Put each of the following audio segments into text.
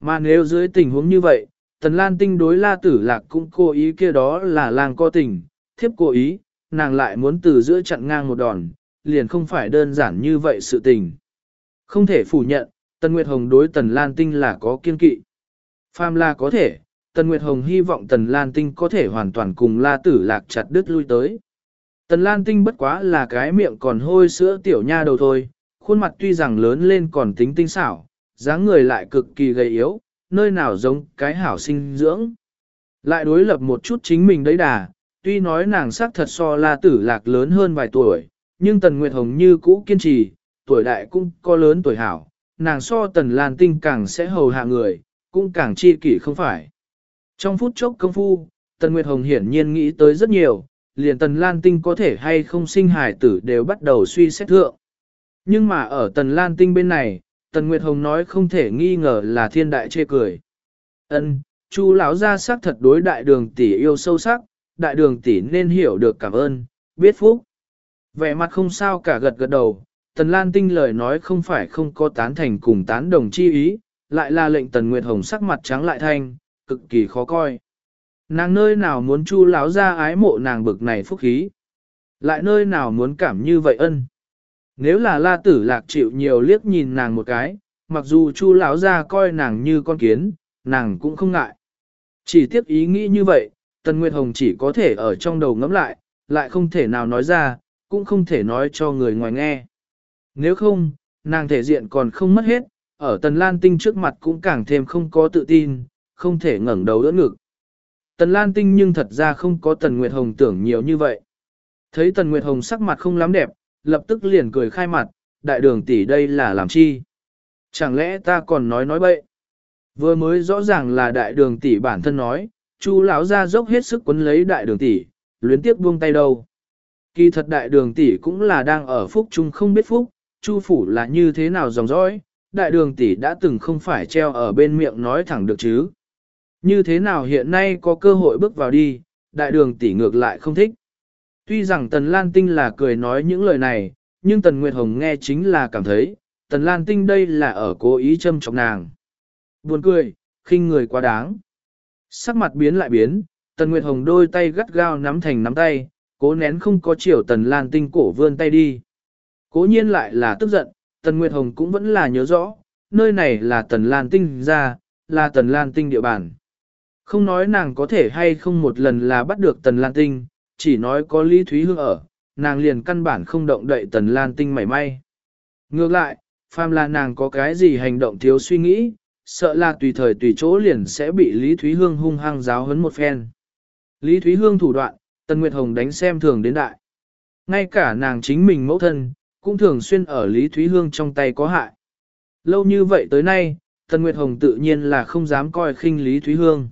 Mà nếu dưới tình huống như vậy, Tần Lan Tinh đối La Tử Lạc cũng cố ý kia đó là làng co tình, thiếp cố ý, nàng lại muốn từ giữa chặn ngang một đòn, liền không phải đơn giản như vậy sự tình. Không thể phủ nhận, Tần Nguyệt Hồng đối Tần Lan Tinh là có kiên kỵ. Phàm là có thể, Tần Nguyệt Hồng hy vọng Tần Lan Tinh có thể hoàn toàn cùng La Tử Lạc chặt đứt lui tới. Tần Lan Tinh bất quá là cái miệng còn hôi sữa tiểu nha đầu thôi, khuôn mặt tuy rằng lớn lên còn tính tinh xảo, dáng người lại cực kỳ gầy yếu, nơi nào giống cái hảo sinh dưỡng. Lại đối lập một chút chính mình đấy đà, tuy nói nàng sắc thật so La Tử Lạc lớn hơn vài tuổi, nhưng Tần Nguyệt Hồng như cũ kiên trì, tuổi đại cũng có lớn tuổi hảo, nàng so Tần Lan Tinh càng sẽ hầu hạ người, cũng càng chi kỷ không phải. Trong phút chốc công phu, Tần Nguyệt Hồng hiển nhiên nghĩ tới rất nhiều, liền Tần Lan Tinh có thể hay không sinh hài tử đều bắt đầu suy xét thượng. Nhưng mà ở Tần Lan Tinh bên này, Tần Nguyệt Hồng nói không thể nghi ngờ là thiên đại chê cười. Ân, Chu lão gia sắc thật đối đại đường tỷ yêu sâu sắc, đại đường tỷ nên hiểu được cảm ơn, biết phúc. Vẻ mặt không sao cả gật gật đầu, Tần Lan Tinh lời nói không phải không có tán thành cùng tán đồng chi ý, lại là lệnh Tần Nguyệt Hồng sắc mặt trắng lại thanh, cực kỳ khó coi. Nàng nơi nào muốn chu lão gia ái mộ nàng bực này phúc khí. Lại nơi nào muốn cảm như vậy ân. Nếu là la tử lạc chịu nhiều liếc nhìn nàng một cái, mặc dù chu lão ra coi nàng như con kiến, nàng cũng không ngại. Chỉ tiếp ý nghĩ như vậy, Tần Nguyệt Hồng chỉ có thể ở trong đầu ngẫm lại, lại không thể nào nói ra, cũng không thể nói cho người ngoài nghe. Nếu không, nàng thể diện còn không mất hết, ở Tần Lan Tinh trước mặt cũng càng thêm không có tự tin, không thể ngẩng đầu đỡ ngực. Tần Lan Tinh nhưng thật ra không có Tần Nguyệt Hồng tưởng nhiều như vậy. Thấy Tần Nguyệt Hồng sắc mặt không lắm đẹp, lập tức liền cười khai mặt, đại đường tỷ đây là làm chi? Chẳng lẽ ta còn nói nói bậy? Vừa mới rõ ràng là đại đường tỷ bản thân nói, chu lão ra dốc hết sức quấn lấy đại đường tỷ, luyến tiếp buông tay đâu. Kỳ thật đại đường tỷ cũng là đang ở phúc chung không biết phúc, chu phủ là như thế nào dòng dõi, đại đường tỷ đã từng không phải treo ở bên miệng nói thẳng được chứ. Như thế nào hiện nay có cơ hội bước vào đi, đại đường tỷ ngược lại không thích. Tuy rằng Tần Lan Tinh là cười nói những lời này, nhưng Tần Nguyệt Hồng nghe chính là cảm thấy, Tần Lan Tinh đây là ở cố ý châm chọc nàng. Buồn cười, khinh người quá đáng. Sắc mặt biến lại biến, Tần Nguyệt Hồng đôi tay gắt gao nắm thành nắm tay, cố nén không có chiều Tần Lan Tinh cổ vươn tay đi. Cố nhiên lại là tức giận, Tần Nguyệt Hồng cũng vẫn là nhớ rõ, nơi này là Tần Lan Tinh ra, là Tần Lan Tinh địa bàn. Không nói nàng có thể hay không một lần là bắt được Tần Lan Tinh, chỉ nói có Lý Thúy Hương ở, nàng liền căn bản không động đậy Tần Lan Tinh mảy may. Ngược lại, phàm là nàng có cái gì hành động thiếu suy nghĩ, sợ là tùy thời tùy chỗ liền sẽ bị Lý Thúy Hương hung hăng giáo hấn một phen. Lý Thúy Hương thủ đoạn, Tần Nguyệt Hồng đánh xem thường đến đại. Ngay cả nàng chính mình mẫu thân, cũng thường xuyên ở Lý Thúy Hương trong tay có hại. Lâu như vậy tới nay, Tần Nguyệt Hồng tự nhiên là không dám coi khinh Lý Thúy Hương.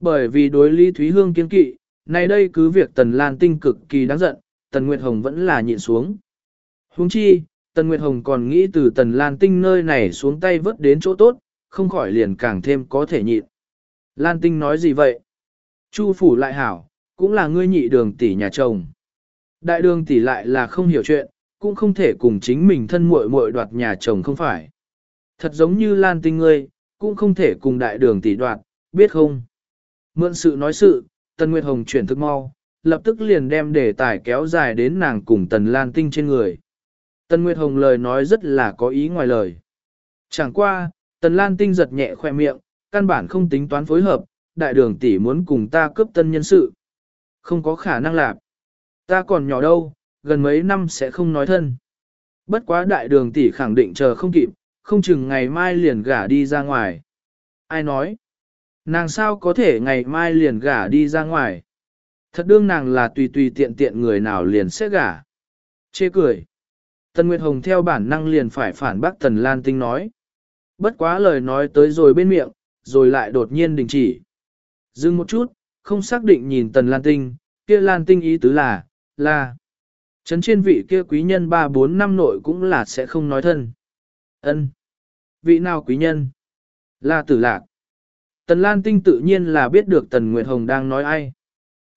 Bởi vì đối Lý Thúy Hương kiên kỵ, nay đây cứ việc Tần Lan Tinh cực kỳ đáng giận, Tần Nguyệt Hồng vẫn là nhịn xuống. Huống chi, Tần Nguyệt Hồng còn nghĩ từ Tần Lan Tinh nơi này xuống tay vớt đến chỗ tốt, không khỏi liền càng thêm có thể nhịn. Lan Tinh nói gì vậy? Chu phủ lại hảo, cũng là ngươi nhị đường tỷ nhà chồng. Đại đường tỷ lại là không hiểu chuyện, cũng không thể cùng chính mình thân muội muội đoạt nhà chồng không phải. Thật giống như Lan Tinh ngươi, cũng không thể cùng đại đường tỷ đoạt, biết không? Mượn sự nói sự, Tần Nguyệt Hồng chuyển thức mau, lập tức liền đem đề tài kéo dài đến nàng cùng Tần Lan Tinh trên người. Tần Nguyệt Hồng lời nói rất là có ý ngoài lời. Chẳng qua, Tần Lan Tinh giật nhẹ khoe miệng, căn bản không tính toán phối hợp, đại đường tỷ muốn cùng ta cướp tân nhân sự. Không có khả năng làm. Ta còn nhỏ đâu, gần mấy năm sẽ không nói thân. Bất quá đại đường tỷ khẳng định chờ không kịp, không chừng ngày mai liền gả đi ra ngoài. Ai nói? Nàng sao có thể ngày mai liền gả đi ra ngoài? Thật đương nàng là tùy tùy tiện tiện người nào liền sẽ gả. Chê cười. Tần Nguyệt Hồng theo bản năng liền phải phản bác Tần Lan Tinh nói. Bất quá lời nói tới rồi bên miệng, rồi lại đột nhiên đình chỉ. Dừng một chút, không xác định nhìn Tần Lan Tinh, kia Lan Tinh ý tứ là, là. Trấn trên vị kia quý nhân 3-4 năm nội cũng là sẽ không nói thân. ân Vị nào quý nhân? Là tử lạc. Tần Lan Tinh tự nhiên là biết được Tần Nguyệt Hồng đang nói ai.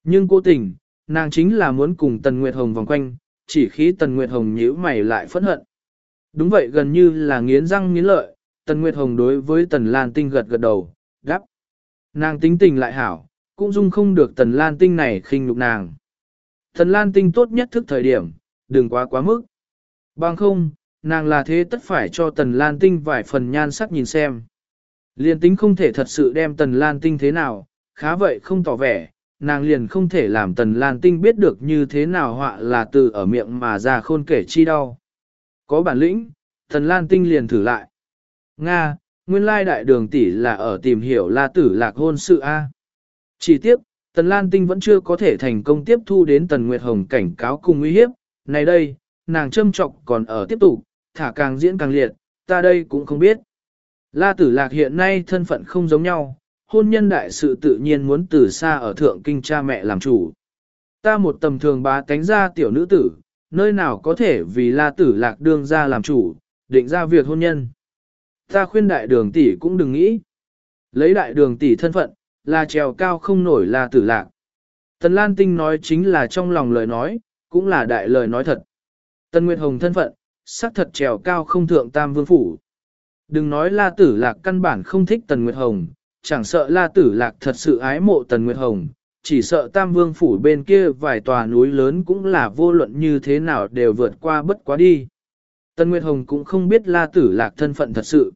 Nhưng cố tình, nàng chính là muốn cùng Tần Nguyệt Hồng vòng quanh, chỉ khi Tần Nguyệt Hồng nhíu mày lại phẫn hận. Đúng vậy gần như là nghiến răng nghiến lợi, Tần Nguyệt Hồng đối với Tần Lan Tinh gật gật đầu, đáp. Nàng tính tình lại hảo, cũng dung không được Tần Lan Tinh này khinh nhục nàng. Tần Lan Tinh tốt nhất thức thời điểm, đừng quá quá mức. Bằng không, nàng là thế tất phải cho Tần Lan Tinh vài phần nhan sắc nhìn xem. Liên tính không thể thật sự đem Tần Lan Tinh thế nào, khá vậy không tỏ vẻ, nàng liền không thể làm Tần Lan Tinh biết được như thế nào họa là từ ở miệng mà ra khôn kể chi đau. Có bản lĩnh, Tần Lan Tinh liền thử lại. Nga, nguyên lai đại đường tỷ là ở tìm hiểu la tử lạc hôn sự A. Chỉ tiếp, Tần Lan Tinh vẫn chưa có thể thành công tiếp thu đến Tần Nguyệt Hồng cảnh cáo cùng uy hiếp. Này đây, nàng châm trọng còn ở tiếp tục, thả càng diễn càng liệt, ta đây cũng không biết. La tử lạc hiện nay thân phận không giống nhau, hôn nhân đại sự tự nhiên muốn từ xa ở thượng kinh cha mẹ làm chủ. Ta một tầm thường bá tánh ra tiểu nữ tử, nơi nào có thể vì la tử lạc đương ra làm chủ, định ra việc hôn nhân. Ta khuyên đại đường tỷ cũng đừng nghĩ. Lấy đại đường tỷ thân phận, là trèo cao không nổi la tử lạc. Tần Lan Tinh nói chính là trong lòng lời nói, cũng là đại lời nói thật. Tần Nguyệt Hồng thân phận, xác thật trèo cao không thượng tam vương phủ. Đừng nói la tử lạc căn bản không thích Tần Nguyệt Hồng, chẳng sợ la tử lạc thật sự ái mộ Tần Nguyệt Hồng, chỉ sợ tam vương phủ bên kia vài tòa núi lớn cũng là vô luận như thế nào đều vượt qua bất quá đi. Tần Nguyệt Hồng cũng không biết la tử lạc thân phận thật sự.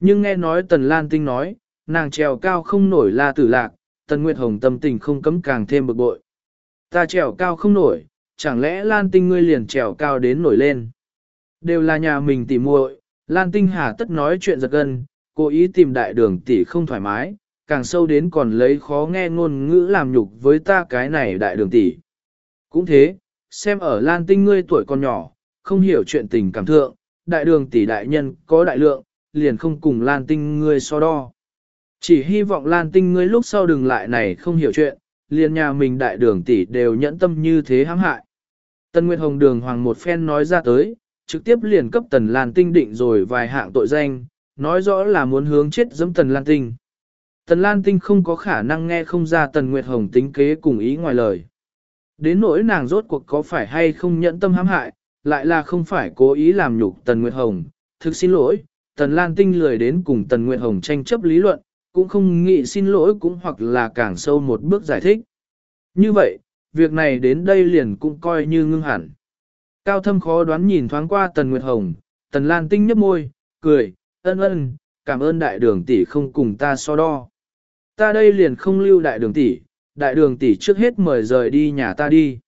Nhưng nghe nói Tần Lan Tinh nói, nàng trèo cao không nổi la tử lạc, Tần Nguyệt Hồng tâm tình không cấm càng thêm bực bội. Ta trèo cao không nổi, chẳng lẽ Lan Tinh ngươi liền trèo cao đến nổi lên. Đều là nhà mình tỉ muội, Lan Tinh Hà tất nói chuyện giật gân, cố ý tìm đại đường tỷ không thoải mái, càng sâu đến còn lấy khó nghe ngôn ngữ làm nhục với ta cái này đại đường tỷ. Cũng thế, xem ở Lan Tinh ngươi tuổi còn nhỏ, không hiểu chuyện tình cảm thượng, đại đường tỷ đại nhân có đại lượng, liền không cùng Lan Tinh ngươi so đo. Chỉ hy vọng Lan Tinh ngươi lúc sau đừng lại này không hiểu chuyện, liền nhà mình đại đường tỷ đều nhẫn tâm như thế hãm hại. Tân Nguyệt Hồng đường hoàng một phen nói ra tới, trực tiếp liền cấp Tần Lan Tinh định rồi vài hạng tội danh, nói rõ là muốn hướng chết dẫm Tần Lan Tinh. Tần Lan Tinh không có khả năng nghe không ra Tần Nguyệt Hồng tính kế cùng ý ngoài lời. Đến nỗi nàng rốt cuộc có phải hay không nhẫn tâm hãm hại, lại là không phải cố ý làm nhục Tần Nguyệt Hồng. Thực xin lỗi, Tần Lan Tinh lười đến cùng Tần Nguyệt Hồng tranh chấp lý luận, cũng không nghĩ xin lỗi cũng hoặc là càng sâu một bước giải thích. Như vậy, việc này đến đây liền cũng coi như ngưng hẳn. Cao thâm khó đoán nhìn thoáng qua Tần Nguyệt Hồng, Tần Lan Tinh nhấp môi, cười, ân ân, cảm ơn đại đường tỷ không cùng ta so đo. Ta đây liền không lưu đại đường tỷ, đại đường tỷ trước hết mời rời đi nhà ta đi.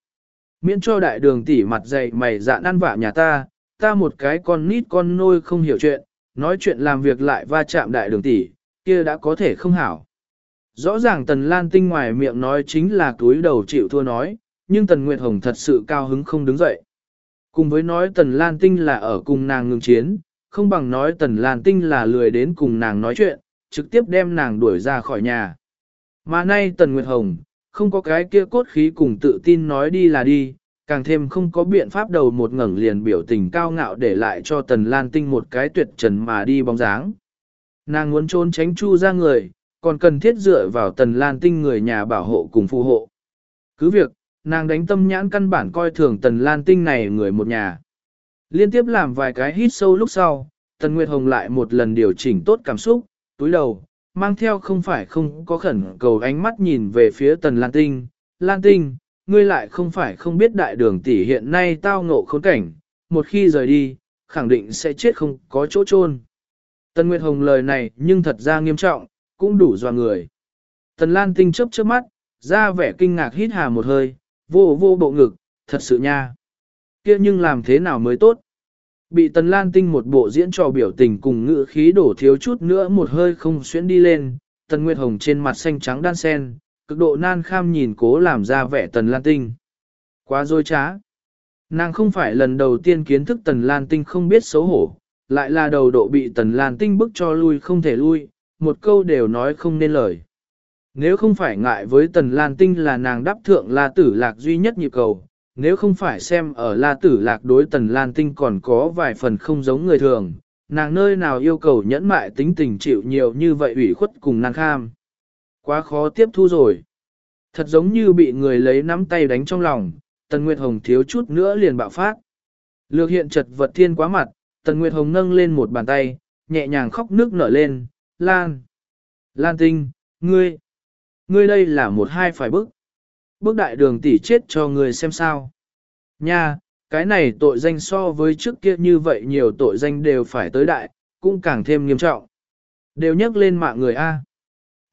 Miễn cho đại đường tỷ mặt dày mày dạn ăn vạ nhà ta, ta một cái con nít con nôi không hiểu chuyện, nói chuyện làm việc lại va chạm đại đường tỷ, kia đã có thể không hảo. Rõ ràng Tần Lan Tinh ngoài miệng nói chính là túi đầu chịu thua nói, nhưng Tần Nguyệt Hồng thật sự cao hứng không đứng dậy. Cùng với nói Tần Lan Tinh là ở cùng nàng ngừng chiến, không bằng nói Tần Lan Tinh là lười đến cùng nàng nói chuyện, trực tiếp đem nàng đuổi ra khỏi nhà. Mà nay Tần Nguyệt Hồng, không có cái kia cốt khí cùng tự tin nói đi là đi, càng thêm không có biện pháp đầu một ngẩng liền biểu tình cao ngạo để lại cho Tần Lan Tinh một cái tuyệt trần mà đi bóng dáng. Nàng muốn trốn tránh chu ra người, còn cần thiết dựa vào Tần Lan Tinh người nhà bảo hộ cùng phù hộ. Cứ việc, nàng đánh tâm nhãn căn bản coi thường Tần Lan Tinh này người một nhà. Liên tiếp làm vài cái hít sâu lúc sau, Tần Nguyệt Hồng lại một lần điều chỉnh tốt cảm xúc, túi đầu, mang theo không phải không có khẩn cầu ánh mắt nhìn về phía Tần Lan Tinh. Lan Tinh, ngươi lại không phải không biết đại đường tỷ hiện nay tao ngộ khốn cảnh, một khi rời đi, khẳng định sẽ chết không có chỗ chôn. Tần Nguyệt Hồng lời này nhưng thật ra nghiêm trọng, cũng đủ dò người. Tần Lan Tinh chớp chớp mắt, ra vẻ kinh ngạc hít hà một hơi, vô vô bộ ngực, thật sự nha. kia nhưng làm thế nào mới tốt? Bị Tần Lan Tinh một bộ diễn trò biểu tình cùng ngữ khí đổ thiếu chút nữa một hơi không xuyến đi lên, Tần Nguyệt Hồng trên mặt xanh trắng đan sen, cực độ nan kham nhìn cố làm ra vẻ Tần Lan Tinh. Quá dối trá. Nàng không phải lần đầu tiên kiến thức Tần Lan Tinh không biết xấu hổ, lại là đầu độ bị Tần Lan Tinh bức cho lui không thể lui, một câu đều nói không nên lời. Nếu không phải ngại với Tần Lan Tinh là nàng đáp thượng La Tử Lạc duy nhất nhịp cầu, nếu không phải xem ở La Tử Lạc đối Tần Lan Tinh còn có vài phần không giống người thường, nàng nơi nào yêu cầu nhẫn mại tính tình chịu nhiều như vậy ủy khuất cùng nàng kham. Quá khó tiếp thu rồi. Thật giống như bị người lấy nắm tay đánh trong lòng, Tần Nguyệt Hồng thiếu chút nữa liền bạo phát. Lược hiện chật vật thiên quá mặt, Tần Nguyệt Hồng nâng lên một bàn tay, nhẹ nhàng khóc nước nở lên, Lan. Lan tinh, ngươi, ngươi đây là một hai phải bức. Bức đại đường tỷ chết cho ngươi xem sao. Nha, cái này tội danh so với trước kia như vậy nhiều tội danh đều phải tới đại, cũng càng thêm nghiêm trọng. Đều nhắc lên mạng người A.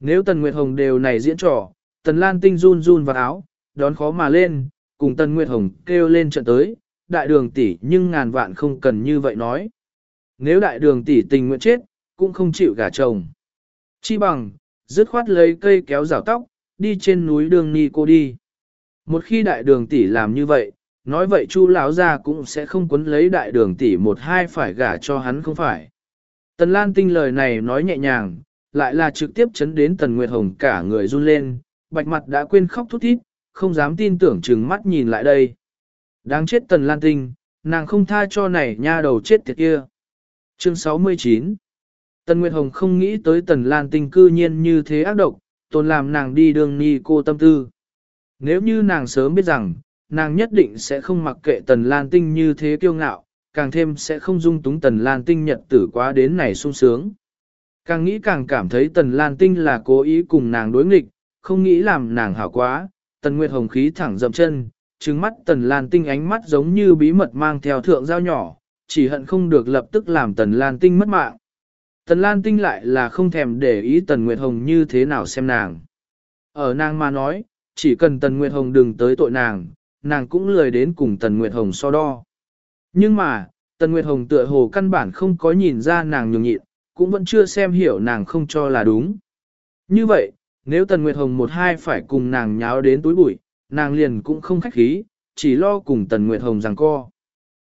Nếu Tần Nguyệt Hồng đều này diễn trò, Tần Lan Tinh run run vào áo, đón khó mà lên, cùng Tần Nguyệt Hồng kêu lên trận tới, đại đường tỷ nhưng ngàn vạn không cần như vậy nói. Nếu đại đường tỷ tình nguyện chết, cũng không chịu gả chồng. Chi bằng, dứt khoát lấy cây kéo rào tóc, đi trên núi đường ni cô đi. Một khi đại đường tỷ làm như vậy, nói vậy chu lão gia cũng sẽ không quấn lấy đại đường tỷ một hai phải gả cho hắn không phải. Tần Lan Tinh lời này nói nhẹ nhàng, lại là trực tiếp chấn đến Tần Nguyệt Hồng cả người run lên, bạch mặt đã quên khóc thút thít, không dám tin tưởng chừng mắt nhìn lại đây. Đáng chết Tần Lan Tinh, nàng không tha cho này nha đầu chết tiệt kia. Chương 69 Tần Nguyệt Hồng không nghĩ tới Tần Lan Tinh cư nhiên như thế ác độc, tồn làm nàng đi đường ni cô tâm tư. Nếu như nàng sớm biết rằng, nàng nhất định sẽ không mặc kệ Tần Lan Tinh như thế kiêu ngạo, càng thêm sẽ không dung túng Tần Lan Tinh nhật tử quá đến này sung sướng. Càng nghĩ càng cảm thấy Tần Lan Tinh là cố ý cùng nàng đối nghịch, không nghĩ làm nàng hảo quá, Tần Nguyệt Hồng khí thẳng dậm chân, trừng mắt Tần Lan Tinh ánh mắt giống như bí mật mang theo thượng dao nhỏ, chỉ hận không được lập tức làm Tần Lan Tinh mất mạng. Tần Lan Tinh lại là không thèm để ý Tần Nguyệt Hồng như thế nào xem nàng. Ở nàng mà nói, chỉ cần Tần Nguyệt Hồng đừng tới tội nàng, nàng cũng lười đến cùng Tần Nguyệt Hồng so đo. Nhưng mà, Tần Nguyệt Hồng tựa hồ căn bản không có nhìn ra nàng nhường nhịn, cũng vẫn chưa xem hiểu nàng không cho là đúng. Như vậy, nếu Tần Nguyệt Hồng một hai phải cùng nàng nháo đến túi bụi, nàng liền cũng không khách khí, chỉ lo cùng Tần Nguyệt Hồng rằng co.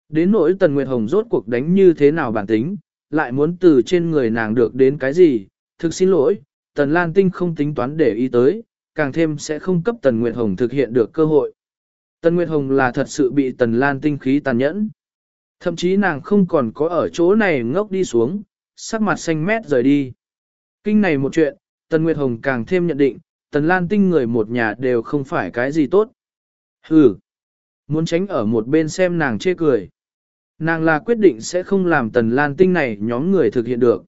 Đến nỗi Tần Nguyệt Hồng rốt cuộc đánh như thế nào bản tính, lại muốn từ trên người nàng được đến cái gì, thực xin lỗi, Tần Lan Tinh không tính toán để ý tới, càng thêm sẽ không cấp Tần Nguyệt Hồng thực hiện được cơ hội. Tần Nguyệt Hồng là thật sự bị Tần Lan Tinh khí tàn nhẫn. Thậm chí nàng không còn có ở chỗ này ngốc đi xuống, sắc mặt xanh mét rời đi. Kinh này một chuyện, Tần Nguyệt Hồng càng thêm nhận định, Tần Lan Tinh người một nhà đều không phải cái gì tốt. Hừ, muốn tránh ở một bên xem nàng chê cười. Nàng là quyết định sẽ không làm Tần Lan Tinh này nhóm người thực hiện được.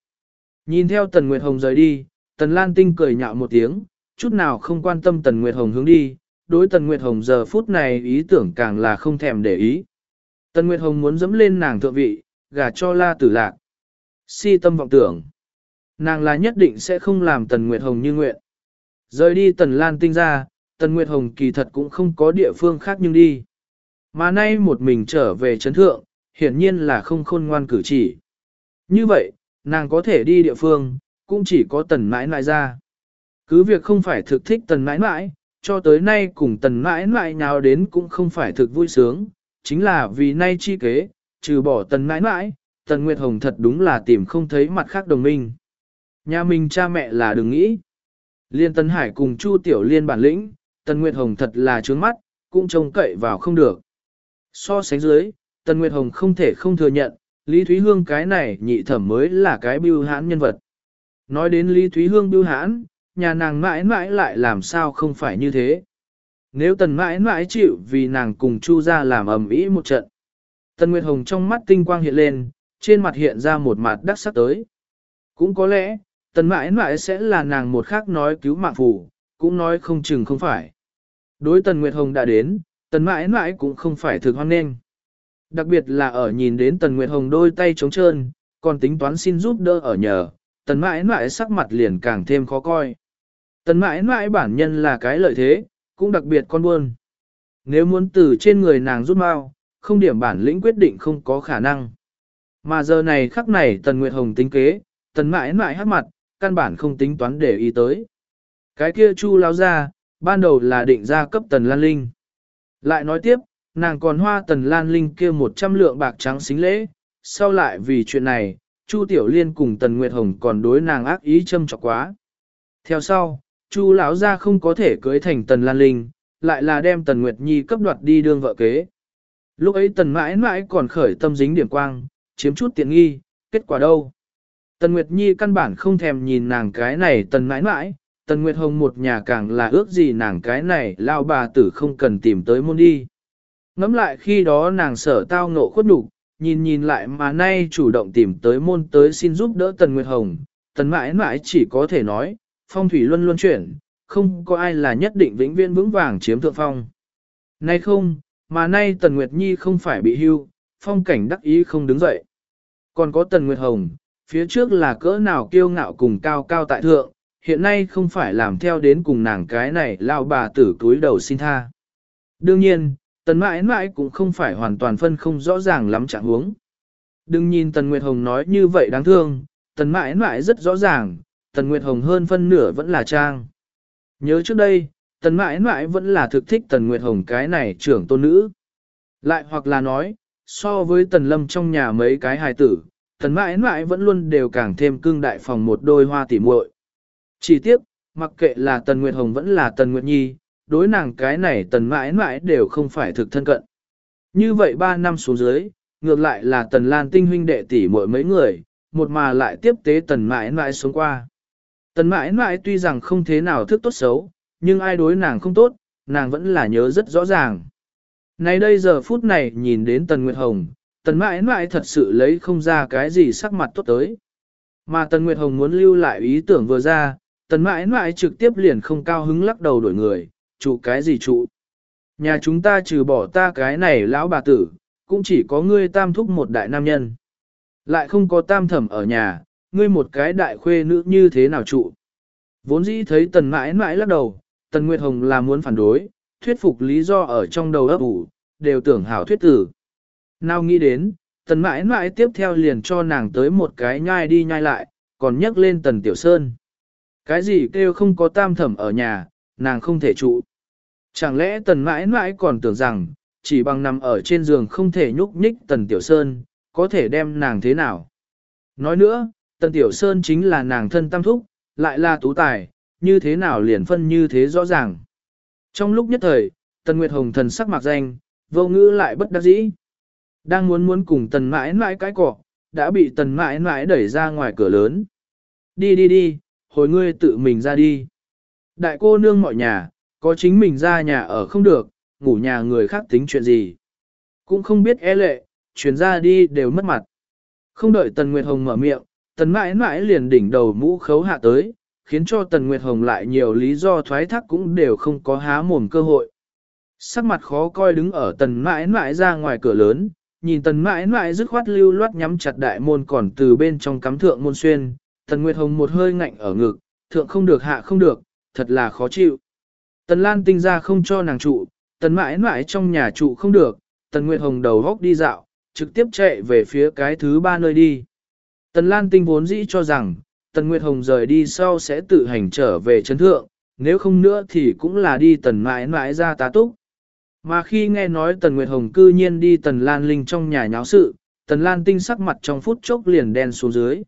Nhìn theo Tần Nguyệt Hồng rời đi, Tần Lan Tinh cười nhạo một tiếng, chút nào không quan tâm Tần Nguyệt Hồng hướng đi, đối Tần Nguyệt Hồng giờ phút này ý tưởng càng là không thèm để ý. Tần Nguyệt Hồng muốn dẫm lên nàng thượng vị, gả cho la tử lạc. Si tâm vọng tưởng. Nàng là nhất định sẽ không làm Tần Nguyệt Hồng như nguyện. Rời đi Tần Lan Tinh ra, Tần Nguyệt Hồng kỳ thật cũng không có địa phương khác nhưng đi. Mà nay một mình trở về chấn thượng, hiển nhiên là không khôn ngoan cử chỉ. Như vậy, nàng có thể đi địa phương, cũng chỉ có Tần mãi mãi ra. Cứ việc không phải thực thích Tần mãi mãi, cho tới nay cùng Tần mãi mãi nào đến cũng không phải thực vui sướng, chính là vì nay chi kế, trừ bỏ Tần mãi mãi, Tần Nguyệt Hồng thật đúng là tìm không thấy mặt khác đồng minh. Nhà mình cha mẹ là đừng nghĩ. Liên Tân Hải cùng Chu Tiểu Liên bản lĩnh, Tần Nguyệt Hồng thật là trướng mắt, cũng trông cậy vào không được. So sánh dưới, Tần Nguyệt Hồng không thể không thừa nhận, Lý Thúy Hương cái này nhị thẩm mới là cái bưu hãn nhân vật. Nói đến Lý Thúy Hương bưu hãn, nhà nàng mãi mãi lại làm sao không phải như thế. Nếu tần mãi mãi chịu vì nàng cùng Chu ra làm ầm ĩ một trận. Tần Nguyệt Hồng trong mắt tinh quang hiện lên, trên mặt hiện ra một mặt đắc sắc tới. Cũng có lẽ, tần mãi mãi sẽ là nàng một khác nói cứu mạng phù, cũng nói không chừng không phải. Đối tần Nguyệt Hồng đã đến, tần mãi mãi cũng không phải thực hoan nghênh. Đặc biệt là ở nhìn đến tần Nguyệt Hồng đôi tay trống trơn, còn tính toán xin giúp đỡ ở nhờ, tần mãi mãi sắc mặt liền càng thêm khó coi. Tần mãi mãi bản nhân là cái lợi thế, cũng đặc biệt con buôn. Nếu muốn từ trên người nàng rút mau, không điểm bản lĩnh quyết định không có khả năng. Mà giờ này khắc này Tần Nguyệt Hồng tính kế, Tần mãi mãi hát mặt, căn bản không tính toán để ý tới. Cái kia chu lao ra, ban đầu là định ra cấp Tần Lan Linh. Lại nói tiếp, nàng còn hoa Tần Lan Linh kia 100 lượng bạc trắng xính lễ, sau lại vì chuyện này, Chu Tiểu Liên cùng Tần Nguyệt Hồng còn đối nàng ác ý châm chọc quá. Theo sau, Chu lão gia không có thể cưới thành Tần Lan Linh, lại là đem Tần Nguyệt Nhi cấp đoạt đi đương vợ kế. Lúc ấy Tần mãi mãi còn khởi tâm dính điểm quang, chiếm chút tiện nghi, kết quả đâu? Tần Nguyệt Nhi căn bản không thèm nhìn nàng cái này Tần mãi mãi, Tần Nguyệt Hồng một nhà càng là ước gì nàng cái này lao bà tử không cần tìm tới môn đi. Ngắm lại khi đó nàng sở tao ngộ khuất nhục, nhìn nhìn lại mà nay chủ động tìm tới môn tới xin giúp đỡ Tần Nguyệt Hồng, Tần mãi mãi chỉ có thể nói, phong thủy luân luân chuyển, không có ai là nhất định vĩnh viễn vững vàng chiếm thượng phong. Nay không, mà nay Tần Nguyệt Nhi không phải bị hưu, phong cảnh đắc ý không đứng dậy. Còn có Tần Nguyệt Hồng, phía trước là cỡ nào kiêu ngạo cùng cao cao tại thượng, hiện nay không phải làm theo đến cùng nàng cái này lao bà tử túi đầu xin tha. Đương nhiên, Tần mãi mãi cũng không phải hoàn toàn phân không rõ ràng lắm trạng huống. Đừng nhìn Tần Nguyệt Hồng nói như vậy đáng thương, Tần mãi mãi rất rõ ràng, Tần Nguyệt Hồng hơn phân nửa vẫn là trang. Nhớ trước đây, Tần mãi mãi vẫn là thực thích Tần Nguyệt Hồng cái này trưởng tôn nữ. Lại hoặc là nói, so với Tần Lâm trong nhà mấy cái hài tử, Tần mãi mãi vẫn luôn đều càng thêm cương đại phòng một đôi hoa tỉ muội. Chỉ tiếp, mặc kệ là Tần Nguyệt Hồng vẫn là Tần Nguyệt Nhi, đối nàng cái này Tần mãi mãi đều không phải thực thân cận. Như vậy ba năm xuống dưới, ngược lại là Tần Lan tinh huynh đệ tỷ muội mấy người, một mà lại tiếp tế Tần mãi mãi xuống qua. Tần mãi mãi tuy rằng không thế nào thức tốt xấu, nhưng ai đối nàng không tốt, nàng vẫn là nhớ rất rõ ràng. Này đây giờ phút này nhìn đến Tần Nguyệt Hồng, Tần mãi mãi thật sự lấy không ra cái gì sắc mặt tốt tới. Mà Tần Nguyệt Hồng muốn lưu lại ý tưởng vừa ra, Tần mãi mãi trực tiếp liền không cao hứng lắc đầu đổi người, trụ cái gì trụ. Nhà chúng ta trừ bỏ ta cái này lão bà tử, cũng chỉ có ngươi tam thúc một đại nam nhân. Lại không có tam thẩm ở nhà, ngươi một cái đại khuê nữ như thế nào trụ. Vốn dĩ thấy tần mãi mãi lắc đầu, tần Nguyệt Hồng là muốn phản đối, thuyết phục lý do ở trong đầu ấp ủ, đều tưởng hảo thuyết tử. Nào nghĩ đến, tần mãi mãi tiếp theo liền cho nàng tới một cái nhai đi nhai lại, còn nhắc lên tần tiểu sơn. Cái gì kêu không có tam thẩm ở nhà, nàng không thể trụ. Chẳng lẽ tần mãi mãi còn tưởng rằng, chỉ bằng nằm ở trên giường không thể nhúc nhích tần tiểu sơn, có thể đem nàng thế nào? Nói nữa, tần tiểu sơn chính là nàng thân tam thúc, lại là tú tài, như thế nào liền phân như thế rõ ràng. Trong lúc nhất thời, tần Nguyệt Hồng thần sắc mạc danh, vô ngữ lại bất đắc dĩ. Đang muốn muốn cùng tần mãi mãi cái cọ, đã bị tần mãi mãi đẩy ra ngoài cửa lớn. Đi đi đi, hồi ngươi tự mình ra đi. Đại cô nương mọi nhà, có chính mình ra nhà ở không được, ngủ nhà người khác tính chuyện gì. Cũng không biết e lệ, chuyển ra đi đều mất mặt. Không đợi Tần Nguyệt Hồng mở miệng, Tần mãi mãi liền đỉnh đầu mũ khấu hạ tới, khiến cho Tần Nguyệt Hồng lại nhiều lý do thoái thác cũng đều không có há mồm cơ hội. Sắc mặt khó coi đứng ở Tần mãi mãi ra ngoài cửa lớn, nhìn Tần mãi mãi dứt khoát lưu loát nhắm chặt đại môn còn từ bên trong cắm thượng môn xuyên, Tần Nguyệt Hồng một hơi ngạnh ở ngực, thượng không được hạ không được, thật là khó chịu. Tần Lan tinh ra không cho nàng trụ, tần mãi mãi trong nhà trụ không được, tần Nguyệt Hồng đầu góc đi dạo, trực tiếp chạy về phía cái thứ ba nơi đi. Tần Lan tinh vốn dĩ cho rằng, tần Nguyệt Hồng rời đi sau sẽ tự hành trở về chấn thượng, nếu không nữa thì cũng là đi tần mãi mãi ra tá túc. Mà khi nghe nói tần Nguyệt Hồng cư nhiên đi tần Lan Linh trong nhà nháo sự, tần Lan tinh sắc mặt trong phút chốc liền đen xuống dưới.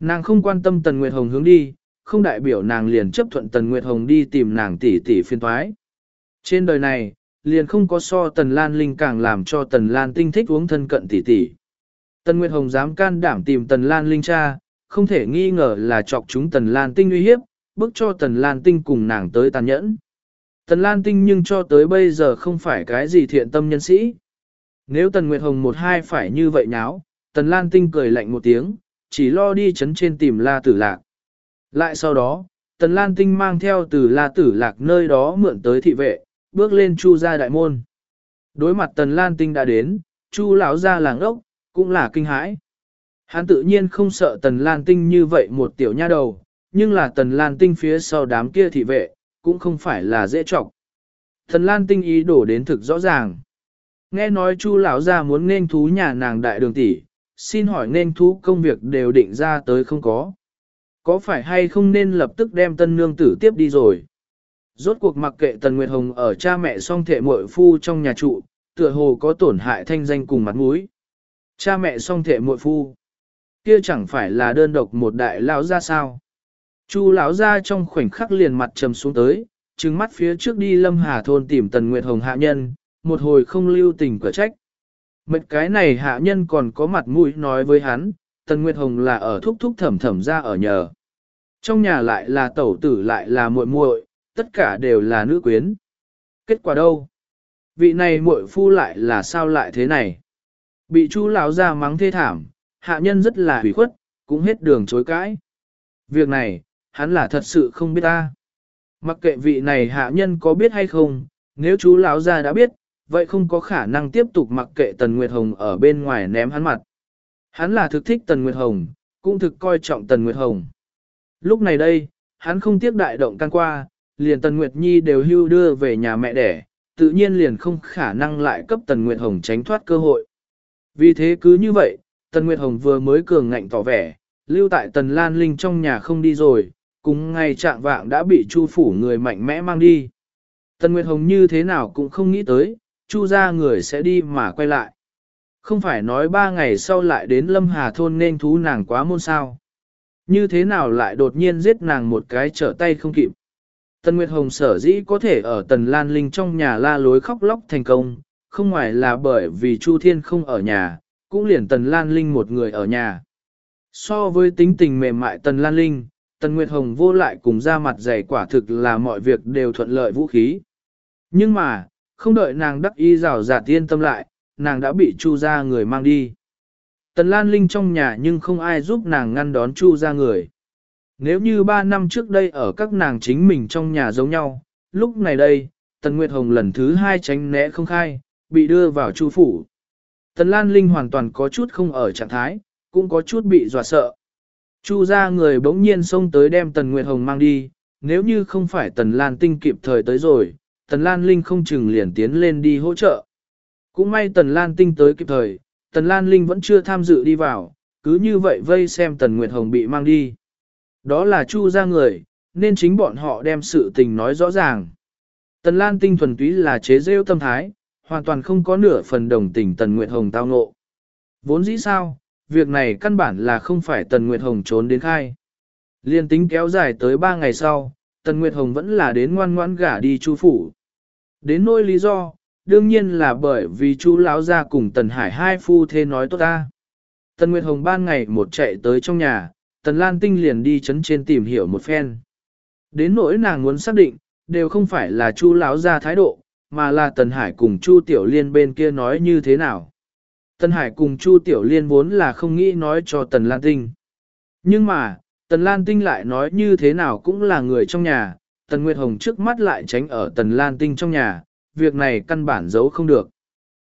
Nàng không quan tâm tần Nguyệt Hồng hướng đi, không đại biểu nàng liền chấp thuận Tần Nguyệt Hồng đi tìm nàng tỷ tỷ phiên toái. Trên đời này, liền không có so Tần Lan Linh càng làm cho Tần Lan Tinh thích uống thân cận tỷ tỷ. Tần Nguyệt Hồng dám can đảm tìm Tần Lan Linh cha, không thể nghi ngờ là chọc chúng Tần Lan Tinh uy hiếp, bức cho Tần Lan Tinh cùng nàng tới tàn nhẫn. Tần Lan Tinh nhưng cho tới bây giờ không phải cái gì thiện tâm nhân sĩ. Nếu Tần Nguyệt Hồng một hai phải như vậy nháo, Tần Lan Tinh cười lạnh một tiếng, chỉ lo đi chấn trên tìm La Tử Lạc. Lại sau đó, Tần Lan Tinh mang theo từ La Tử Lạc nơi đó mượn tới thị vệ, bước lên Chu gia đại môn. Đối mặt Tần Lan Tinh đã đến, Chu lão gia làng ốc, cũng là kinh hãi. Hắn tự nhiên không sợ Tần Lan Tinh như vậy một tiểu nha đầu, nhưng là Tần Lan Tinh phía sau đám kia thị vệ, cũng không phải là dễ trọng. Tần Lan Tinh ý đổ đến thực rõ ràng. Nghe nói Chu lão gia muốn nên thú nhà nàng đại đường tỷ, xin hỏi nên thú công việc đều định ra tới không có. Có phải hay không nên lập tức đem tân nương tử tiếp đi rồi? Rốt cuộc mặc kệ Tần Nguyệt Hồng ở cha mẹ song thệ muội phu trong nhà trụ, tựa hồ có tổn hại thanh danh cùng mặt mũi. Cha mẹ song thệ muội phu, kia chẳng phải là đơn độc một đại lão gia sao? Chu lão gia trong khoảnh khắc liền mặt trầm xuống tới, trừng mắt phía trước đi Lâm Hà thôn tìm Tần Nguyệt Hồng hạ nhân, một hồi không lưu tình cửa trách. Mệt cái này hạ nhân còn có mặt mũi nói với hắn, Tần Nguyệt Hồng là ở thúc thúc thẩm thẩm ra ở nhờ. Trong nhà lại là tẩu tử lại là muội muội, tất cả đều là nữ quyến. Kết quả đâu? Vị này muội phu lại là sao lại thế này? Bị chú lão ra mắng thê thảm, hạ nhân rất là hủy khuất, cũng hết đường chối cãi. Việc này, hắn là thật sự không biết ta. Mặc kệ vị này hạ nhân có biết hay không, nếu chú lão ra đã biết, vậy không có khả năng tiếp tục mặc kệ Tần Nguyệt Hồng ở bên ngoài ném hắn mặt. Hắn là thực thích Tần Nguyệt Hồng, cũng thực coi trọng Tần Nguyệt Hồng. Lúc này đây, hắn không tiếc đại động can qua, liền Tần Nguyệt Nhi đều hưu đưa về nhà mẹ đẻ, tự nhiên liền không khả năng lại cấp Tần Nguyệt Hồng tránh thoát cơ hội. Vì thế cứ như vậy, Tần Nguyệt Hồng vừa mới cường ngạnh tỏ vẻ, lưu tại Tần Lan Linh trong nhà không đi rồi, cùng ngày trạng vạng đã bị Chu phủ người mạnh mẽ mang đi. Tần Nguyệt Hồng như thế nào cũng không nghĩ tới, Chu ra người sẽ đi mà quay lại. Không phải nói ba ngày sau lại đến Lâm Hà thôn nên thú nàng quá môn sao. Như thế nào lại đột nhiên giết nàng một cái trở tay không kịp. Tần Nguyệt Hồng sở dĩ có thể ở Tần Lan Linh trong nhà la lối khóc lóc thành công, không ngoài là bởi vì Chu Thiên không ở nhà, cũng liền Tần Lan Linh một người ở nhà. So với tính tình mềm mại Tần Lan Linh, Tần Nguyệt Hồng vô lại cùng ra mặt dày quả thực là mọi việc đều thuận lợi vũ khí. Nhưng mà, không đợi nàng đắc y rào giả tiên tâm lại, nàng đã bị Chu ra người mang đi. Tần Lan Linh trong nhà nhưng không ai giúp nàng ngăn đón Chu ra người. Nếu như ba năm trước đây ở các nàng chính mình trong nhà giống nhau, lúc này đây, Tần Nguyệt Hồng lần thứ hai tránh né không khai, bị đưa vào Chu phủ. Tần Lan Linh hoàn toàn có chút không ở trạng thái, cũng có chút bị dọa sợ. Chu ra người bỗng nhiên xông tới đem Tần Nguyệt Hồng mang đi, nếu như không phải Tần Lan Tinh kịp thời tới rồi, Tần Lan Linh không chừng liền tiến lên đi hỗ trợ. Cũng may Tần Lan Tinh tới kịp thời, Tần Lan Linh vẫn chưa tham dự đi vào, cứ như vậy vây xem Tần Nguyệt Hồng bị mang đi. Đó là Chu ra người, nên chính bọn họ đem sự tình nói rõ ràng. Tần Lan Tinh thuần túy là chế rêu tâm thái, hoàn toàn không có nửa phần đồng tình Tần Nguyệt Hồng tao ngộ. Vốn dĩ sao, việc này căn bản là không phải Tần Nguyệt Hồng trốn đến khai. Liên tính kéo dài tới 3 ngày sau, Tần Nguyệt Hồng vẫn là đến ngoan ngoãn gả đi Chu phủ. Đến nỗi lý do, đương nhiên là bởi vì Chu lão gia cùng Tần Hải hai phu thê nói tốt ta. Tần Nguyệt Hồng ban ngày một chạy tới trong nhà, Tần Lan Tinh liền đi chấn trên tìm hiểu một phen. Đến nỗi nàng muốn xác định, đều không phải là Chu lão gia thái độ, mà là Tần Hải cùng Chu Tiểu Liên bên kia nói như thế nào. Tần Hải cùng Chu Tiểu Liên vốn là không nghĩ nói cho Tần Lan Tinh. Nhưng mà, Tần Lan Tinh lại nói như thế nào cũng là người trong nhà, Tần Nguyệt Hồng trước mắt lại tránh ở Tần Lan Tinh trong nhà, việc này căn bản giấu không được.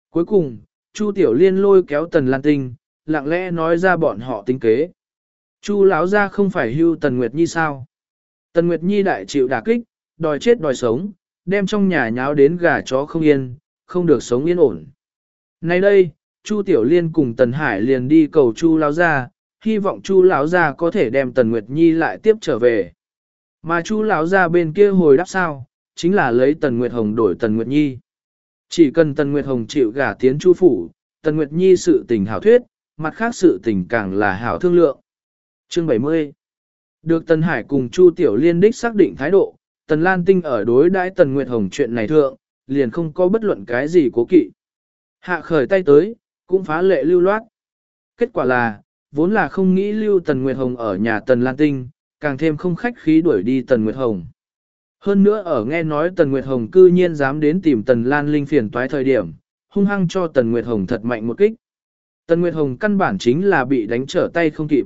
Cuối cùng, Chu Tiểu Liên lôi kéo Tần Lan Tinh, lặng lẽ nói ra bọn họ tính kế. Chu lão gia không phải hưu Tần Nguyệt Nhi sao? Tần Nguyệt Nhi đại chịu đả kích, đòi chết đòi sống, đem trong nhà nháo đến gà chó không yên, không được sống yên ổn. Nay đây, Chu Tiểu Liên cùng Tần Hải liền đi cầu Chu lão gia, hy vọng Chu lão gia có thể đem Tần Nguyệt Nhi lại tiếp trở về. Mà Chu lão gia bên kia hồi đáp sao, chính là lấy Tần Nguyệt Hồng đổi Tần Nguyệt Nhi. Chỉ cần Tần Nguyệt Hồng chịu gả tiến Chu phủ, Tần Nguyệt Nhi sự tình hảo thuyết, mặt khác sự tình càng là hảo thương lượng. Chương 70 Được Tần Hải cùng Chu Tiểu Liên đích xác định thái độ, Tần Lan Tinh ở đối đãi Tần Nguyệt Hồng chuyện này thượng, liền không có bất luận cái gì cố kỵ. Hạ khởi tay tới, cũng phá lệ lưu loát. Kết quả là, vốn là không nghĩ lưu Tần Nguyệt Hồng ở nhà Tần Lan Tinh, càng thêm không khách khí đuổi đi Tần Nguyệt Hồng. Hơn nữa ở nghe nói Tần Nguyệt Hồng cư nhiên dám đến tìm Tần Lan Linh phiền toái thời điểm, hung hăng cho Tần Nguyệt Hồng thật mạnh một kích. Tần Nguyệt Hồng căn bản chính là bị đánh trở tay không kịp.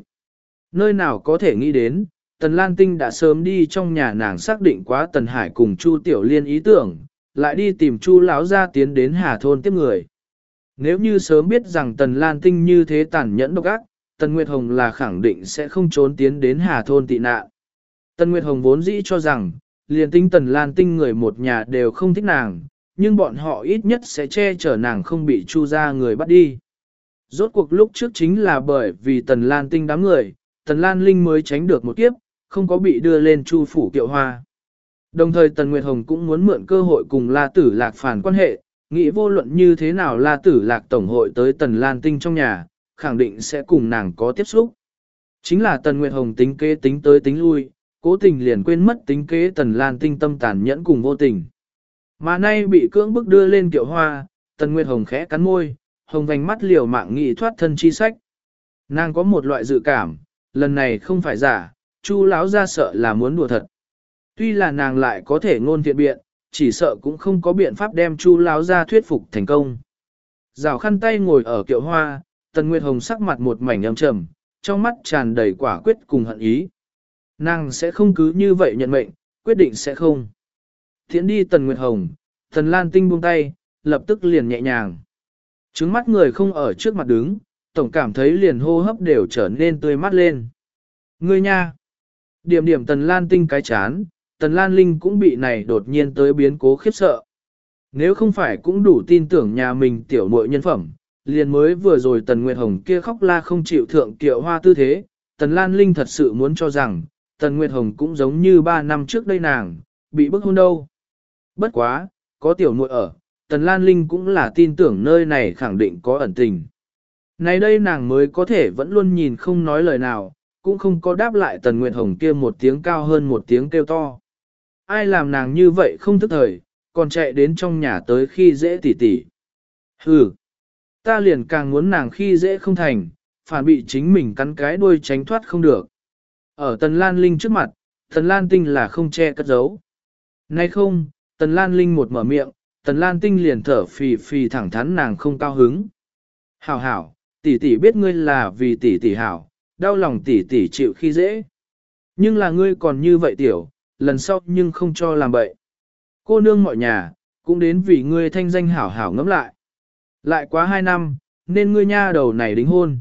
Nơi nào có thể nghĩ đến, Tần Lan Tinh đã sớm đi trong nhà nàng xác định quá Tần Hải cùng Chu Tiểu Liên ý tưởng, lại đi tìm Chu lão ra tiến đến Hà Thôn tiếp người. Nếu như sớm biết rằng Tần Lan Tinh như thế tàn nhẫn độc ác, Tần Nguyệt Hồng là khẳng định sẽ không trốn tiến đến Hà Thôn tị nạn. Tần Nguyệt Hồng vốn dĩ cho rằng, liền tinh Tần Lan Tinh người một nhà đều không thích nàng, nhưng bọn họ ít nhất sẽ che chở nàng không bị Chu ra người bắt đi. Rốt cuộc lúc trước chính là bởi vì Tần Lan Tinh đám người, Tần Lan Linh mới tránh được một kiếp, không có bị đưa lên Chu phủ kiệu hoa. Đồng thời Tần Nguyệt Hồng cũng muốn mượn cơ hội cùng La Tử Lạc phản quan hệ, nghĩ vô luận như thế nào La Tử Lạc Tổng hội tới Tần Lan Tinh trong nhà, khẳng định sẽ cùng nàng có tiếp xúc. Chính là Tần Nguyệt Hồng tính kế tính tới tính lui, cố tình liền quên mất tính kế Tần Lan Tinh tâm tàn nhẫn cùng vô tình. Mà nay bị cưỡng bức đưa lên kiệu hoa, Tần Nguyệt Hồng khẽ cắn môi, hồng vành mắt liều mạng nghị thoát thân chi sách. Nàng có một loại dự cảm, lần này không phải giả, Chu lão ra sợ là muốn đùa thật. Tuy là nàng lại có thể ngôn thiện biện, chỉ sợ cũng không có biện pháp đem Chu lão ra thuyết phục thành công. Rào khăn tay ngồi ở kiệu hoa, Tần Nguyệt Hồng sắc mặt một mảnh âm trầm, trong mắt tràn đầy quả quyết cùng hận ý. Nàng sẽ không cứ như vậy nhận mệnh, quyết định sẽ không. Thiện đi Tần Nguyệt Hồng, Tần Lan Tinh buông tay, lập tức liền nhẹ nhàng. Trứng mắt người không ở trước mặt đứng, tổng cảm thấy liền hô hấp đều trở nên tươi mắt lên. Ngươi nha! Điểm điểm Tần Lan Tinh cái chán, Tần Lan Linh cũng bị này đột nhiên tới biến cố khiếp sợ. Nếu không phải cũng đủ tin tưởng nhà mình tiểu muội nhân phẩm, liền mới vừa rồi Tần Nguyệt Hồng kia khóc la không chịu thượng kiệu hoa tư thế, Tần Lan Linh thật sự muốn cho rằng, Tần Nguyệt Hồng cũng giống như 3 năm trước đây nàng, bị bức hôn đâu. Bất quá, có tiểu muội ở, Tần Lan Linh cũng là tin tưởng nơi này khẳng định có ẩn tình. Này đây nàng mới có thể vẫn luôn nhìn không nói lời nào, cũng không có đáp lại Tần Nguyệt Hồng kia một tiếng cao hơn một tiếng kêu to. Ai làm nàng như vậy không thức thời, còn chạy đến trong nhà tới khi dễ tỉ tỉ. Hừ, ta liền càng muốn nàng khi dễ không thành, phản bị chính mình cắn cái đuôi tránh thoát không được. Ở Tần Lan Linh trước mặt, Tần Lan Tinh là không che cất giấu. Nay không, Tần Lan Linh một mở miệng, Tần Lan Tinh liền thở phì phì thẳng thắn nàng không cao hứng. Hảo hảo, tỷ tỷ biết ngươi là vì tỷ tỷ hảo, đau lòng tỷ tỷ chịu khi dễ. Nhưng là ngươi còn như vậy tiểu, lần sau nhưng không cho làm bậy. Cô nương mọi nhà, cũng đến vì ngươi thanh danh hảo hảo ngẫm lại. Lại quá hai năm, nên ngươi nha đầu này đính hôn.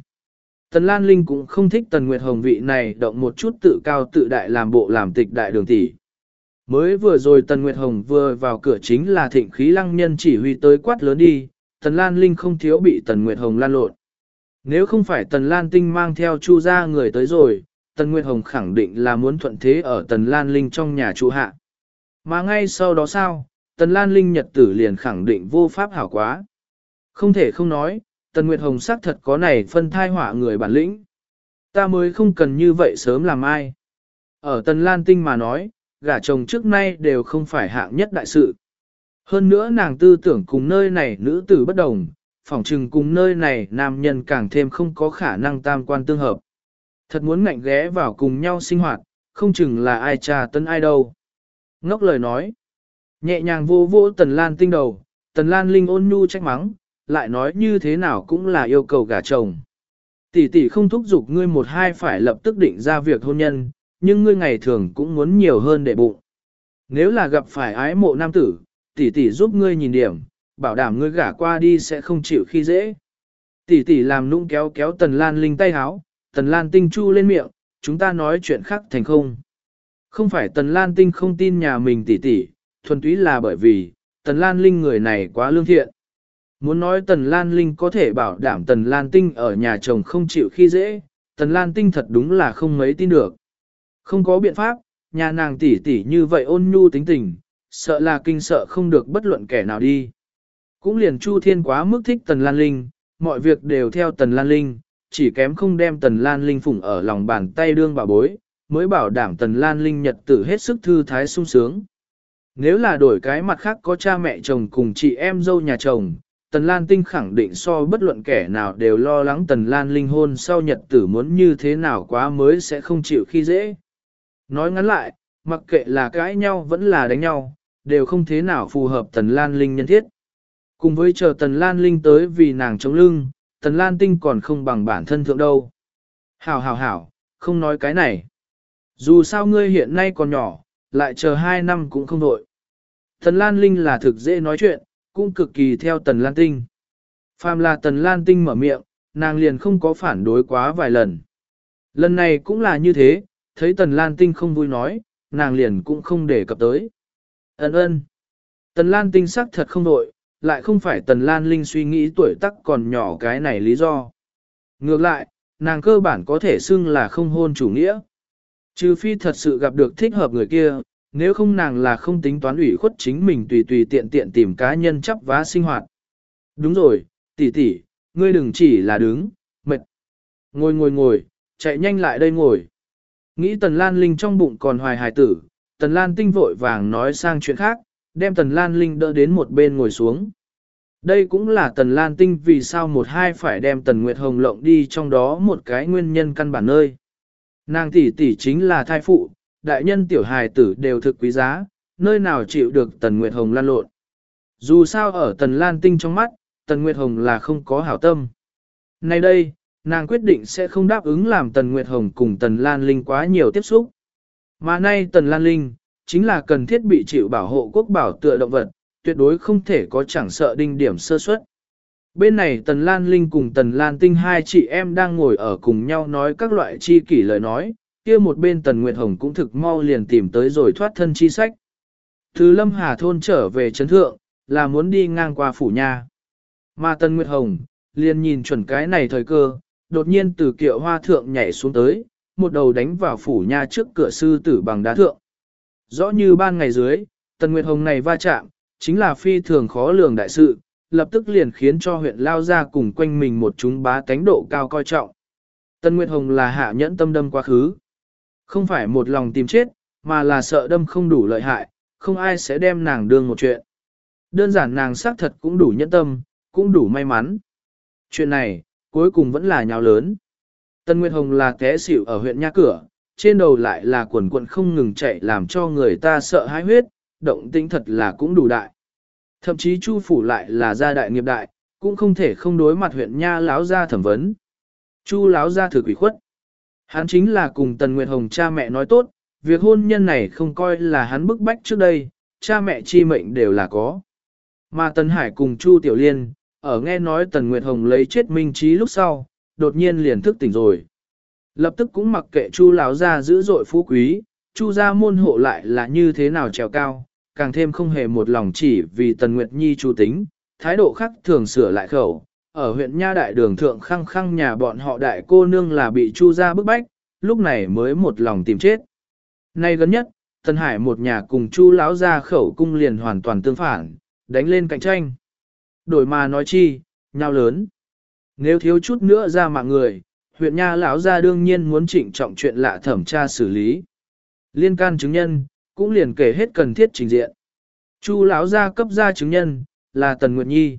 Tần Lan Linh cũng không thích Tần Nguyệt Hồng vị này động một chút tự cao tự đại làm bộ làm tịch đại đường tỷ. Mới vừa rồi Tần Nguyệt Hồng vừa vào cửa chính là thịnh khí lăng nhân chỉ huy tới quát lớn đi, Tần Lan Linh không thiếu bị Tần Nguyệt Hồng lan lộn. Nếu không phải Tần Lan Tinh mang theo chu gia người tới rồi, Tần Nguyệt Hồng khẳng định là muốn thuận thế ở Tần Lan Linh trong nhà trụ hạ. Mà ngay sau đó sao, Tần Lan Linh nhật tử liền khẳng định vô pháp hảo quá. Không thể không nói, Tần Nguyệt Hồng xác thật có này phân thai hỏa người bản lĩnh. Ta mới không cần như vậy sớm làm ai. Ở Tần Lan Tinh mà nói, gả chồng trước nay đều không phải hạng nhất đại sự. Hơn nữa nàng tư tưởng cùng nơi này nữ tử bất đồng, phỏng trừng cùng nơi này nam nhân càng thêm không có khả năng tam quan tương hợp. Thật muốn ngạnh ghé vào cùng nhau sinh hoạt, không chừng là ai trà tân ai đâu. Ngốc lời nói, nhẹ nhàng vô vô tần lan tinh đầu, tần lan linh ôn nhu trách mắng, lại nói như thế nào cũng là yêu cầu gả chồng. Tỷ tỷ không thúc giục ngươi một hai phải lập tức định ra việc hôn nhân, nhưng ngươi ngày thường cũng muốn nhiều hơn để bụng. Nếu là gặp phải ái mộ nam tử, tỷ tỷ giúp ngươi nhìn điểm, bảo đảm ngươi gả qua đi sẽ không chịu khi dễ. Tỷ tỷ làm nũng kéo kéo Tần Lan Linh tay háo, Tần Lan Tinh chu lên miệng, chúng ta nói chuyện khác thành không. Không phải Tần Lan Tinh không tin nhà mình tỷ tỷ, thuần túy là bởi vì, Tần Lan Linh người này quá lương thiện. Muốn nói Tần Lan Linh có thể bảo đảm Tần Lan Tinh ở nhà chồng không chịu khi dễ, Tần Lan Tinh thật đúng là không mấy tin được. Không có biện pháp, nhà nàng tỷ tỷ như vậy ôn nhu tính tình, sợ là kinh sợ không được bất luận kẻ nào đi. Cũng liền Chu Thiên quá mức thích Tần Lan Linh, mọi việc đều theo Tần Lan Linh, chỉ kém không đem Tần Lan Linh phụng ở lòng bàn tay đương bà bối, mới bảo đảm Tần Lan Linh nhật tử hết sức thư thái sung sướng. Nếu là đổi cái mặt khác có cha mẹ chồng cùng chị em dâu nhà chồng, Tần Lan Tinh khẳng định so bất luận kẻ nào đều lo lắng Tần Lan Linh hôn sau nhật tử muốn như thế nào quá mới sẽ không chịu khi dễ. Nói ngắn lại, mặc kệ là cãi nhau vẫn là đánh nhau, đều không thế nào phù hợp Tần Lan Linh nhân thiết. Cùng với chờ Tần Lan Linh tới vì nàng chống lưng, Tần Lan Tinh còn không bằng bản thân thượng đâu. Hảo hảo hảo, không nói cái này. Dù sao ngươi hiện nay còn nhỏ, lại chờ hai năm cũng không đổi. Tần Lan Linh là thực dễ nói chuyện, cũng cực kỳ theo Tần Lan Tinh. Phàm là Tần Lan Tinh mở miệng, nàng liền không có phản đối quá vài lần. Lần này cũng là như thế, thấy Tần Lan Tinh không vui nói, nàng liền cũng không để cập tới. Ấn ơn. Tần Lan Tinh sắc thật không đội, lại không phải Tần Lan Linh suy nghĩ tuổi tác còn nhỏ cái này lý do. Ngược lại, nàng cơ bản có thể xưng là không hôn chủ nghĩa. Trừ phi thật sự gặp được thích hợp người kia, nếu không nàng là không tính toán ủy khuất chính mình tùy tùy tiện tiện tìm cá nhân chấp vá sinh hoạt. Đúng rồi, tỷ tỷ, ngươi đừng chỉ là đứng, mệt. Ngồi ngồi ngồi, chạy nhanh lại đây ngồi. Nghĩ Tần Lan Linh trong bụng còn hoài hài tử, Tần Lan Tinh vội vàng nói sang chuyện khác, đem Tần Lan Linh đỡ đến một bên ngồi xuống. Đây cũng là Tần Lan Tinh vì sao một hai phải đem Tần Nguyệt Hồng lộng đi trong đó một cái nguyên nhân căn bản nơi. Nàng tỷ tỷ chính là thai phụ, đại nhân tiểu hài tử đều thực quý giá, nơi nào chịu được Tần Nguyệt Hồng lan lộn. Dù sao ở Tần Lan Tinh trong mắt, Tần Nguyệt Hồng là không có hảo tâm. Nay đây, nàng quyết định sẽ không đáp ứng làm Tần Nguyệt Hồng cùng Tần Lan Linh quá nhiều tiếp xúc. Mà nay Tần Lan Linh, chính là cần thiết bị chịu bảo hộ quốc bảo tựa động vật, tuyệt đối không thể có chẳng sợ đinh điểm sơ suất. Bên này Tần Lan Linh cùng Tần Lan Tinh hai chị em đang ngồi ở cùng nhau nói các loại chi kỷ lời nói, kia một bên Tần Nguyệt Hồng cũng thực mau liền tìm tới rồi thoát thân chi sách. Từ Lâm Hà Thôn trở về Trấn Thượng, là muốn đi ngang qua phủ nha. Mà Tần Nguyệt Hồng, liền nhìn chuẩn cái này thời cơ, đột nhiên từ kiệu hoa thượng nhảy xuống tới, một đầu đánh vào phủ nha trước cửa sư tử bằng đá thượng. Rõ như ban ngày dưới, Tần Nguyệt Hồng này va chạm, chính là phi thường khó lường đại sự, lập tức liền khiến cho huyện lao ra cùng quanh mình một chúng bá tánh độ cao coi trọng. Tần Nguyệt Hồng là hạ nhẫn tâm đâm quá khứ. Không phải một lòng tìm chết, mà là sợ đâm không đủ lợi hại, không ai sẽ đem nàng đương một chuyện. Đơn giản nàng xác thật cũng đủ nhẫn tâm, cũng đủ may mắn. Chuyện này, cuối cùng vẫn là nhào lớn. Tân Nguyệt Hồng là té xỉu ở huyện Nha Cửa, trên đầu lại là quần quận không ngừng chạy làm cho người ta sợ hãi huyết, động tĩnh thật là cũng đủ đại. Thậm chí Chu phủ lại là gia đại nghiệp đại, cũng không thể không đối mặt huyện Nha láo ra thẩm vấn. Chu láo ra thử quỷ khuất. Hắn chính là cùng Tần Nguyệt Hồng cha mẹ nói tốt, việc hôn nhân này không coi là hắn bức bách trước đây, cha mẹ chi mệnh đều là có. Mà Tần Hải cùng Chu Tiểu Liên, ở nghe nói Tần Nguyệt Hồng lấy chết minh trí lúc sau, đột nhiên liền thức tỉnh rồi. Lập tức cũng mặc kệ Chu lão gia dữ dội phú quý, Chu gia môn hộ lại là như thế nào trèo cao, càng thêm không hề một lòng chỉ vì Tần Nguyệt Nhi chu tính, thái độ khác thường sửa lại khẩu. Ở huyện Nha Đại Đường Thượng khăng khăng nhà bọn họ đại cô nương là bị Chu gia bức bách, lúc này mới một lòng tìm chết. Nay gần nhất, Tần Hải một nhà cùng Chu lão gia khẩu cung liền hoàn toàn tương phản, đánh lên cạnh tranh. Đổi mà nói chi, nhau lớn. Nếu thiếu chút nữa ra mạng người, huyện nha lão gia đương nhiên muốn trịnh trọng chuyện lạ thẩm tra xử lý. Liên can chứng nhân, cũng liền kể hết cần thiết trình diện. Chu lão gia cấp ra chứng nhân, là Tần Nguyệt Nhi.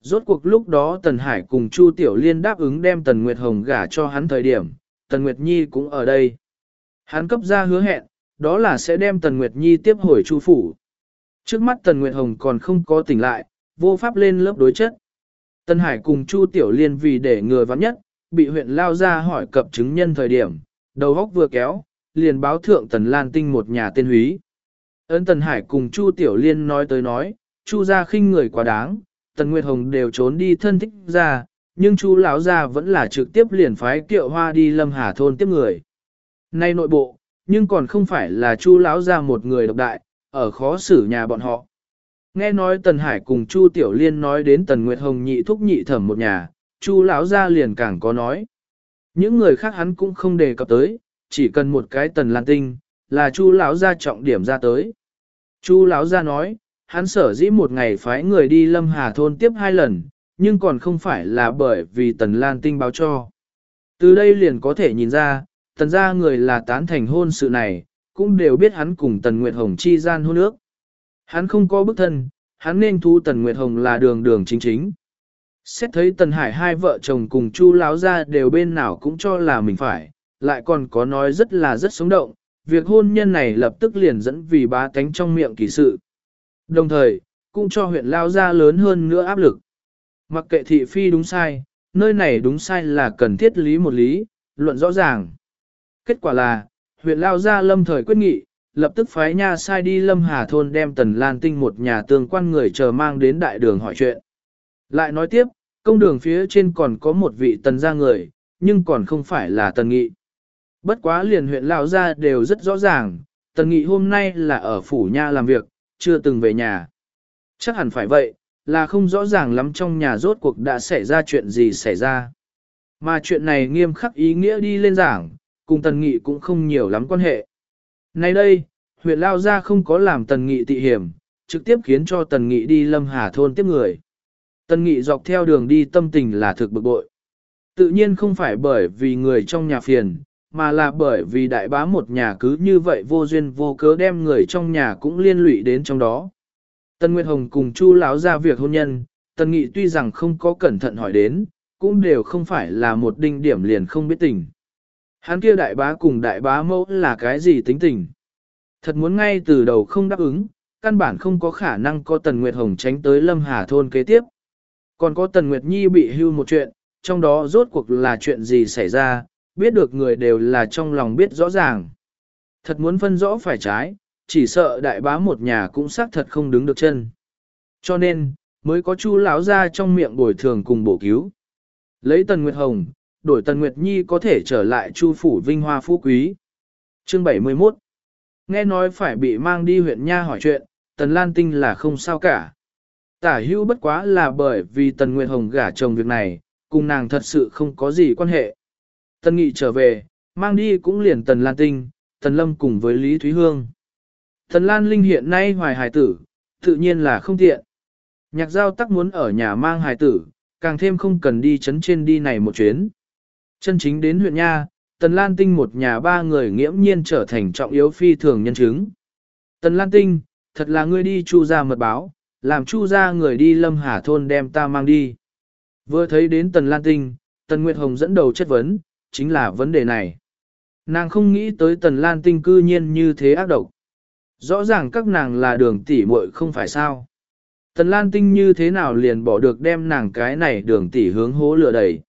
Rốt cuộc lúc đó Tần Hải cùng Chu Tiểu Liên đáp ứng đem Tần Nguyệt Hồng gả cho hắn thời điểm, Tần Nguyệt Nhi cũng ở đây. Hắn cấp ra hứa hẹn, đó là sẽ đem Tần Nguyệt Nhi tiếp hồi Chu phủ. Trước mắt Tần Nguyệt Hồng còn không có tỉnh lại, vô pháp lên lớp đối chất. Tần Hải cùng Chu Tiểu Liên vì để ngừa vắng nhất, bị huyện lao ra hỏi cập chứng nhân thời điểm, đầu góc vừa kéo, liền báo thượng Tần Lan Tinh một nhà tên húy. Ấn Tần Hải cùng Chu Tiểu Liên nói tới nói, Chu gia khinh người quá đáng, Tần Nguyệt Hồng đều trốn đi thân thích ra, nhưng Chu lão gia vẫn là trực tiếp liền phái Kiệu Hoa đi Lâm Hà thôn tiếp người. Nay nội bộ, nhưng còn không phải là Chu lão gia một người độc đại, ở khó xử nhà bọn họ. Nghe nói Tần Hải cùng Chu Tiểu Liên nói đến Tần Nguyệt Hồng nhị thúc nhị thẩm một nhà, Chu lão gia liền càng có nói. Những người khác hắn cũng không đề cập tới, chỉ cần một cái Tần Lan Tinh, là Chu lão gia trọng điểm ra tới. Chu lão gia nói, hắn sở dĩ một ngày phái người đi Lâm Hà thôn tiếp hai lần, nhưng còn không phải là bởi vì Tần Lan Tinh báo cho. Từ đây liền có thể nhìn ra, tần gia người là tán thành hôn sự này, cũng đều biết hắn cùng Tần Nguyệt Hồng chi gian hôn ước. Hắn không có bức thân, hắn nên thu Tần Nguyệt Hồng là đường đường chính chính. Xét thấy Tần Hải hai vợ chồng cùng Chu láo ra đều bên nào cũng cho là mình phải, lại còn có nói rất là rất sống động, việc hôn nhân này lập tức liền dẫn vì bá tánh trong miệng kỳ sự. Đồng thời, cũng cho huyện lao ra lớn hơn nữa áp lực. Mặc kệ thị phi đúng sai, nơi này đúng sai là cần thiết lý một lý, luận rõ ràng. Kết quả là, huyện lao ra lâm thời quyết nghị, lập tức phái nha sai đi Lâm Hà Thôn đem Tần Lan Tinh một nhà tương quan người chờ mang đến đại đường hỏi chuyện. Lại nói tiếp, công đường phía trên còn có một vị tần gia người, nhưng còn không phải là tần nghị. Bất quá liền huyện Lão Gia đều rất rõ ràng, tần nghị hôm nay là ở phủ nha làm việc, chưa từng về nhà. Chắc hẳn phải vậy, là không rõ ràng lắm trong nhà rốt cuộc đã xảy ra chuyện gì xảy ra. Mà chuyện này nghiêm khắc ý nghĩa đi lên giảng, cùng tần nghị cũng không nhiều lắm quan hệ. Nay đây, huyện Lao Gia không có làm tần nghị tị hiểm, trực tiếp khiến cho tần nghị đi lâm hà thôn tiếp người. Tần nghị dọc theo đường đi tâm tình là thực bực bội. Tự nhiên không phải bởi vì người trong nhà phiền, mà là bởi vì đại bá một nhà cứ như vậy vô duyên vô cớ đem người trong nhà cũng liên lụy đến trong đó. Tần Nguyệt Hồng cùng Chu lão ra việc hôn nhân, Tần Nghị tuy rằng không có cẩn thận hỏi đến, cũng đều không phải là một đinh điểm liền không biết tình. Hắn kia đại bá cùng đại bá mẫu là cái gì tính tình? Thật muốn ngay từ đầu không đáp ứng, căn bản không có khả năng có Tần Nguyệt Hồng tránh tới Lâm Hà thôn kế tiếp. Còn có Tần Nguyệt Nhi bị hưu một chuyện, trong đó rốt cuộc là chuyện gì xảy ra, biết được người đều là trong lòng biết rõ ràng. Thật muốn phân rõ phải trái, chỉ sợ đại bá một nhà cũng xác thật không đứng được chân. Cho nên, mới có chu lão ra trong miệng bồi thường cùng bổ cứu. Lấy Tần Nguyệt Hồng, đổi Tần Nguyệt Nhi có thể trở lại chu phủ vinh hoa phú quý. Chương 71 Nghe nói phải bị mang đi huyện Nha hỏi chuyện, Tần Lan Tinh là không sao cả. Tả hưu bất quá là bởi vì Tần Nguyệt Hồng gả chồng việc này, cùng nàng thật sự không có gì quan hệ. Tần Nghị trở về, mang đi cũng liền Tần Lan Tinh, Tần Lâm cùng với Lý Thúy Hương. Tần Lan Linh hiện nay hoài hài tử, tự nhiên là không tiện. Nhạc giao tắc muốn ở nhà mang hài tử, càng thêm không cần đi chấn trên đi này một chuyến. Chân chính đến huyện Nha, Tần Lan Tinh một nhà ba người nghiễm nhiên trở thành trọng yếu phi thường nhân chứng. Tần Lan Tinh, thật là ngươi đi chu ra mật báo, làm chu ra người đi lâm hà thôn đem ta mang đi. Vừa thấy đến Tần Lan Tinh, Tần Nguyệt Hồng dẫn đầu chất vấn, chính là vấn đề này. Nàng không nghĩ tới Tần Lan Tinh cư nhiên như thế ác độc. Rõ ràng các nàng là đường tỷ muội không phải sao. Tần Lan Tinh như thế nào liền bỏ được đem nàng cái này đường tỷ hướng hố lửa đẩy.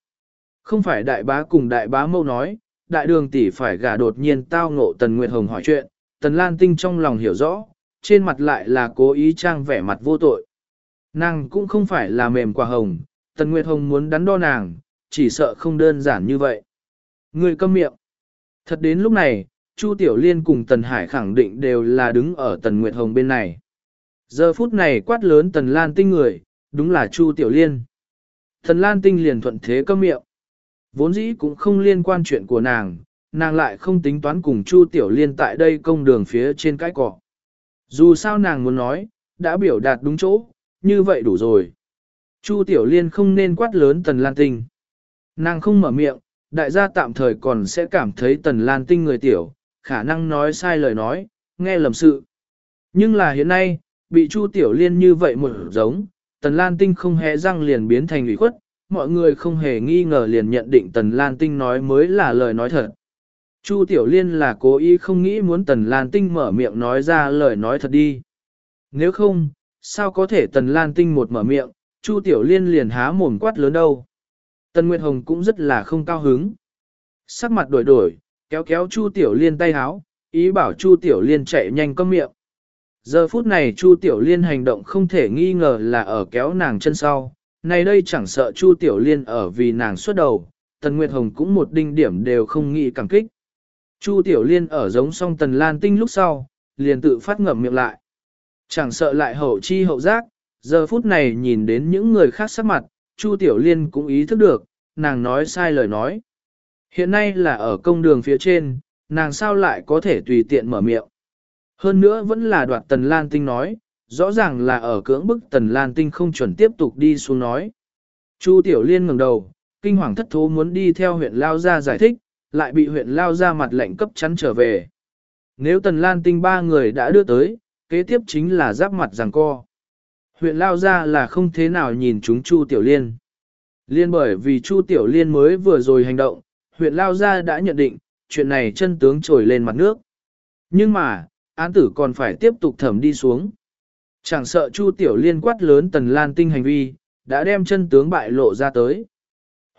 Không phải đại bá cùng đại bá mâu nói, đại đường tỷ phải gả đột nhiên tao ngộ Tần Nguyệt Hồng hỏi chuyện, Tần Lan Tinh trong lòng hiểu rõ, trên mặt lại là cố ý trang vẻ mặt vô tội. Nàng cũng không phải là mềm quả hồng, Tần Nguyệt Hồng muốn đắn đo nàng, chỉ sợ không đơn giản như vậy. Người câm miệng. Thật đến lúc này, Chu Tiểu Liên cùng Tần Hải khẳng định đều là đứng ở Tần Nguyệt Hồng bên này. Giờ phút này quát lớn Tần Lan Tinh người, đúng là Chu Tiểu Liên. Tần Lan Tinh liền thuận thế câm miệng. Vốn dĩ cũng không liên quan chuyện của nàng, nàng lại không tính toán cùng Chu Tiểu Liên tại đây công đường phía trên cái cỏ. Dù sao nàng muốn nói, đã biểu đạt đúng chỗ, như vậy đủ rồi. Chu Tiểu Liên không nên quát lớn Tần Lan Tinh. Nàng không mở miệng, đại gia tạm thời còn sẽ cảm thấy Tần Lan Tinh người tiểu, khả năng nói sai lời nói, nghe lầm sự. Nhưng là hiện nay, bị Chu Tiểu Liên như vậy một giống, Tần Lan Tinh không hề răng liền biến thành ủy khuất, mọi người không hề nghi ngờ liền nhận định Tần Lan Tinh nói mới là lời nói thật. Chu Tiểu Liên là cố ý không nghĩ muốn Tần Lan Tinh mở miệng nói ra lời nói thật đi. Nếu không, sao có thể Tần Lan Tinh một mở miệng, Chu Tiểu Liên liền há mồm quát lớn đâu. Tần Nguyệt Hồng cũng rất là không cao hứng. Sắc mặt đổi đổi, kéo kéo Chu Tiểu Liên tay háo, ý bảo Chu Tiểu Liên chạy nhanh cơm miệng. Giờ phút này Chu Tiểu Liên hành động không thể nghi ngờ là ở kéo nàng chân sau. Này đây chẳng sợ Chu Tiểu Liên ở vì nàng xuất đầu, Tần Nguyệt Hồng cũng một đinh điểm đều không nghĩ cảm kích. Chu Tiểu Liên ở giống song Tần Lan Tinh lúc sau, liền tự phát ngậm miệng lại. Chẳng sợ lại hậu chi hậu giác, giờ phút này nhìn đến những người khác sắc mặt, Chu Tiểu Liên cũng ý thức được, nàng nói sai lời nói. Hiện nay là ở công đường phía trên, nàng sao lại có thể tùy tiện mở miệng. Hơn nữa vẫn là đoạt Tần Lan Tinh nói, rõ ràng là ở cưỡng bức Tần Lan Tinh không chuẩn tiếp tục đi xuống nói. Chu Tiểu Liên ngẩng đầu, kinh hoàng thất thố muốn đi theo huyện Lao Gia giải thích, lại bị huyện Lao Gia mặt lệnh cấp chắn trở về. Nếu Tần Lan Tinh ba người đã đưa tới, kế tiếp chính là giáp mặt giằng co. Huyện Lao Gia là không thế nào nhìn chúng Chu Tiểu Liên. Liên bởi vì Chu Tiểu Liên mới vừa rồi hành động, huyện Lao Gia đã nhận định, chuyện này chân tướng trồi lên mặt nước. Nhưng mà, án tử còn phải tiếp tục thẩm đi xuống. Chẳng sợ Chu Tiểu Liên quát lớn Tần Lan Tinh hành vi, đã đem chân tướng bại lộ ra tới.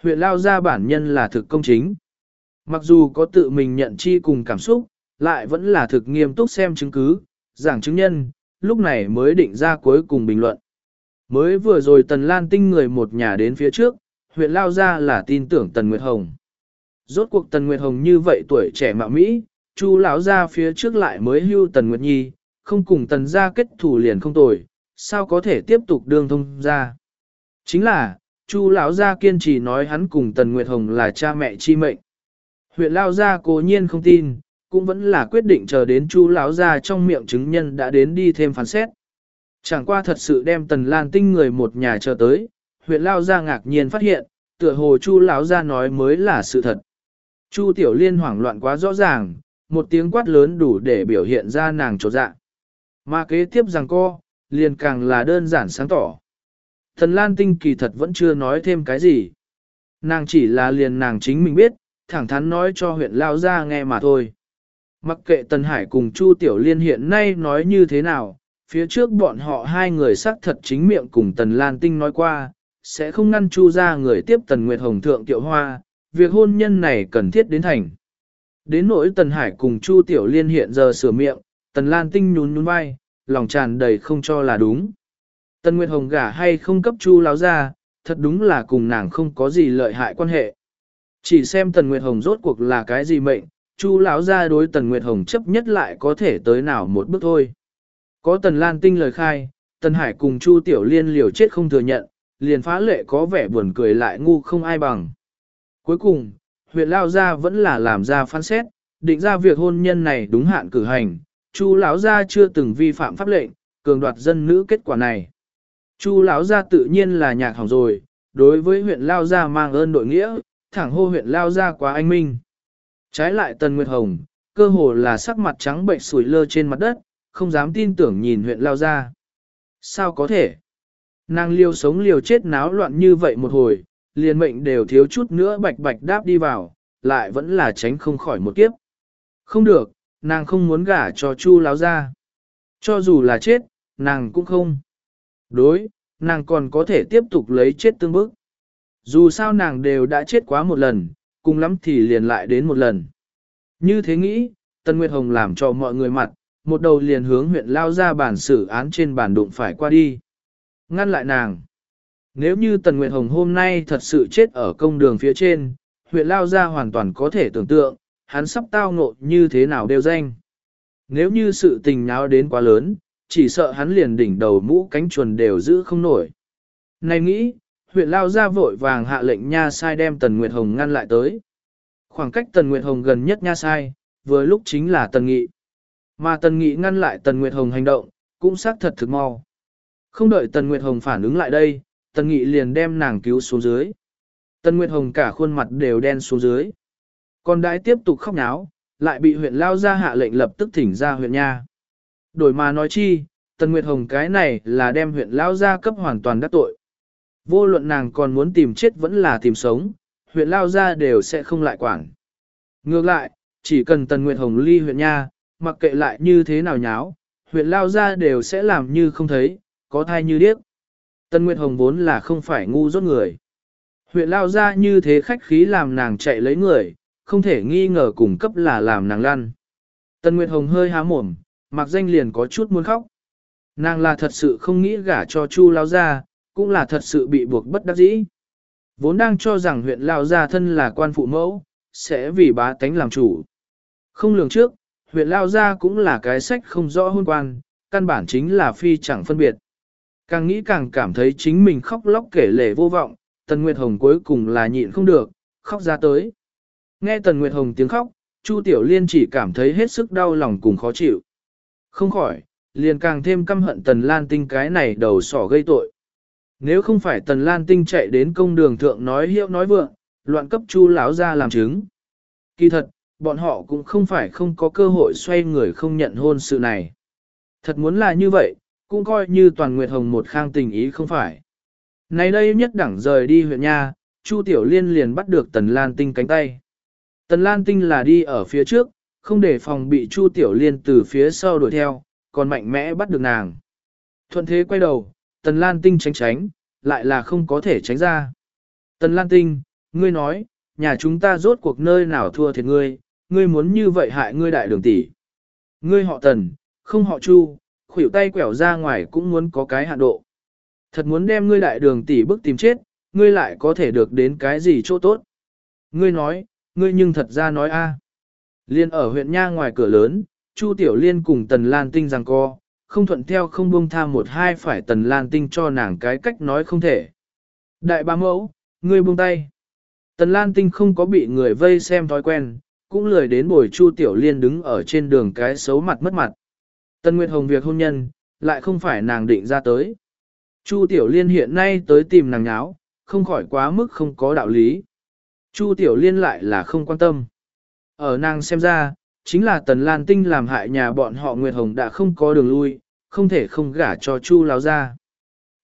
Huyện Lao Gia bản nhân là thực công chính. Mặc dù có tự mình nhận chi cùng cảm xúc, lại vẫn là thực nghiêm túc xem chứng cứ, giảng chứng nhân, lúc này mới định ra cuối cùng bình luận. Mới vừa rồi Tần Lan Tinh người một nhà đến phía trước, huyện Lao Gia là tin tưởng Tần Nguyệt Hồng. Rốt cuộc Tần Nguyệt Hồng như vậy tuổi trẻ mạo Mỹ, Chu lão gia phía trước lại mới hưu Tần Nguyệt Nhi, không cùng Tần gia kết thủ liền không tồi, sao có thể tiếp tục đương thông gia. Chính là, Chu lão gia kiên trì nói hắn cùng Tần Nguyệt Hồng là cha mẹ chi mệnh. Huyện Lao gia cố nhiên không tin, cũng vẫn là quyết định chờ đến Chu lão gia trong miệng chứng nhân đã đến đi thêm phán xét. Chẳng qua thật sự đem Tần Lan Tinh người một nhà chờ tới, huyện Lao gia ngạc nhiên phát hiện, tựa hồ Chu lão gia nói mới là sự thật. Chu Tiểu Liên hoảng loạn quá rõ ràng, một tiếng quát lớn đủ để biểu hiện ra nàng trột dạ. Mà kế tiếp rằng co, liền càng là đơn giản sáng tỏ. Thần Lan Tinh kỳ thật vẫn chưa nói thêm cái gì. Nàng chỉ là liền nàng chính mình biết, thẳng thắn nói cho huyện Lao ra nghe mà thôi. Mặc kệ Tần Hải cùng Chu Tiểu Liên hiện nay nói như thế nào, phía trước bọn họ hai người xác thật chính miệng cùng Tần Lan Tinh nói qua, sẽ không ngăn Chu ra người tiếp Tần Nguyệt Hồng thượng tiệu hoa, việc hôn nhân này cần thiết đến thành. Đến nỗi Tần Hải cùng Chu Tiểu Liên hiện giờ sửa miệng, Tần Lan Tinh nhún nhún vai, lòng tràn đầy không cho là đúng. Tần Nguyệt Hồng gả hay không cấp Chu láo ra, thật đúng là cùng nàng không có gì lợi hại quan hệ. Chỉ xem Tần Nguyệt Hồng rốt cuộc là cái gì mệnh, Chu lão gia đối Tần Nguyệt Hồng chấp nhất lại có thể tới nào một bước thôi. Có Tần Lan Tinh lời khai, Tần Hải cùng Chu Tiểu Liên liều chết không thừa nhận, liền phá lệ có vẻ buồn cười lại ngu không ai bằng. Cuối cùng, huyện Lao Gia vẫn là làm ra phán xét, định ra việc hôn nhân này đúng hạn cử hành, Chu lão gia chưa từng vi phạm pháp lệnh, cường đoạt dân nữ kết quả này. Chu lão gia tự nhiên là nhạc hỏng rồi, đối với huyện Lao Gia mang ơn đội nghĩa, thẳng hô huyện Lao Gia quá anh minh. Trái lại Tần Nguyệt Hồng, cơ hồ là sắc mặt trắng bệnh sủi lơ trên mặt đất, không dám tin tưởng nhìn huyện Lao ra Sao có thể? Nàng liều sống liều chết náo loạn như vậy một hồi, liền mệnh đều thiếu chút nữa bạch bạch đáp đi vào, lại vẫn là tránh không khỏi một kiếp. Không được, nàng không muốn gả cho Chu láo ra. Cho dù là chết, nàng cũng không. Đối, nàng còn có thể tiếp tục lấy chết tương bức. Dù sao nàng đều đã chết quá một lần, cùng lắm thì liền lại đến một lần. Như thế nghĩ, Tân Nguyệt Hồng làm cho mọi người mặt, một đầu liền hướng huyện lao ra bản xử án trên bản đụng phải qua đi. Ngăn lại nàng. Nếu như Tần Nguyệt Hồng hôm nay thật sự chết ở công đường phía trên, huyện lao ra hoàn toàn có thể tưởng tượng, hắn sắp tao ngộ như thế nào đều danh. Nếu như sự tình nháo đến quá lớn, chỉ sợ hắn liền đỉnh đầu mũ cánh chuồn đều giữ không nổi. Này nghĩ, huyện lao ra vội vàng hạ lệnh nha sai đem Tần Nguyệt Hồng ngăn lại tới. Khoảng cách Tần Nguyệt Hồng gần nhất nha sai, vừa lúc chính là Tần Nghị. Mà Tần Nghị ngăn lại Tần Nguyệt Hồng hành động, cũng xác thật thực mau. Không đợi Tần Nguyệt Hồng phản ứng lại đây, Tần Nghị liền đem nàng cứu xuống dưới. Tần Nguyệt Hồng cả khuôn mặt đều đen xuống dưới. Còn đãi tiếp tục khóc náo, lại bị huyện lao ra hạ lệnh lập tức thỉnh ra huyện nha. Đổi mà nói chi, Tần Nguyệt Hồng cái này là đem huyện lao ra cấp hoàn toàn đắc tội. Vô luận nàng còn muốn tìm chết vẫn là tìm sống, huyện lao ra đều sẽ không lại quản. Ngược lại, chỉ cần Tần Nguyệt Hồng ly huyện nha, mặc kệ lại như thế nào nháo, huyện lao ra đều sẽ làm như không thấy, có thai như điếc. Tần Nguyệt Hồng vốn là không phải ngu rốt người. Huyện lao ra như thế khách khí làm nàng chạy lấy người, không thể nghi ngờ cùng cấp là làm nàng lăn. Tần Nguyệt Hồng hơi há mồm, mặc danh liền có chút muốn khóc. Nàng là thật sự không nghĩ gả cho Chu lao ra, cũng là thật sự bị buộc bất đắc dĩ. Vốn đang cho rằng huyện lao gia thân là quan phụ mẫu, sẽ vì bá tánh làm chủ. Không lường trước, huyện lao gia cũng là cái sách không rõ hôn quan, căn bản chính là phi chẳng phân biệt. Càng nghĩ càng cảm thấy chính mình khóc lóc kể lể vô vọng, Tần Nguyệt Hồng cuối cùng là nhịn không được, khóc ra tới. Nghe Tần Nguyệt Hồng tiếng khóc, Chu Tiểu Liên chỉ cảm thấy hết sức đau lòng cùng khó chịu. Không khỏi, liền càng thêm căm hận Tần Lan Tinh cái này đầu sỏ gây tội. Nếu không phải Tần Lan Tinh chạy đến công đường thượng nói hiệu nói vượng, loạn cấp Chu lão ra làm chứng. Kỳ thật, bọn họ cũng không phải không có cơ hội xoay người không nhận hôn sự này. Thật muốn là như vậy, cũng coi như toàn Nguyệt Hồng một khang tình ý không phải. Này đây nhất đẳng rời đi huyện nha, Chu Tiểu Liên liền bắt được Tần Lan Tinh cánh tay. Tần Lan Tinh là đi ở phía trước, không để phòng bị Chu Tiểu Liên từ phía sau đuổi theo, còn mạnh mẽ bắt được nàng. Thuận thế quay đầu, Tần Lan Tinh tránh tránh, lại là không có thể tránh ra. Tần Lan Tinh, ngươi nói, nhà chúng ta rốt cuộc nơi nào thua thiệt ngươi, ngươi muốn như vậy hại ngươi đại đường tỷ. Ngươi họ Tần, không họ Chu, khuỷu tay quẻo ra ngoài cũng muốn có cái hạn độ. Thật muốn đem ngươi đại đường tỷ bức tìm chết, ngươi lại có thể được đến cái gì chỗ tốt. Ngươi nói, ngươi nhưng thật ra nói a. Liên ở huyện Nha ngoài cửa lớn, Chu Tiểu Liên cùng Tần Lan Tinh rằng co, không thuận theo không buông tha một hai phải Tần Lan Tinh cho nàng cái cách nói không thể. Đại bá mẫu, ngươi buông tay. Tần Lan Tinh không có bị người vây xem thói quen, cũng lười đến bồi Chu Tiểu Liên đứng ở trên đường cái xấu mặt mất mặt. Tần Nguyệt Hồng việc hôn nhân, lại không phải nàng định ra tới. Chu Tiểu Liên hiện nay tới tìm nàng nháo, không khỏi quá mức không có đạo lý. Chu Tiểu Liên lại là không quan tâm. Ở nàng xem ra, chính là Tần Lan Tinh làm hại nhà bọn họ Nguyệt Hồng đã không có đường lui, không thể không gả cho Chu Láo ra.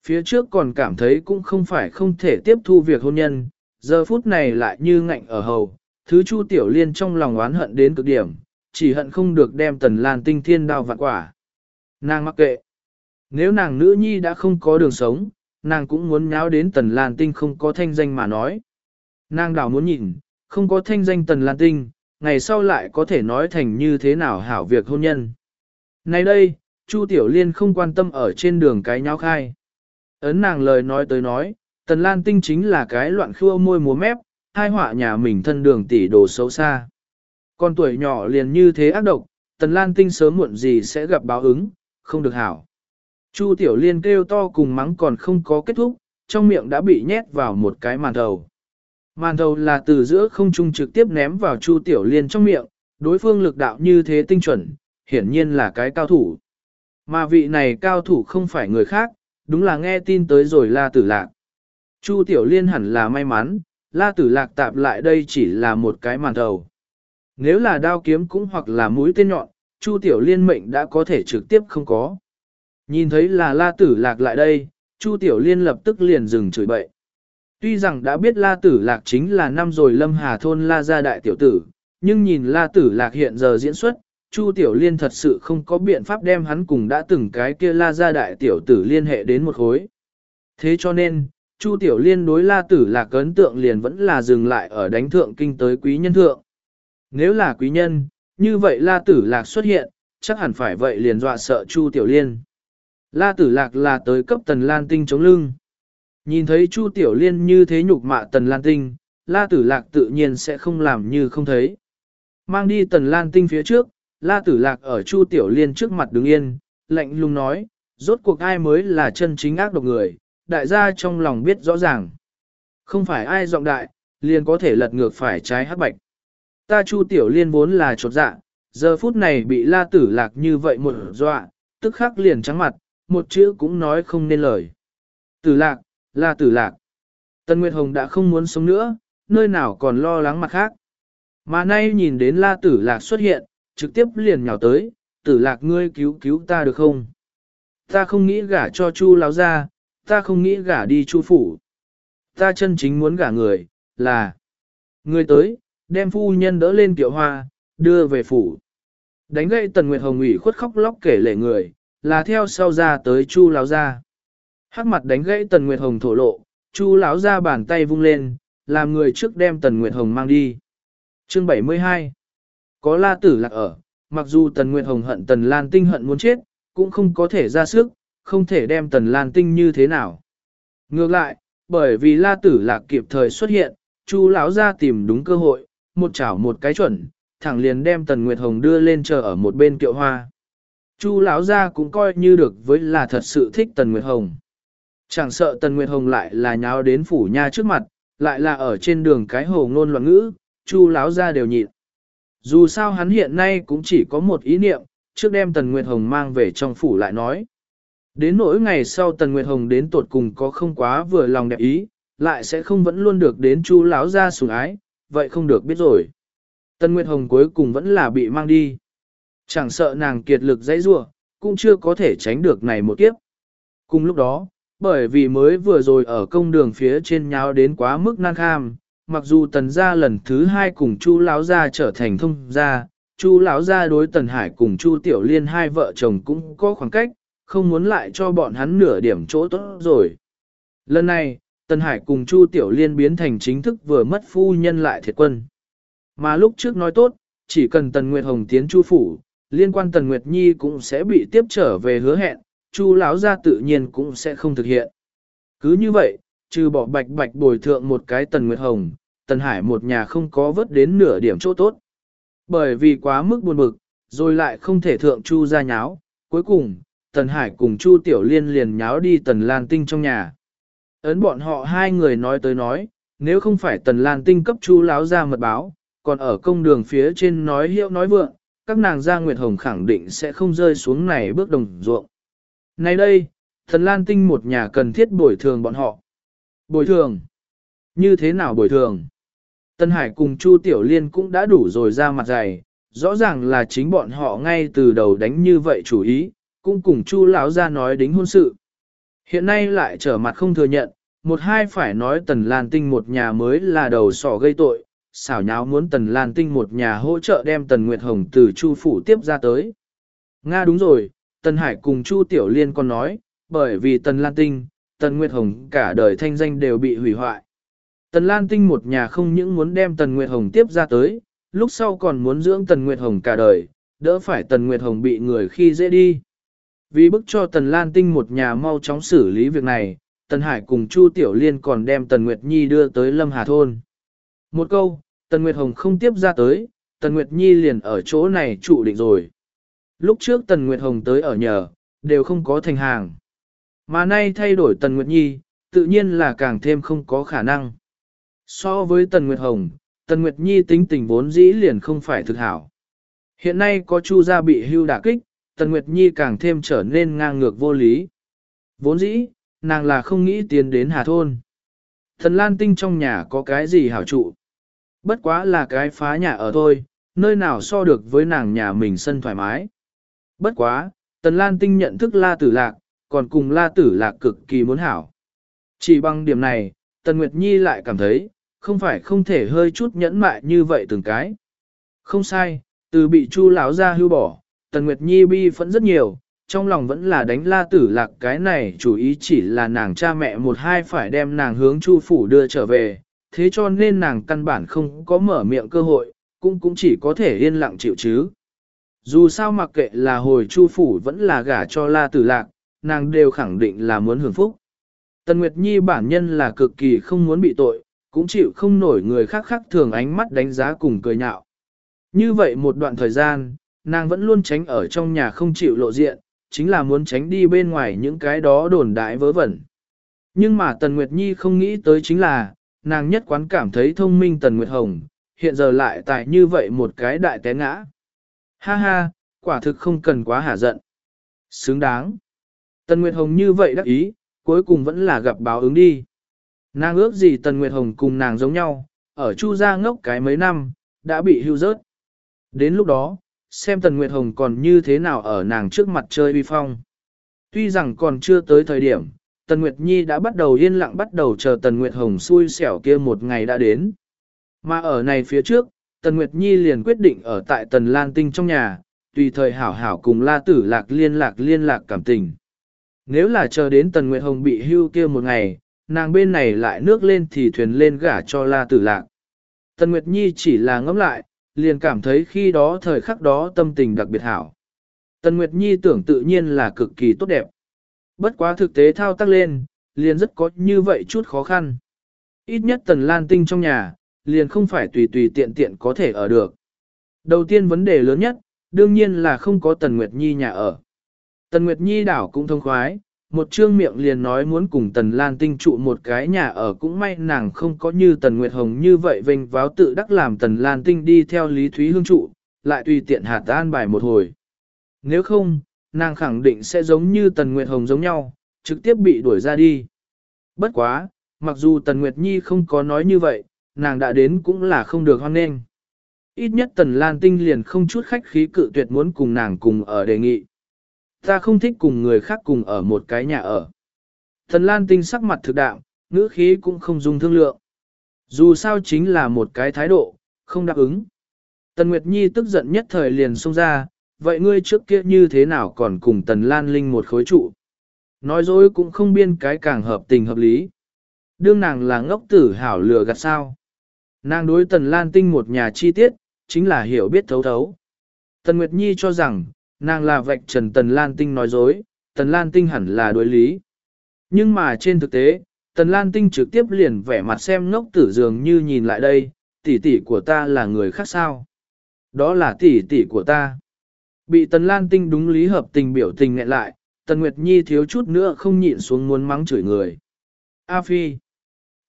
Phía trước còn cảm thấy cũng không phải không thể tiếp thu việc hôn nhân, giờ phút này lại như ngạnh ở hầu, thứ Chu Tiểu Liên trong lòng oán hận đến cực điểm, chỉ hận không được đem Tần Lan Tinh thiên đao vạn quả. Nàng mắc kệ. Nếu nàng nữ nhi đã không có đường sống, nàng cũng muốn nháo đến Tần Lan Tinh không có thanh danh mà nói. Nàng đảo muốn nhìn, không có thanh danh Tần Lan Tinh, ngày sau lại có thể nói thành như thế nào hảo việc hôn nhân. Nay đây, Chu Tiểu Liên không quan tâm ở trên đường cái nháo khai. Ấn nàng lời nói tới nói, Tần Lan Tinh chính là cái loạn khua môi múa mép, hai họa nhà mình thân đường tỷ đồ xấu xa. Con tuổi nhỏ liền như thế ác độc, Tần Lan Tinh sớm muộn gì sẽ gặp báo ứng, không được hảo. Chu Tiểu Liên kêu to cùng mắng còn không có kết thúc, trong miệng đã bị nhét vào một cái màn đầu. Màn thầu là từ giữa không trung trực tiếp ném vào Chu Tiểu Liên trong miệng, đối phương lực đạo như thế tinh chuẩn, hiển nhiên là cái cao thủ. Mà vị này cao thủ không phải người khác, đúng là nghe tin tới rồi La Tử Lạc. Chu Tiểu Liên hẳn là may mắn, La Tử Lạc tạp lại đây chỉ là một cái màn thầu. Nếu là đao kiếm cũng hoặc là mũi tên nhọn, Chu Tiểu Liên mệnh đã có thể trực tiếp không có. Nhìn thấy là La Tử Lạc lại đây, Chu Tiểu Liên lập tức liền dừng chửi bậy. Tuy rằng đã biết La Tử Lạc chính là năm rồi Lâm Hà Thôn La Gia Đại Tiểu Tử, nhưng nhìn La Tử Lạc hiện giờ diễn xuất, Chu Tiểu Liên thật sự không có biện pháp đem hắn cùng đã từng cái kia La Gia Đại Tiểu Tử liên hệ đến một khối. Thế cho nên, Chu Tiểu Liên đối La Tử Lạc ấn tượng liền vẫn là dừng lại ở đánh thượng kinh tới quý nhân thượng. Nếu là quý nhân, như vậy La Tử Lạc xuất hiện, chắc hẳn phải vậy liền dọa sợ Chu Tiểu Liên. La Tử Lạc là tới cấp Tần Lan Tinh chống lưng. Nhìn thấy Chu Tiểu Liên như thế nhục mạ Tần Lan Tinh, La Tử Lạc tự nhiên sẽ không làm như không thấy. Mang đi Tần Lan Tinh phía trước, La Tử Lạc ở Chu Tiểu Liên trước mặt đứng yên, lạnh lùng nói, rốt cuộc ai mới là chân chính ác độc người, đại gia trong lòng biết rõ ràng. Không phải ai giọng đại, liền có thể lật ngược phải trái hắc bạch. Ta Chu Tiểu Liên vốn là chột dạ, giờ phút này bị La Tử Lạc như vậy một dọa, tức khắc liền trắng mặt, một chữ cũng nói không nên lời. Tử Lạc, La Tử Lạc. Tân Nguyệt Hồng đã không muốn sống nữa, nơi nào còn lo lắng mặt khác. Mà nay nhìn đến La Tử Lạc xuất hiện, trực tiếp liền nhào tới, Tử Lạc ngươi cứu cứu ta được không? Ta không nghĩ gả cho Chu láo ra, ta không nghĩ gả đi Chu phủ. Ta chân chính muốn gả người, là người tới, đem phu nhân đỡ lên tiểu hoa, đưa về phủ. Đánh gậy Tần Nguyệt Hồng ủy khuất khóc lóc kể lệ người, là theo sau ra tới Chu láo ra. Hắc mặt đánh gãy Tần Nguyệt Hồng thổ lộ, Chu lão ra bàn tay vung lên, làm người trước đem Tần Nguyệt Hồng mang đi. Chương 72 Có la tử lạc ở, mặc dù Tần Nguyệt Hồng hận Tần Lan Tinh hận muốn chết, cũng không có thể ra sức, không thể đem Tần Lan Tinh như thế nào. Ngược lại, bởi vì la tử lạc kịp thời xuất hiện, Chu lão ra tìm đúng cơ hội, một chảo một cái chuẩn, thẳng liền đem Tần Nguyệt Hồng đưa lên chờ ở một bên kiệu hoa. Chu lão gia cũng coi như được với là thật sự thích Tần Nguyệt Hồng. Chẳng sợ Tần Nguyệt Hồng lại là nháo đến phủ nha trước mặt, lại là ở trên đường cái hồ ngôn loạn ngữ, Chu lão gia đều nhịn. Dù sao hắn hiện nay cũng chỉ có một ý niệm, trước đem Tần Nguyệt Hồng mang về trong phủ lại nói. Đến nỗi ngày sau Tần Nguyệt Hồng đến tột cùng có không quá vừa lòng đẹp ý, lại sẽ không vẫn luôn được đến Chu lão gia sủng ái, vậy không được biết rồi. Tần Nguyệt Hồng cuối cùng vẫn là bị mang đi. Chẳng sợ nàng kiệt lực dãy rua, cũng chưa có thể tránh được này một kiếp. Cùng lúc đó, bởi vì mới vừa rồi ở công đường phía trên nháo đến quá mức nan kham, mặc dù tần gia lần thứ hai cùng chu lão gia trở thành thông gia, chu lão gia đối tần hải cùng chu tiểu liên hai vợ chồng cũng có khoảng cách, không muốn lại cho bọn hắn nửa điểm chỗ tốt rồi. Lần này, tần hải cùng chu tiểu liên biến thành chính thức vừa mất phu nhân lại thiệt quân. Mà lúc trước nói tốt, chỉ cần tần nguyệt hồng tiến chu phủ, liên quan tần nguyệt nhi cũng sẽ bị tiếp trở về hứa hẹn, Chu lão gia tự nhiên cũng sẽ không thực hiện. Cứ như vậy, trừ bỏ bạch bạch bồi thượng một cái tần nguyệt hồng, tần hải một nhà không có vớt đến nửa điểm chỗ tốt. Bởi vì quá mức buồn bực, rồi lại không thể thượng chu ra nháo, cuối cùng, tần hải cùng chu tiểu liên liền nháo đi tần lan tinh trong nhà. Ấn bọn họ hai người nói tới nói, nếu không phải tần lan tinh cấp chu lão ra mật báo, còn ở công đường phía trên nói hiệu nói vượng, các nàng gia Nguyệt Hồng khẳng định sẽ không rơi xuống này bước đồng ruộng. Nay đây, thần Lan Tinh một nhà cần thiết bồi thường bọn họ. Bồi thường? Như thế nào bồi thường? Tân Hải cùng Chu Tiểu Liên cũng đã đủ rồi ra mặt dày, rõ ràng là chính bọn họ ngay từ đầu đánh như vậy chủ ý, cũng cùng Chu lão ra nói đính hôn sự. Hiện nay lại trở mặt không thừa nhận, một hai phải nói Tần Lan Tinh một nhà mới là đầu sỏ gây tội, xảo nháo muốn Tần Lan Tinh một nhà hỗ trợ đem Tần Nguyệt Hồng từ Chu phủ tiếp ra tới. Nga đúng rồi, Tần Hải cùng Chu Tiểu Liên còn nói, bởi vì Tần Lan Tinh, Tần Nguyệt Hồng cả đời thanh danh đều bị hủy hoại. Tần Lan Tinh một nhà không những muốn đem Tần Nguyệt Hồng tiếp ra tới, lúc sau còn muốn dưỡng Tần Nguyệt Hồng cả đời, đỡ phải Tần Nguyệt Hồng bị người khi dễ đi. Vì bức cho Tần Lan Tinh một nhà mau chóng xử lý việc này, Tần Hải cùng Chu Tiểu Liên còn đem Tần Nguyệt Nhi đưa tới Lâm Hà Thôn. Một câu, Tần Nguyệt Hồng không tiếp ra tới, Tần Nguyệt Nhi liền ở chỗ này trụ định rồi. Lúc trước Tần Nguyệt Hồng tới ở nhờ, đều không có thành hàng. Mà nay thay đổi Tần Nguyệt Nhi, tự nhiên là càng thêm không có khả năng. So với Tần Nguyệt Hồng, Tần Nguyệt Nhi tính tình vốn dĩ liền không phải thực hảo. Hiện nay có Chu gia bị hưu đả kích, Tần Nguyệt Nhi càng thêm trở nên ngang ngược vô lý. Vốn dĩ, nàng là không nghĩ tiến đến Hà Thôn. Thần Lan Tinh trong nhà có cái gì hảo trụ. Bất quá là cái phá nhà ở thôi, nơi nào so được với nàng nhà mình sân thoải mái. Bất quá, Tần Lan Tinh nhận thức La Tử Lạc, còn cùng La Tử Lạc cực kỳ muốn hảo. Chỉ bằng điểm này, Tần Nguyệt Nhi lại cảm thấy, không phải không thể hơi chút nhẫn mại như vậy từng cái. Không sai, từ bị Chu lão ra hưu bỏ, Tần Nguyệt Nhi bi phẫn rất nhiều, trong lòng vẫn là đánh la tử lạc cái này chủ ý chỉ là nàng cha mẹ một hai phải đem nàng hướng Chu phủ đưa trở về, thế cho nên nàng căn bản không có mở miệng cơ hội, cũng cũng chỉ có thể yên lặng chịu chứ. Dù sao mặc kệ là hồi Chu phủ vẫn là gả cho la tử lạc, nàng đều khẳng định là muốn hưởng phúc. Tần Nguyệt Nhi bản nhân là cực kỳ không muốn bị tội, cũng chịu không nổi người khác khác thường ánh mắt đánh giá cùng cười nhạo. Như vậy một đoạn thời gian, nàng vẫn luôn tránh ở trong nhà không chịu lộ diện, chính là muốn tránh đi bên ngoài những cái đó đồn đại vớ vẩn. Nhưng mà Tần Nguyệt Nhi không nghĩ tới chính là, nàng nhất quán cảm thấy thông minh Tần Nguyệt Hồng, hiện giờ lại tại như vậy một cái đại té ngã. Ha ha, quả thực không cần quá hả giận. Xứng đáng. Tần Nguyệt Hồng như vậy đắc ý, cuối cùng vẫn là gặp báo ứng đi. Nàng ước gì Tần Nguyệt Hồng cùng nàng giống nhau, ở Chu gia ngốc cái mấy năm, đã bị hưu rớt. Đến lúc đó, xem Tần Nguyệt Hồng còn như thế nào ở nàng trước mặt chơi uy phong. Tuy rằng còn chưa tới thời điểm, Tần Nguyệt Nhi đã bắt đầu yên lặng bắt đầu chờ Tần Nguyệt Hồng xui xẻo kia một ngày đã đến. Mà ở này phía trước, Tần Nguyệt Nhi liền quyết định ở tại Tần Lan Tinh trong nhà, tùy thời hảo hảo cùng La Tử Lạc liên lạc liên lạc cảm tình. Nếu là chờ đến Tần Nguyệt Hồng bị hưu kia một ngày, nàng bên này lại nước lên thì thuyền lên gả cho La Tử Lạc. Tần Nguyệt Nhi chỉ là ngẫm lại, liền cảm thấy khi đó thời khắc đó tâm tình đặc biệt hảo. Tần Nguyệt Nhi tưởng tự nhiên là cực kỳ tốt đẹp. Bất quá thực tế thao tác lên, liền rất có như vậy chút khó khăn. Ít nhất Tần Lan Tinh trong nhà, liền không phải tùy tùy tiện tiện có thể ở được. Đầu tiên vấn đề lớn nhất, đương nhiên là không có Tần Nguyệt Nhi nhà ở. Tần Nguyệt Nhi đảo cũng thông khoái, một trương miệng liền nói muốn cùng Tần Lan Tinh trụ một cái nhà ở cũng may nàng không có như Tần Nguyệt Hồng như vậy vinh váo tự đắc làm Tần Lan Tinh đi theo Lý Thúy Hương trụ, lại tùy tiện hạt an bài một hồi. Nếu không, nàng khẳng định sẽ giống như Tần Nguyệt Hồng giống nhau, trực tiếp bị đuổi ra đi. Bất quá, mặc dù Tần Nguyệt Nhi không có nói như vậy, nàng đã đến cũng là không được hoan nghênh. Ít nhất Tần Lan Tinh liền không chút khách khí cự tuyệt muốn cùng nàng cùng ở đề nghị. Ta không thích cùng người khác cùng ở một cái nhà ở. Thần Lan Tinh sắc mặt thực đạo, ngữ khí cũng không dùng thương lượng. Dù sao chính là một cái thái độ, không đáp ứng. Tần Nguyệt Nhi tức giận nhất thời liền xông ra, vậy ngươi trước kia như thế nào còn cùng Tần Lan Linh một khối trụ. Nói dối cũng không biên cái càng hợp tình hợp lý. Đương nàng là ngốc tử hảo lừa gạt sao. Nàng đối Tần Lan Tinh một nhà chi tiết, chính là hiểu biết thấu thấu. Tần Nguyệt Nhi cho rằng, Nàng là vạch trần Tần Lan Tinh nói dối, Tần Lan Tinh hẳn là đối lý. Nhưng mà trên thực tế, Tần Lan Tinh trực tiếp liền vẻ mặt xem ngốc tử dường như nhìn lại đây, tỷ tỷ của ta là người khác sao? Đó là tỷ tỷ của ta. Bị Tần Lan Tinh đúng lý hợp tình biểu tình ngẹn lại, Tần Nguyệt Nhi thiếu chút nữa không nhịn xuống muốn mắng chửi người. A Phi.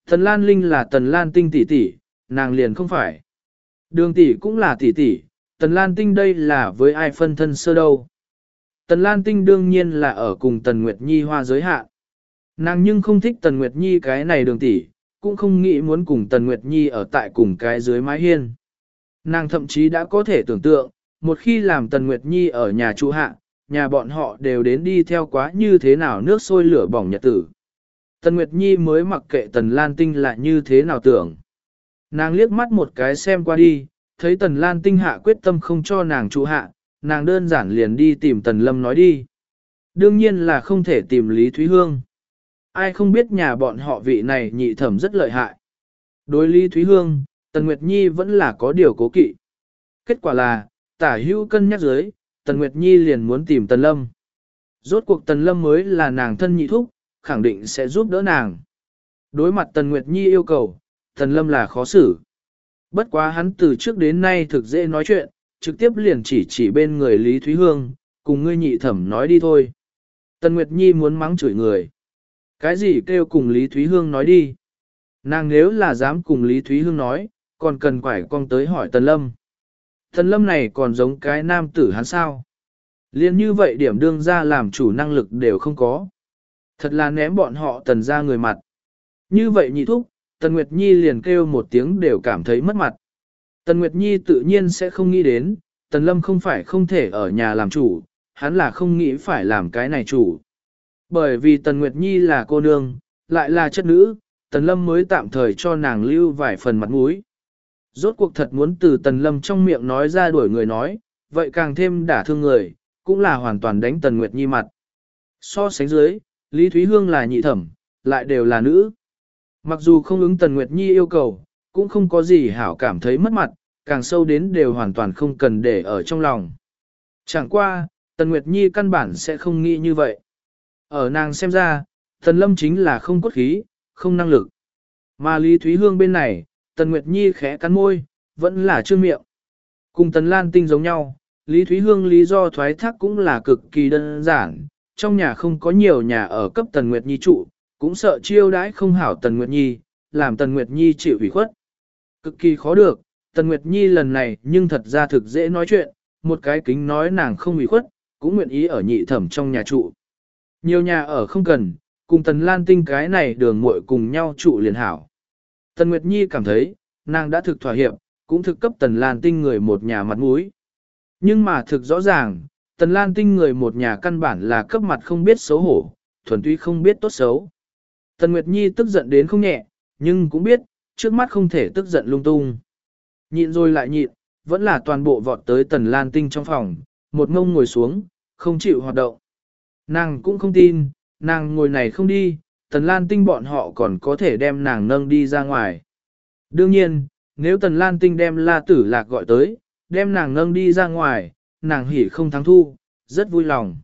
Tần Lan Linh là Tần Lan Tinh tỷ tỷ, nàng liền không phải. Đường tỷ cũng là tỷ tỷ, Tần Lan Tinh đây là với ai phân thân sơ đâu. Tần Lan Tinh đương nhiên là ở cùng Tần Nguyệt Nhi hoa giới hạn. Nàng nhưng không thích Tần Nguyệt Nhi cái này đường tỷ, cũng không nghĩ muốn cùng Tần Nguyệt Nhi ở tại cùng cái dưới mái hiên. Nàng thậm chí đã có thể tưởng tượng, một khi làm Tần Nguyệt Nhi ở nhà trụ hạ, nhà bọn họ đều đến đi theo quá như thế nào nước sôi lửa bỏng nhật tử. Tần Nguyệt Nhi mới mặc kệ Tần Lan Tinh là như thế nào tưởng. Nàng liếc mắt một cái xem qua đi, thấy Tần Lan Tinh hạ quyết tâm không cho nàng trụ hạ, nàng đơn giản liền đi tìm Tần Lâm nói đi. Đương nhiên là không thể tìm Lý Thúy Hương. Ai không biết nhà bọn họ vị này nhị thẩm rất lợi hại. Đối Lý Thúy Hương, Tần Nguyệt Nhi vẫn là có điều cố kỵ. Kết quả là, tả hữu cân nhắc dưới, Tần Nguyệt Nhi liền muốn tìm Tần Lâm. Rốt cuộc Tần Lâm mới là nàng thân nhị thúc, khẳng định sẽ giúp đỡ nàng. Đối mặt Tần Nguyệt Nhi yêu cầu, Tần Lâm là khó xử. Bất quá hắn từ trước đến nay thực dễ nói chuyện, trực tiếp liền chỉ chỉ bên người Lý Thúy Hương, cùng ngươi nhị thẩm nói đi thôi. Tần Nguyệt Nhi muốn mắng chửi người. Cái gì kêu cùng Lý Thúy Hương nói đi. Nàng nếu là dám cùng Lý Thúy Hương nói, còn cần quải con tới hỏi Tần Lâm. Tần Lâm này còn giống cái nam tử hắn sao. Liên như vậy điểm đương ra làm chủ năng lực đều không có. Thật là ném bọn họ tần ra người mặt. Như vậy nhị thúc, Tần Nguyệt Nhi liền kêu một tiếng đều cảm thấy mất mặt. Tần Nguyệt Nhi tự nhiên sẽ không nghĩ đến, Tần Lâm không phải không thể ở nhà làm chủ, hắn là không nghĩ phải làm cái này chủ. Bởi vì Tần Nguyệt Nhi là cô nương, lại là chất nữ, Tần Lâm mới tạm thời cho nàng lưu vài phần mặt mũi. Rốt cuộc thật muốn từ Tần Lâm trong miệng nói ra đuổi người nói, vậy càng thêm đả thương người, cũng là hoàn toàn đánh Tần Nguyệt Nhi mặt. So sánh dưới, Lý Thúy Hương là nhị thẩm, lại đều là nữ. Mặc dù không ứng Tần Nguyệt Nhi yêu cầu, cũng không có gì hảo cảm thấy mất mặt, càng sâu đến đều hoàn toàn không cần để ở trong lòng. Chẳng qua, Tần Nguyệt Nhi căn bản sẽ không nghĩ như vậy. Ở nàng xem ra, Tần Lâm chính là không cốt khí, không năng lực. Mà Lý Thúy Hương bên này, Tần Nguyệt Nhi khẽ cắn môi, vẫn là chưa miệng. Cùng Tần Lan Tinh giống nhau, Lý Thúy Hương lý do thoái thác cũng là cực kỳ đơn giản. Trong nhà không có nhiều nhà ở cấp Tần Nguyệt Nhi trụ, cũng sợ chiêu đãi không hảo Tần Nguyệt Nhi, làm Tần Nguyệt Nhi chịu ủy khuất. Cực kỳ khó được, Tần Nguyệt Nhi lần này nhưng thật ra thực dễ nói chuyện, một cái kính nói nàng không ủy khuất, cũng nguyện ý ở nhị thẩm trong nhà trụ. Nhiều nhà ở không cần, cùng Tần Lan Tinh cái này đường muội cùng nhau trụ liền hảo. Tần Nguyệt Nhi cảm thấy, nàng đã thực thỏa hiệp, cũng thực cấp Tần Lan Tinh người một nhà mặt mũi. Nhưng mà thực rõ ràng, Tần Lan Tinh người một nhà căn bản là cấp mặt không biết xấu hổ, thuần túy không biết tốt xấu. Tần Nguyệt Nhi tức giận đến không nhẹ, nhưng cũng biết, trước mắt không thể tức giận lung tung. Nhịn rồi lại nhịn, vẫn là toàn bộ vọt tới Tần Lan Tinh trong phòng, một ngông ngồi xuống, không chịu hoạt động. Nàng cũng không tin, nàng ngồi này không đi, Tần Lan Tinh bọn họ còn có thể đem nàng nâng đi ra ngoài. Đương nhiên, nếu Tần Lan Tinh đem La Tử Lạc gọi tới, đem nàng nâng đi ra ngoài, nàng hỉ không thắng thu, rất vui lòng.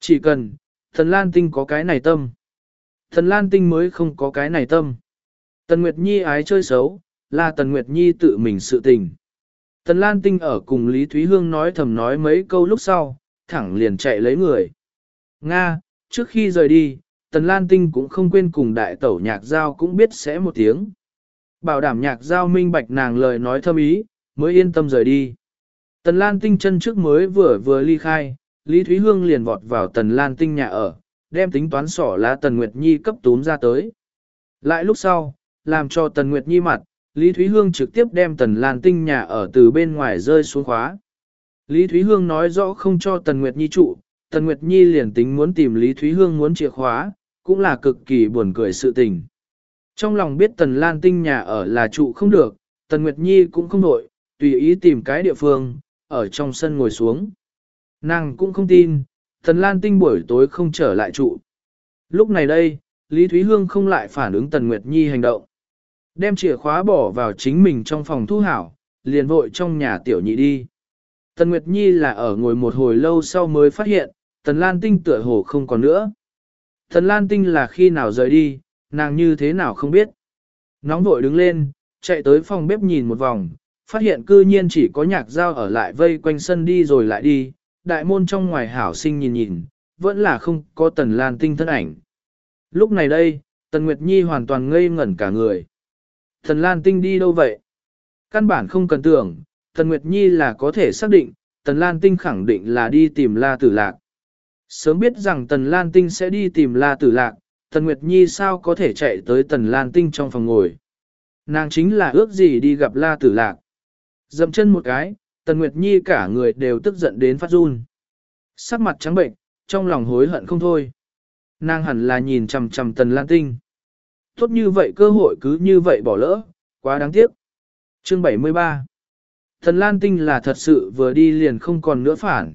Chỉ cần, Tần Lan Tinh có cái này tâm. Thần Lan Tinh mới không có cái này tâm. Tần Nguyệt Nhi ái chơi xấu, là Tần Nguyệt Nhi tự mình sự tình. Tần Lan Tinh ở cùng Lý Thúy Hương nói thầm nói mấy câu lúc sau, thẳng liền chạy lấy người. Nga, trước khi rời đi, Tần Lan Tinh cũng không quên cùng đại tẩu nhạc giao cũng biết sẽ một tiếng. Bảo đảm nhạc giao minh bạch nàng lời nói thâm ý, mới yên tâm rời đi. Tần Lan Tinh chân trước mới vừa vừa ly khai, Lý Thúy Hương liền vọt vào Tần Lan Tinh nhà ở, đem tính toán sỏ lá Tần Nguyệt Nhi cấp túm ra tới. Lại lúc sau, làm cho Tần Nguyệt Nhi mặt, Lý Thúy Hương trực tiếp đem Tần Lan Tinh nhà ở từ bên ngoài rơi xuống khóa. Lý Thúy Hương nói rõ không cho Tần Nguyệt Nhi trụ, Tần Nguyệt Nhi liền tính muốn tìm Lý Thúy Hương muốn chìa khóa, cũng là cực kỳ buồn cười sự tình. Trong lòng biết Tần Lan Tinh nhà ở là trụ không được, Tần Nguyệt Nhi cũng không nổi, tùy ý tìm cái địa phương, ở trong sân ngồi xuống. Nàng cũng không tin, Tần Lan Tinh buổi tối không trở lại trụ. Lúc này đây, Lý Thúy Hương không lại phản ứng Tần Nguyệt Nhi hành động. Đem chìa khóa bỏ vào chính mình trong phòng thu hảo, liền vội trong nhà tiểu nhị đi. Tần Nguyệt Nhi là ở ngồi một hồi lâu sau mới phát hiện, Tần Lan Tinh tựa hồ không còn nữa. Tần Lan Tinh là khi nào rời đi, nàng như thế nào không biết. Nóng vội đứng lên, chạy tới phòng bếp nhìn một vòng, phát hiện cư nhiên chỉ có nhạc dao ở lại vây quanh sân đi rồi lại đi, đại môn trong ngoài hảo sinh nhìn nhìn, vẫn là không có Tần Lan Tinh thân ảnh. Lúc này đây, Tần Nguyệt Nhi hoàn toàn ngây ngẩn cả người. Tần Lan Tinh đi đâu vậy? Căn bản không cần tưởng, Tần Nguyệt Nhi là có thể xác định, Tần Lan Tinh khẳng định là đi tìm La Tử Lạc. Sớm biết rằng Tần Lan Tinh sẽ đi tìm La Tử Lạc, Tần Nguyệt Nhi sao có thể chạy tới Tần Lan Tinh trong phòng ngồi. Nàng chính là ước gì đi gặp La Tử Lạc. Dậm chân một cái, Tần Nguyệt Nhi cả người đều tức giận đến phát run. Sắc mặt trắng bệnh, trong lòng hối hận không thôi. Nàng hẳn là nhìn chằm chằm Tần Lan Tinh. Tốt như vậy cơ hội cứ như vậy bỏ lỡ, quá đáng tiếc. Chương 73 Tần Lan Tinh là thật sự vừa đi liền không còn nữa phản.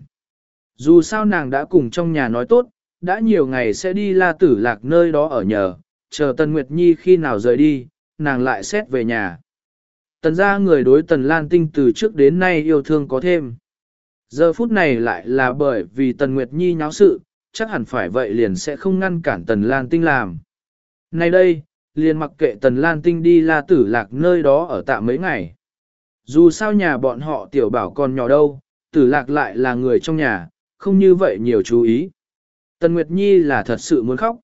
Dù sao nàng đã cùng trong nhà nói tốt, đã nhiều ngày sẽ đi la tử lạc nơi đó ở nhờ, chờ Tần Nguyệt Nhi khi nào rời đi, nàng lại xét về nhà. Tần ra người đối Tần Lan Tinh từ trước đến nay yêu thương có thêm. Giờ phút này lại là bởi vì Tần Nguyệt Nhi nháo sự, chắc hẳn phải vậy liền sẽ không ngăn cản Tần Lan Tinh làm. Nay đây, liền mặc kệ Tần Lan Tinh đi la tử lạc nơi đó ở tạm mấy ngày. Dù sao nhà bọn họ tiểu bảo còn nhỏ đâu, tử lạc lại là người trong nhà, không như vậy nhiều chú ý. Tần Nguyệt Nhi là thật sự muốn khóc.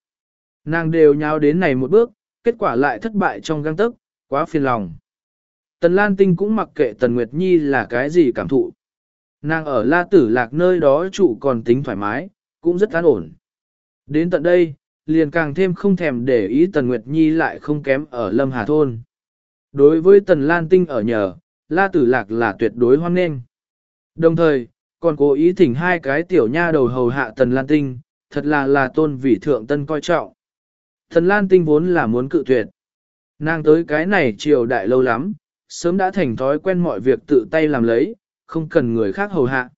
Nàng đều nháo đến này một bước, kết quả lại thất bại trong găng tức, quá phiền lòng. Tần Lan Tinh cũng mặc kệ Tần Nguyệt Nhi là cái gì cảm thụ. Nàng ở La Tử Lạc nơi đó trụ còn tính thoải mái, cũng rất an ổn. Đến tận đây, liền càng thêm không thèm để ý Tần Nguyệt Nhi lại không kém ở Lâm Hà Thôn. Đối với Tần Lan Tinh ở nhờ, La Tử Lạc là tuyệt đối hoan nghênh. Đồng thời, còn cố ý thỉnh hai cái tiểu nha đầu hầu hạ Tần Lan Tinh, thật là là tôn vị thượng tân coi trọng. Tần Lan Tinh vốn là muốn cự tuyệt. Nàng tới cái này triều đại lâu lắm, sớm đã thành thói quen mọi việc tự tay làm lấy, không cần người khác hầu hạ.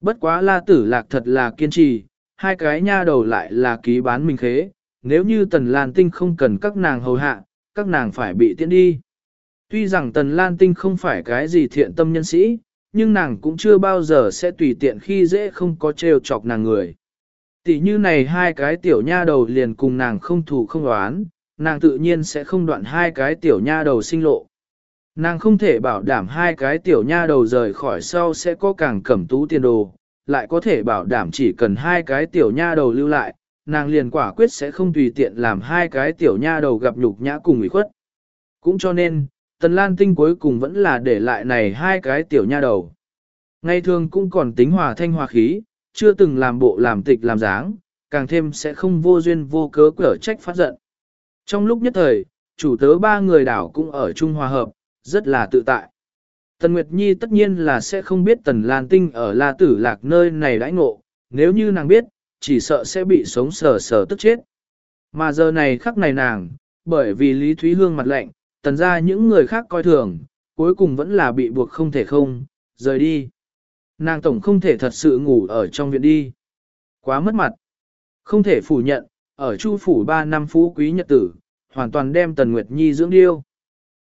Bất quá la tử lạc thật là kiên trì, hai cái nha đầu lại là ký bán mình khế, nếu như tần lan tinh không cần các nàng hầu hạ, các nàng phải bị tiễn đi. Tuy rằng tần lan tinh không phải cái gì thiện tâm nhân sĩ, nhưng nàng cũng chưa bao giờ sẽ tùy tiện khi dễ không có trêu chọc nàng người. Tỷ như này hai cái tiểu nha đầu liền cùng nàng không thù không oán, nàng tự nhiên sẽ không đoạn hai cái tiểu nha đầu sinh lộ. Nàng không thể bảo đảm hai cái tiểu nha đầu rời khỏi sau sẽ có càng cẩm tú tiền đồ, lại có thể bảo đảm chỉ cần hai cái tiểu nha đầu lưu lại, nàng liền quả quyết sẽ không tùy tiện làm hai cái tiểu nha đầu gặp nhục nhã cùng ủy khuất. Cũng cho nên, Tần Lan Tinh cuối cùng vẫn là để lại này hai cái tiểu nha đầu. Ngày thường cũng còn tính hòa thanh hòa khí, chưa từng làm bộ làm tịch làm dáng, càng thêm sẽ không vô duyên vô cớ cở trách phát giận. Trong lúc nhất thời, chủ tớ ba người đảo cũng ở chung hòa hợp, rất là tự tại. Tần Nguyệt Nhi tất nhiên là sẽ không biết Tần Lan Tinh ở La Tử Lạc nơi này đãi ngộ, nếu như nàng biết, chỉ sợ sẽ bị sống sờ sờ tức chết. Mà giờ này khắc này nàng, bởi vì Lý Thúy Hương mặt lạnh, tần ra những người khác coi thường, cuối cùng vẫn là bị buộc không thể không, rời đi. Nàng tổng không thể thật sự ngủ ở trong viện đi. Quá mất mặt. Không thể phủ nhận, ở Chu phủ 3 năm phú quý nhật tử, hoàn toàn đem Tần Nguyệt Nhi dưỡng điêu.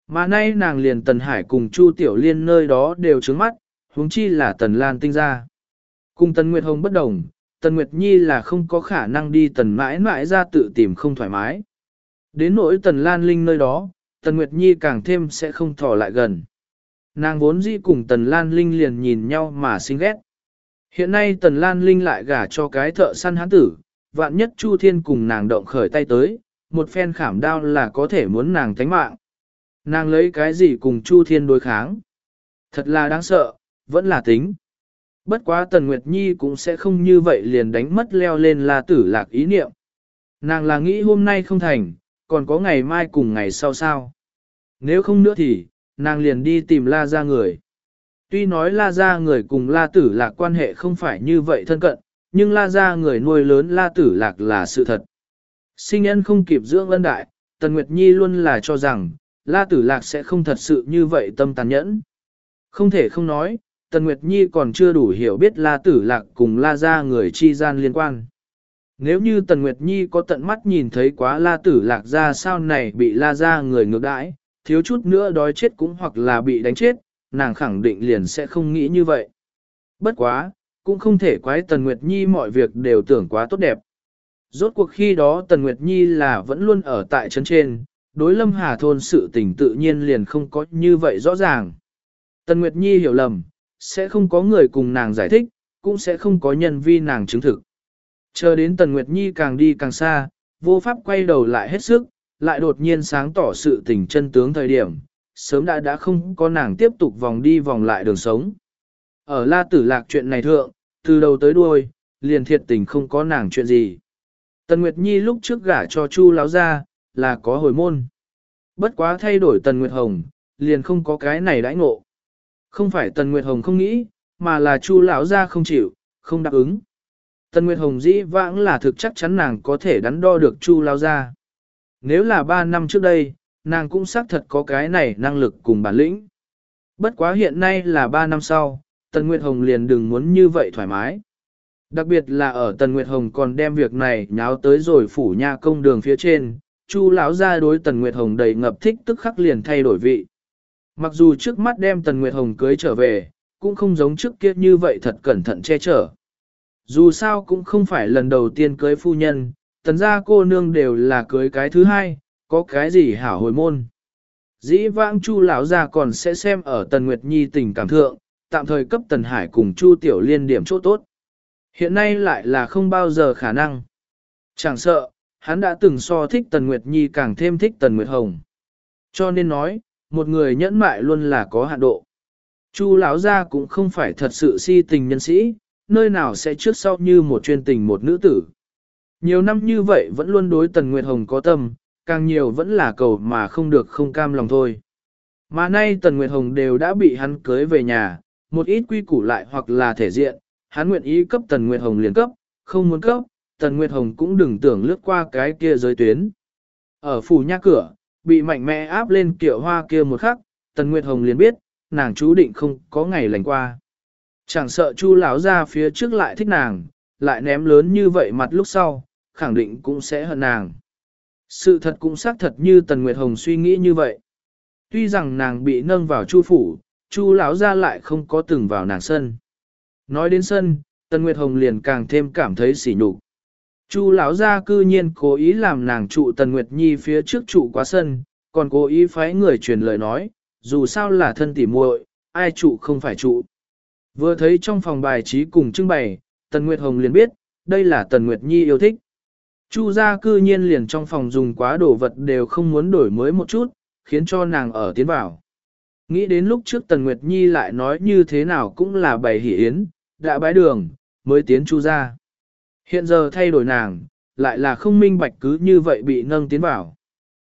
Mà nay nàng liền Tần Hải cùng Chu Tiểu Liên nơi đó đều trướng mắt, huống chi là Tần Lan tinh ra. Cùng Tần Nguyệt Hồng bất đồng, Tần Nguyệt Nhi là không có khả năng đi Tần mãi mãi ra tự tìm không thoải mái. Đến nỗi Tần Lan Linh nơi đó, Tần Nguyệt Nhi càng thêm sẽ không thỏ lại gần. Nàng vốn dĩ cùng Tần Lan Linh liền nhìn nhau mà xinh ghét. Hiện nay Tần Lan Linh lại gả cho cái thợ săn hán tử, vạn nhất Chu Thiên cùng nàng động khởi tay tới, một phen khảm đao là có thể muốn nàng tánh mạng. Nàng lấy cái gì cùng Chu Thiên đối kháng? Thật là đáng sợ, vẫn là tính. Bất quá Tần Nguyệt Nhi cũng sẽ không như vậy liền đánh mất leo lên la tử lạc ý niệm. Nàng là nghĩ hôm nay không thành, còn có ngày mai cùng ngày sau sao. Nếu không nữa thì, nàng liền đi tìm la ra người. Tuy nói la ra người cùng la tử lạc quan hệ không phải như vậy thân cận, nhưng la ra người nuôi lớn la tử lạc là sự thật. Sinh nhân không kịp dưỡng ân đại, Tần Nguyệt Nhi luôn là cho rằng, La Tử Lạc sẽ không thật sự như vậy tâm tàn nhẫn. Không thể không nói, Tần Nguyệt Nhi còn chưa đủ hiểu biết La Tử Lạc cùng La Gia người chi gian liên quan. Nếu như Tần Nguyệt Nhi có tận mắt nhìn thấy quá La Tử Lạc ra sao này bị La Gia người ngược đãi, thiếu chút nữa đói chết cũng hoặc là bị đánh chết, nàng khẳng định liền sẽ không nghĩ như vậy. Bất quá, cũng không thể quái Tần Nguyệt Nhi mọi việc đều tưởng quá tốt đẹp. Rốt cuộc khi đó Tần Nguyệt Nhi là vẫn luôn ở tại chân trên, đối lâm hà thôn sự tình tự nhiên liền không có như vậy rõ ràng. Tần Nguyệt Nhi hiểu lầm, sẽ không có người cùng nàng giải thích, cũng sẽ không có nhân vi nàng chứng thực. Chờ đến Tần Nguyệt Nhi càng đi càng xa, vô pháp quay đầu lại hết sức, lại đột nhiên sáng tỏ sự tình chân tướng thời điểm, sớm đã đã không có nàng tiếp tục vòng đi vòng lại đường sống. Ở La Tử Lạc chuyện này thượng, từ đầu tới đuôi, liền thiệt tình không có nàng chuyện gì. Tần Nguyệt Nhi lúc trước gả cho Chu láo ra, là có hồi môn. Bất quá thay đổi Tần Nguyệt Hồng, liền không có cái này đãi ngộ. Không phải Tần Nguyệt Hồng không nghĩ, mà là Chu lão gia không chịu, không đáp ứng. Tần Nguyệt Hồng dĩ vãng là thực chắc chắn nàng có thể đắn đo được Chu lão gia. Nếu là 3 năm trước đây, nàng cũng xác thật có cái này năng lực cùng bản lĩnh. Bất quá hiện nay là 3 năm sau, Tần Nguyệt Hồng liền đừng muốn như vậy thoải mái. Đặc biệt là ở Tần Nguyệt Hồng còn đem việc này nháo tới rồi phủ nha công đường phía trên, Chu lão gia đối Tần Nguyệt Hồng đầy ngập thích tức khắc liền thay đổi vị. Mặc dù trước mắt đem Tần Nguyệt Hồng cưới trở về, cũng không giống trước kia như vậy thật cẩn thận che chở. Dù sao cũng không phải lần đầu tiên cưới phu nhân, tần gia cô nương đều là cưới cái thứ hai, có cái gì hảo hồi môn. Dĩ vãng Chu lão gia còn sẽ xem ở Tần Nguyệt Nhi tình cảm thượng, tạm thời cấp Tần Hải cùng Chu Tiểu Liên điểm chỗ tốt. Hiện nay lại là không bao giờ khả năng. Chẳng sợ, hắn đã từng so thích Tần Nguyệt Nhi càng thêm thích Tần Nguyệt Hồng. Cho nên nói, một người nhẫn mại luôn là có hạn độ. Chu lão gia cũng không phải thật sự si tình nhân sĩ, nơi nào sẽ trước sau như một chuyên tình một nữ tử. Nhiều năm như vậy vẫn luôn đối Tần Nguyệt Hồng có tâm, càng nhiều vẫn là cầu mà không được không cam lòng thôi. Mà nay Tần Nguyệt Hồng đều đã bị hắn cưới về nhà, một ít quy củ lại hoặc là thể diện, hắn nguyện ý cấp Tần Nguyệt Hồng liền cấp, không muốn cấp, Tần Nguyệt Hồng cũng đừng tưởng lướt qua cái kia giới tuyến. Ở phủ nha cửa, bị mạnh mẽ áp lên kiệu hoa kia một khắc, Tần Nguyệt Hồng liền biết, nàng chú định không có ngày lành qua. Chẳng sợ chu lão ra phía trước lại thích nàng, lại ném lớn như vậy mặt lúc sau, khẳng định cũng sẽ hận nàng. Sự thật cũng xác thật như Tần Nguyệt Hồng suy nghĩ như vậy. Tuy rằng nàng bị nâng vào chu phủ, chu lão ra lại không có từng vào nàng sân. Nói đến sân, Tần Nguyệt Hồng liền càng thêm cảm thấy sỉ nhục. Chu lão gia cư nhiên cố ý làm nàng trụ Tần Nguyệt Nhi phía trước trụ quá sân, còn cố ý phái người truyền lời nói, dù sao là thân tỉ muội, ai trụ không phải trụ. Vừa thấy trong phòng bài trí cùng trưng bày, Tần Nguyệt Hồng liền biết, đây là Tần Nguyệt Nhi yêu thích. Chu gia cư nhiên liền trong phòng dùng quá đồ vật đều không muốn đổi mới một chút, khiến cho nàng ở tiến vào. Nghĩ đến lúc trước Tần Nguyệt Nhi lại nói như thế nào cũng là bày hỷ yến, đã bái đường, mới tiến chu gia. Hiện giờ thay đổi nàng, lại là không minh bạch cứ như vậy bị nâng tiến vào.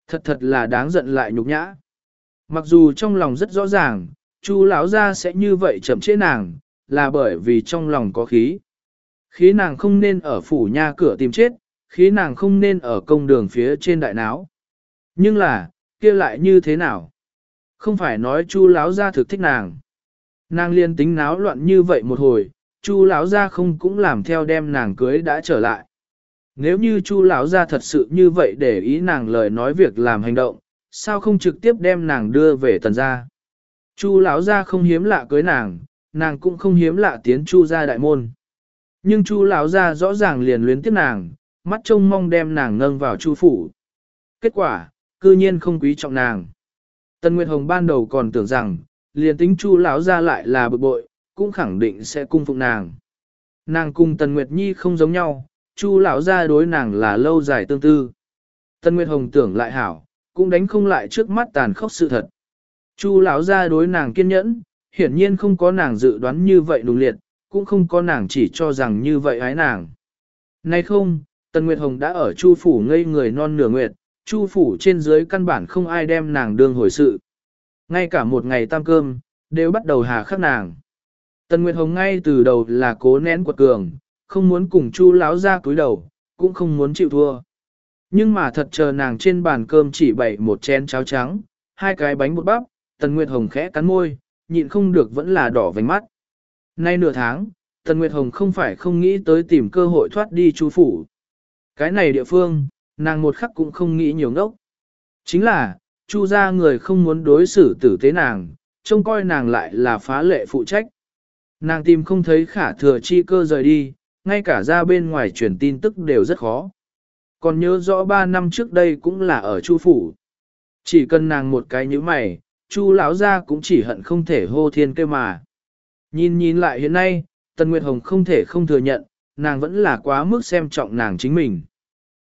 Thật thật là đáng giận lại nhục nhã. Mặc dù trong lòng rất rõ ràng, chu lão gia sẽ như vậy chậm chế nàng, là bởi vì trong lòng có khí. Khí nàng không nên ở phủ nha cửa tìm chết, khí nàng không nên ở công đường phía trên đại náo. Nhưng là, kia lại như thế nào? Không phải nói chu lão gia thực thích nàng. Nàng liên tính náo loạn như vậy một hồi, chu lão gia không cũng làm theo đem nàng cưới đã trở lại. Nếu như chu lão gia thật sự như vậy để ý nàng lời nói việc làm hành động, sao không trực tiếp đem nàng đưa về tần gia? Chu lão gia không hiếm lạ cưới nàng, nàng cũng không hiếm lạ tiến chu gia đại môn. Nhưng chu lão gia rõ ràng liền luyến tiếp nàng, mắt trông mong đem nàng nâng vào chu phủ. Kết quả, cư nhiên không quý trọng nàng. Tần Nguyệt Hồng ban đầu còn tưởng rằng, liền tính chu lão gia lại là bực bội, cũng khẳng định sẽ cung phụng nàng. Nàng cùng Tần Nguyệt Nhi không giống nhau, chu lão gia đối nàng là lâu dài tương tư. Tần Nguyệt Hồng tưởng lại hảo, cũng đánh không lại trước mắt tàn khốc sự thật. Chu lão gia đối nàng kiên nhẫn, hiển nhiên không có nàng dự đoán như vậy đúng liệt, cũng không có nàng chỉ cho rằng như vậy ái nàng. Nay không, Tần Nguyệt Hồng đã ở Chu phủ ngây người non nửa nguyệt, Chu phủ trên dưới căn bản không ai đem nàng đương hồi sự. Ngay cả một ngày tam cơm, đều bắt đầu hà khắc nàng. Tần Nguyệt Hồng ngay từ đầu là cố nén quật cường, không muốn cùng Chu lão ra cúi đầu, cũng không muốn chịu thua. Nhưng mà thật chờ nàng trên bàn cơm chỉ bày một chén cháo trắng, hai cái bánh bột bắp, Tần Nguyệt Hồng khẽ cắn môi, nhịn không được vẫn là đỏ vành mắt. Nay nửa tháng, Tần Nguyệt Hồng không phải không nghĩ tới tìm cơ hội thoát đi chu phủ. Cái này địa phương, nàng một khắc cũng không nghĩ nhiều ngốc. Chính là, chu gia người không muốn đối xử tử tế nàng, trông coi nàng lại là phá lệ phụ trách. Nàng tìm không thấy khả thừa chi cơ rời đi, ngay cả ra bên ngoài truyền tin tức đều rất khó. Còn nhớ rõ ba năm trước đây cũng là ở chu phủ. Chỉ cần nàng một cái như mày, chu lão gia cũng chỉ hận không thể hô thiên kêu mà. Nhìn nhìn lại hiện nay, Tần Nguyệt Hồng không thể không thừa nhận, nàng vẫn là quá mức xem trọng nàng chính mình.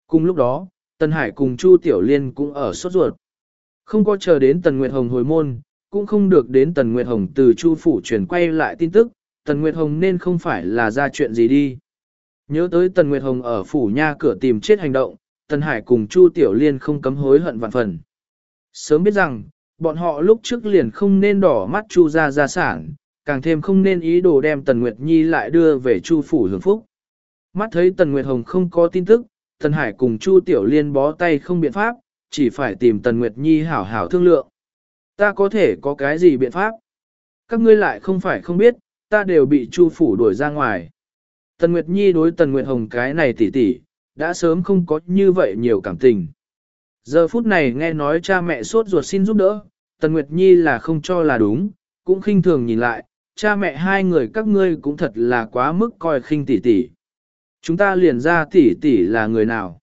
Cùng lúc đó, Tần Hải cùng Chu Tiểu Liên cũng ở sốt ruột. Không có chờ đến Tần Nguyệt Hồng hồi môn, cũng không được đến Tần Nguyệt Hồng từ Chu Phủ chuyển quay lại tin tức, Tần Nguyệt Hồng nên không phải là ra chuyện gì đi. Nhớ tới Tần Nguyệt Hồng ở Phủ Nha cửa tìm chết hành động, Tần Hải cùng Chu Tiểu Liên không cấm hối hận vạn phần. Sớm biết rằng, bọn họ lúc trước liền không nên đỏ mắt Chu ra gia sản, càng thêm không nên ý đồ đem Tần Nguyệt Nhi lại đưa về Chu phủ hưởng phúc. Mắt thấy Tần Nguyệt Hồng không có tin tức, Tần Hải cùng Chu Tiểu Liên bó tay không biện pháp, chỉ phải tìm Tần Nguyệt Nhi hảo hảo thương lượng. Ta có thể có cái gì biện pháp? Các ngươi lại không phải không biết, ta đều bị Chu phủ đuổi ra ngoài. Tần Nguyệt Nhi đối Tần Nguyệt Hồng cái này tỉ tỉ, đã sớm không có như vậy nhiều cảm tình. Giờ phút này nghe nói cha mẹ sốt ruột xin giúp đỡ, Tần Nguyệt Nhi là không cho là đúng, cũng khinh thường nhìn lại, cha mẹ hai người các ngươi cũng thật là quá mức coi khinh tỷ tỷ. Chúng ta liền ra tỷ tỷ là người nào?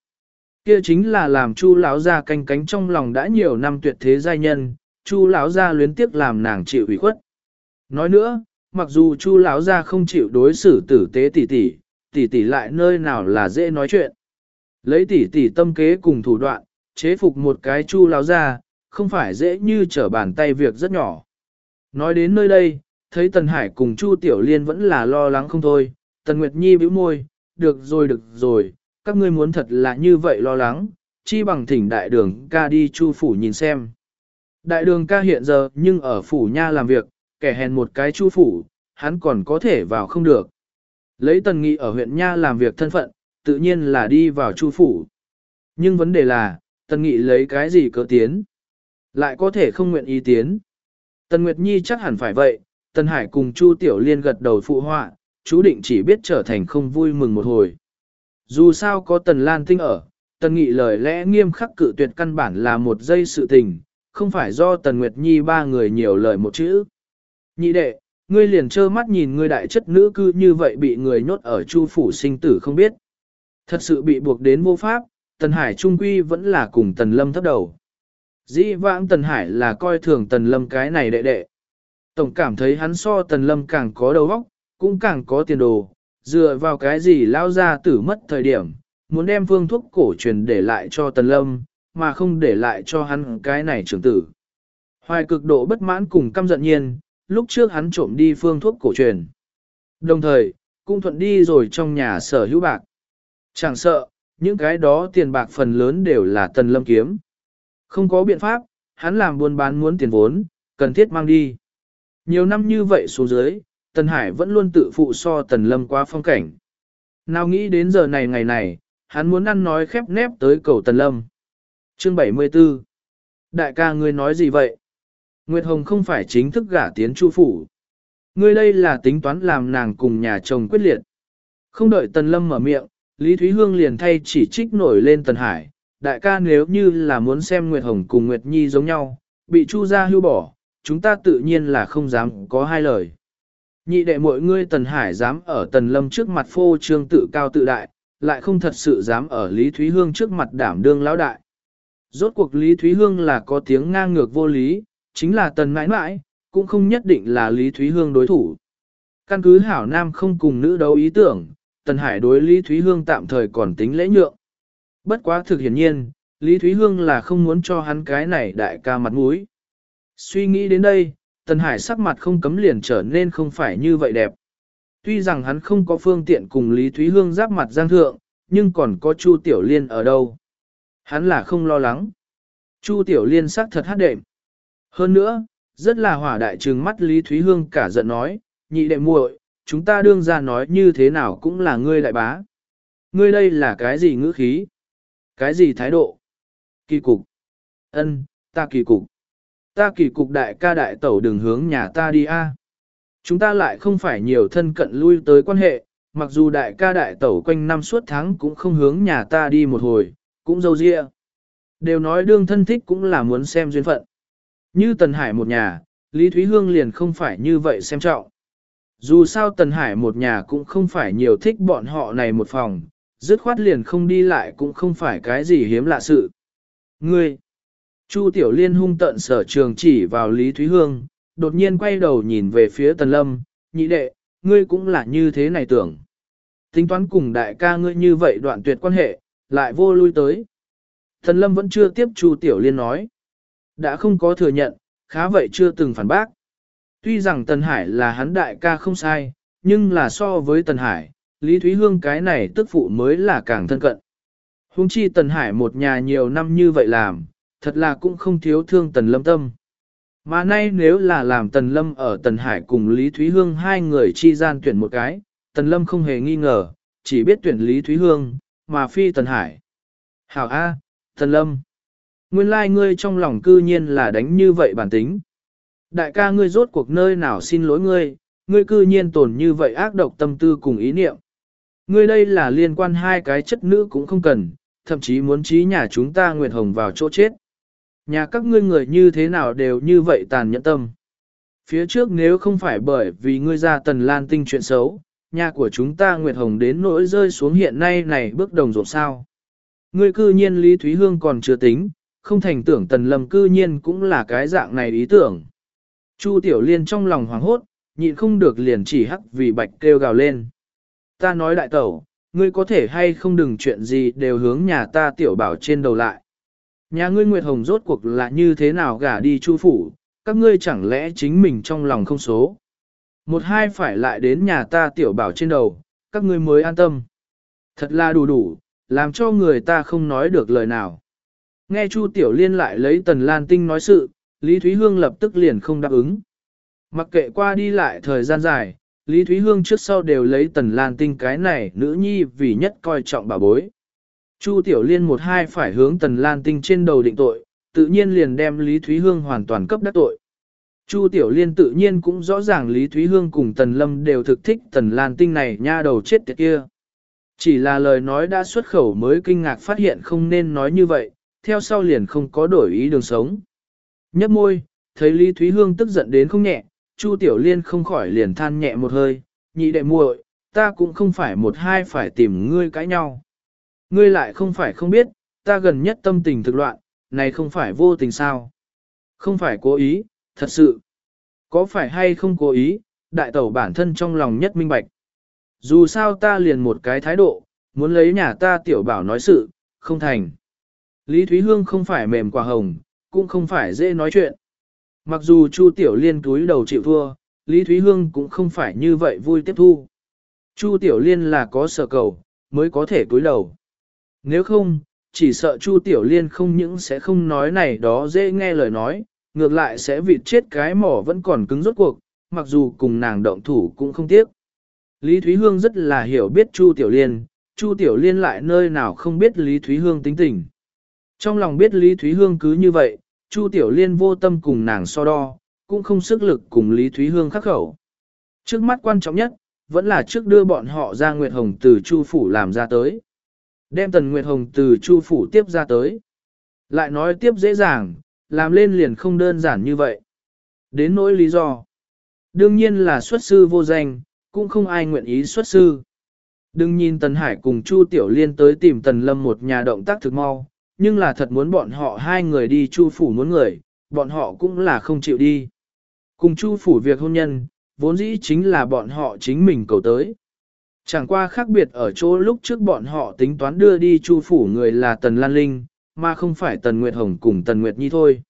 Kia chính là làm Chu lão gia canh cánh trong lòng đã nhiều năm tuyệt thế giai nhân, Chu lão gia luyến tiếc làm nàng chịu ủy khuất. Nói nữa, mặc dù Chu lão gia không chịu đối xử tử tế tỷ tỷ, tỷ tỷ lại nơi nào là dễ nói chuyện. Lấy tỷ tỷ tâm kế cùng thủ đoạn, chế phục một cái Chu lão gia, không phải dễ như trở bàn tay việc rất nhỏ. Nói đến nơi đây, thấy Tần Hải cùng Chu Tiểu Liên vẫn là lo lắng không thôi, Tần Nguyệt Nhi bĩu môi, được rồi được rồi, các ngươi muốn thật là như vậy lo lắng, chi bằng thỉnh đại đường ca đi Chu Phủ nhìn xem. Đại đường ca hiện giờ nhưng ở Phủ Nha làm việc, kẻ hèn một cái Chu Phủ, hắn còn có thể vào không được. Lấy Tần Nghị ở huyện Nha làm việc thân phận, tự nhiên là đi vào Chu Phủ. Nhưng vấn đề là, Tần Nghị lấy cái gì cỡ tiến? Lại có thể không nguyện ý tiến. Tần Nguyệt Nhi chắc hẳn phải vậy, Tần Hải cùng Chu Tiểu Liên gật đầu phụ họa, chú định chỉ biết trở thành không vui mừng một hồi. Dù sao có Tần Lan Tinh ở, Tần Nghị lời lẽ nghiêm khắc cự tuyệt căn bản là một giây sự tình, không phải do Tần Nguyệt Nhi ba người nhiều lời một chữ. Nhị đệ, ngươi liền trơ mắt nhìn ngươi đại chất nữ cư như vậy bị người nhốt ở Chu phủ sinh tử không biết. Thật sự bị buộc đến vô pháp, Tần Hải Trung Quy vẫn là cùng Tần Lâm thấp đầu. Dĩ vãng Tần Hải là coi thường Tần Lâm cái này đệ đệ. Tổng cảm thấy hắn so Tần Lâm càng có đầu óc, cũng càng có tiền đồ, dựa vào cái gì lao ra tử mất thời điểm, muốn đem phương thuốc cổ truyền để lại cho Tần Lâm, mà không để lại cho hắn cái này trưởng tử. Hoài cực độ bất mãn cùng căm giận nhiên, lúc trước hắn trộm đi phương thuốc cổ truyền. Đồng thời, cũng thuận đi rồi trong nhà sở hữu bạc. Chẳng sợ, những cái đó tiền bạc phần lớn đều là Tần Lâm kiếm. Không có biện pháp, hắn làm buôn bán muốn tiền vốn, cần thiết mang đi. Nhiều năm như vậy xuống dưới, Tần Hải vẫn luôn tự phụ so Tần Lâm qua phong cảnh. Nào nghĩ đến giờ này ngày này, hắn muốn ăn nói khép nép tới cầu Tần Lâm. Chương 74 Đại ca ngươi nói gì vậy? Nguyệt Hồng không phải chính thức gả tiến chu phủ. Ngươi đây là tính toán làm nàng cùng nhà chồng quyết liệt. Không đợi Tần Lâm mở miệng, Lý Thúy Hương liền thay chỉ trích nổi lên Tần Hải. Đại ca nếu như là muốn xem Nguyệt Hồng cùng Nguyệt Nhi giống nhau, bị chu gia hưu bỏ, chúng ta tự nhiên là không dám có hai lời. Nhị đệ mọi ngươi Tần Hải dám ở Tần Lâm trước mặt phô trương tự cao tự đại, lại không thật sự dám ở Lý Thúy Hương trước mặt đảm đương lão đại. Rốt cuộc Lý Thúy Hương là có tiếng ngang ngược vô lý, chính là Tần mãi mãi, cũng không nhất định là Lý Thúy Hương đối thủ. Căn cứ hảo nam không cùng nữ đấu ý tưởng, Tần Hải đối Lý Thúy Hương tạm thời còn tính lễ nhượng. Bất quá thực hiển nhiên, Lý Thúy Hương là không muốn cho hắn cái này đại ca mặt mũi. Suy nghĩ đến đây, Tần Hải sắc mặt không cấm liền trở nên không phải như vậy đẹp. Tuy rằng hắn không có phương tiện cùng Lý Thúy Hương giáp mặt giang thượng, nhưng còn có Chu Tiểu Liên ở đâu. Hắn là không lo lắng. Chu Tiểu Liên sắc thật hát đệm. Hơn nữa, rất là hỏa đại trừng mắt Lý Thúy Hương cả giận nói, nhị đệ muội, chúng ta đương ra nói như thế nào cũng là ngươi đại bá. Ngươi đây là cái gì ngữ khí? Cái gì thái độ? Kỳ cục. Ân, ta kỳ cục ta kỳ cục đại ca đại tẩu đường hướng nhà ta đi a. Chúng ta lại không phải nhiều thân cận lui tới quan hệ, mặc dù đại ca đại tẩu quanh năm suốt tháng cũng không hướng nhà ta đi một hồi, cũng dâu dịa. Đều nói đương thân thích cũng là muốn xem duyên phận. Như Tần Hải một nhà, Lý Thúy Hương liền không phải như vậy xem trọng. Dù sao Tần Hải một nhà cũng không phải nhiều thích bọn họ này một phòng, dứt khoát liền không đi lại cũng không phải cái gì hiếm lạ sự. Ngươi, Chu Tiểu Liên hung tận sở trường chỉ vào Lý Thúy Hương, đột nhiên quay đầu nhìn về phía Tần Lâm, nhị đệ, ngươi cũng là như thế này tưởng. Tính toán cùng đại ca ngươi như vậy đoạn tuyệt quan hệ, lại vô lui tới. Tần Lâm vẫn chưa tiếp Chu Tiểu Liên nói. Đã không có thừa nhận, khá vậy chưa từng phản bác. Tuy rằng Tần Hải là hắn đại ca không sai, nhưng là so với Tần Hải, Lý Thúy Hương cái này tức phụ mới là càng thân cận. Hùng chi Tần Hải một nhà nhiều năm như vậy làm, thật là cũng không thiếu thương Tần Lâm tâm. Mà nay nếu là làm Tần Lâm ở Tần Hải cùng Lý Thúy Hương hai người chi gian tuyển một cái, Tần Lâm không hề nghi ngờ, chỉ biết tuyển Lý Thúy Hương, mà phi Tần Hải. Hảo A, Tần Lâm. Nguyên lai like ngươi trong lòng cư nhiên là đánh như vậy bản tính. Đại ca ngươi rốt cuộc nơi nào xin lỗi ngươi, ngươi cư nhiên tồn như vậy ác độc tâm tư cùng ý niệm. Ngươi đây là liên quan hai cái chất nữ cũng không cần, thậm chí muốn trí nhà chúng ta Nguyệt Hồng vào chỗ chết. Nhà các ngươi người như thế nào đều như vậy tàn nhẫn tâm. Phía trước nếu không phải bởi vì ngươi ra tần lan tinh chuyện xấu, nhà của chúng ta Nguyệt Hồng đến nỗi rơi xuống hiện nay này bước đồng rộn sao. Ngươi cư nhiên Lý Thúy Hương còn chưa tính, không thành tưởng tần lâm cư nhiên cũng là cái dạng này ý tưởng. Chu Tiểu Liên trong lòng hoảng hốt, nhịn không được liền chỉ hắc vì bạch kêu gào lên. Ta nói đại tẩu, ngươi có thể hay không đừng chuyện gì đều hướng nhà ta tiểu bảo trên đầu lại. Nhà ngươi Nguyệt Hồng rốt cuộc là như thế nào gả đi chu phủ, các ngươi chẳng lẽ chính mình trong lòng không số. Một hai phải lại đến nhà ta tiểu bảo trên đầu, các ngươi mới an tâm. Thật là đủ đủ, làm cho người ta không nói được lời nào. Nghe Chu Tiểu Liên lại lấy Tần Lan Tinh nói sự, Lý Thúy Hương lập tức liền không đáp ứng. Mặc kệ qua đi lại thời gian dài, Lý Thúy Hương trước sau đều lấy Tần Lan Tinh cái này nữ nhi vì nhất coi trọng bà bối. Chu Tiểu Liên một hai phải hướng Tần Lan Tinh trên đầu định tội, tự nhiên liền đem Lý Thúy Hương hoàn toàn cấp đắc tội. Chu Tiểu Liên tự nhiên cũng rõ ràng Lý Thúy Hương cùng Tần Lâm đều thực thích Tần Lan Tinh này nha đầu chết tiệt kia. Chỉ là lời nói đã xuất khẩu mới kinh ngạc phát hiện không nên nói như vậy, theo sau liền không có đổi ý đường sống. Nhấp môi, thấy Lý Thúy Hương tức giận đến không nhẹ, Chu Tiểu Liên không khỏi liền than nhẹ một hơi, nhị đệ muội, ta cũng không phải một hai phải tìm ngươi cãi nhau. Ngươi lại không phải không biết, ta gần nhất tâm tình thực loạn, này không phải vô tình sao. Không phải cố ý, thật sự. Có phải hay không cố ý, đại tẩu bản thân trong lòng nhất minh bạch. Dù sao ta liền một cái thái độ, muốn lấy nhà ta tiểu bảo nói sự, không thành. Lý Thúy Hương không phải mềm quả hồng, cũng không phải dễ nói chuyện. Mặc dù Chu Tiểu Liên túi đầu chịu thua, Lý Thúy Hương cũng không phải như vậy vui tiếp thu. Chu Tiểu Liên là có sở cầu, mới có thể túi đầu. Nếu không, chỉ sợ Chu Tiểu Liên không những sẽ không nói này đó dễ nghe lời nói, ngược lại sẽ vịt chết cái mỏ vẫn còn cứng rốt cuộc, mặc dù cùng nàng động thủ cũng không tiếc. Lý Thúy Hương rất là hiểu biết Chu Tiểu Liên, Chu Tiểu Liên lại nơi nào không biết Lý Thúy Hương tính tình. Trong lòng biết Lý Thúy Hương cứ như vậy, Chu Tiểu Liên vô tâm cùng nàng so đo, cũng không sức lực cùng Lý Thúy Hương khắc khẩu. Trước mắt quan trọng nhất, vẫn là trước đưa bọn họ ra Nguyệt Hồng từ Chu Phủ làm ra tới. Đem Tần Nguyệt Hồng từ Chu Phủ tiếp ra tới. Lại nói tiếp dễ dàng, làm lên liền không đơn giản như vậy. Đến nỗi lý do. Đương nhiên là xuất sư vô danh, cũng không ai nguyện ý xuất sư. Đừng nhìn Tần Hải cùng Chu Tiểu Liên tới tìm Tần Lâm một nhà động tác thực mau, nhưng là thật muốn bọn họ hai người đi chu phủ muốn người, bọn họ cũng là không chịu đi. Cùng chu phủ việc hôn nhân, vốn dĩ chính là bọn họ chính mình cầu tới. Chẳng qua khác biệt ở chỗ lúc trước bọn họ tính toán đưa đi chu phủ người là Tần Lan Linh, mà không phải Tần Nguyệt Hồng cùng Tần Nguyệt Nhi thôi.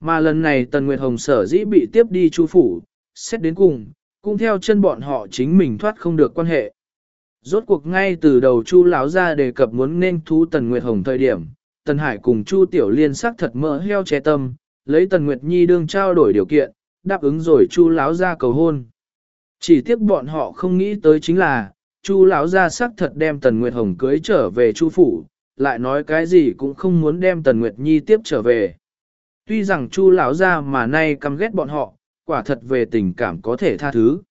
Mà lần này Tần Nguyệt Hồng sở dĩ bị tiếp đi chu phủ, xét đến cùng, cũng theo chân bọn họ chính mình thoát không được quan hệ. Rốt cuộc ngay từ đầu chu lão ra đề cập muốn nên thú Tần Nguyệt Hồng thời điểm, Tần Hải cùng Chu Tiểu Liên sắc thật mỡ heo che tâm, lấy Tần Nguyệt Nhi đương trao đổi điều kiện, đáp ứng rồi Chu lão ra cầu hôn. Chỉ tiếc bọn họ không nghĩ tới chính là, Chu lão ra sắc thật đem Tần Nguyệt Hồng cưới trở về Chu phủ, lại nói cái gì cũng không muốn đem Tần Nguyệt Nhi tiếp trở về. Tuy rằng Chu lão ra mà nay căm ghét bọn họ, quả thật về tình cảm có thể tha thứ.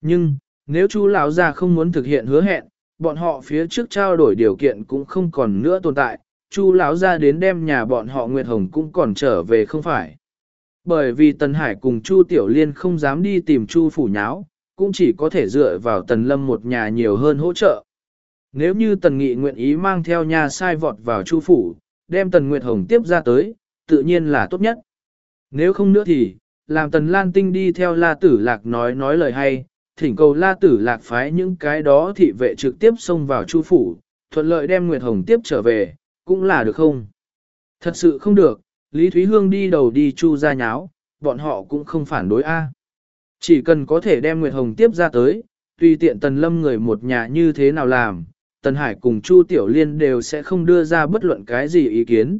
Nhưng, nếu Chu lão ra không muốn thực hiện hứa hẹn, bọn họ phía trước trao đổi điều kiện cũng không còn nữa tồn tại, Chu lão ra đến đem nhà bọn họ Nguyệt Hồng cũng còn trở về không phải. Bởi vì Tần Hải cùng Chu Tiểu Liên không dám đi tìm Chu phủ nháo, cũng chỉ có thể dựa vào Tần Lâm một nhà nhiều hơn hỗ trợ. Nếu như Tần Nghị nguyện ý mang theo nhà sai vọt vào Chu phủ, đem Tần Nguyệt Hồng tiếp ra tới, tự nhiên là tốt nhất. Nếu không nữa thì, làm Tần Lan Tinh đi theo La Tử Lạc nói nói lời hay, thỉnh cầu La Tử Lạc phái những cái đó thị vệ trực tiếp xông vào Chu phủ, thuận lợi đem Nguyệt Hồng tiếp trở về, cũng là được không? Thật sự không được, Lý Thúy Hương đi đầu đi chu ra nháo, bọn họ cũng không phản đối A. Chỉ cần có thể đem Nguyệt Hồng tiếp ra tới, tùy tiện Tần Lâm người một nhà như thế nào làm, Tần Hải cùng Chu Tiểu Liên đều sẽ không đưa ra bất luận cái gì ý kiến.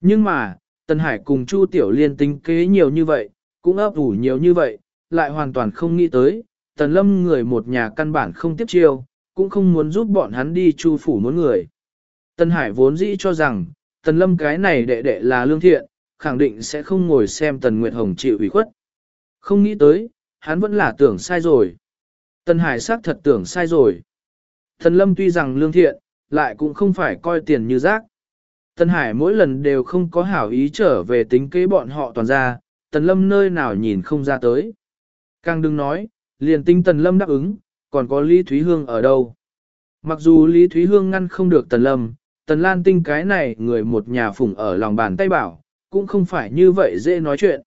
Nhưng mà, Tần Hải cùng Chu Tiểu Liên tính kế nhiều như vậy, cũng ấp ủ nhiều như vậy, lại hoàn toàn không nghĩ tới, Tần Lâm người một nhà căn bản không tiếp chiêu, cũng không muốn giúp bọn hắn đi Chu phủ muốn người. Tân Hải vốn dĩ cho rằng, Tần Lâm cái này đệ đệ là lương thiện, khẳng định sẽ không ngồi xem Tần Nguyệt Hồng chịu ủy khuất. Không nghĩ tới, hắn vẫn là tưởng sai rồi. Tần Hải xác thật tưởng sai rồi. Tần Lâm tuy rằng lương thiện, lại cũng không phải coi tiền như rác. Tần Hải mỗi lần đều không có hảo ý trở về tính kế bọn họ toàn ra, Tần Lâm nơi nào nhìn không ra tới. Càng đừng nói, liền tinh Tần Lâm đáp ứng, còn có Lý Thúy Hương ở đâu. Mặc dù Lý Thúy Hương ngăn không được Tần Lâm, Tần Lan Tinh cái này người một nhà phụng ở lòng bàn tay bảo, cũng không phải như vậy dễ nói chuyện.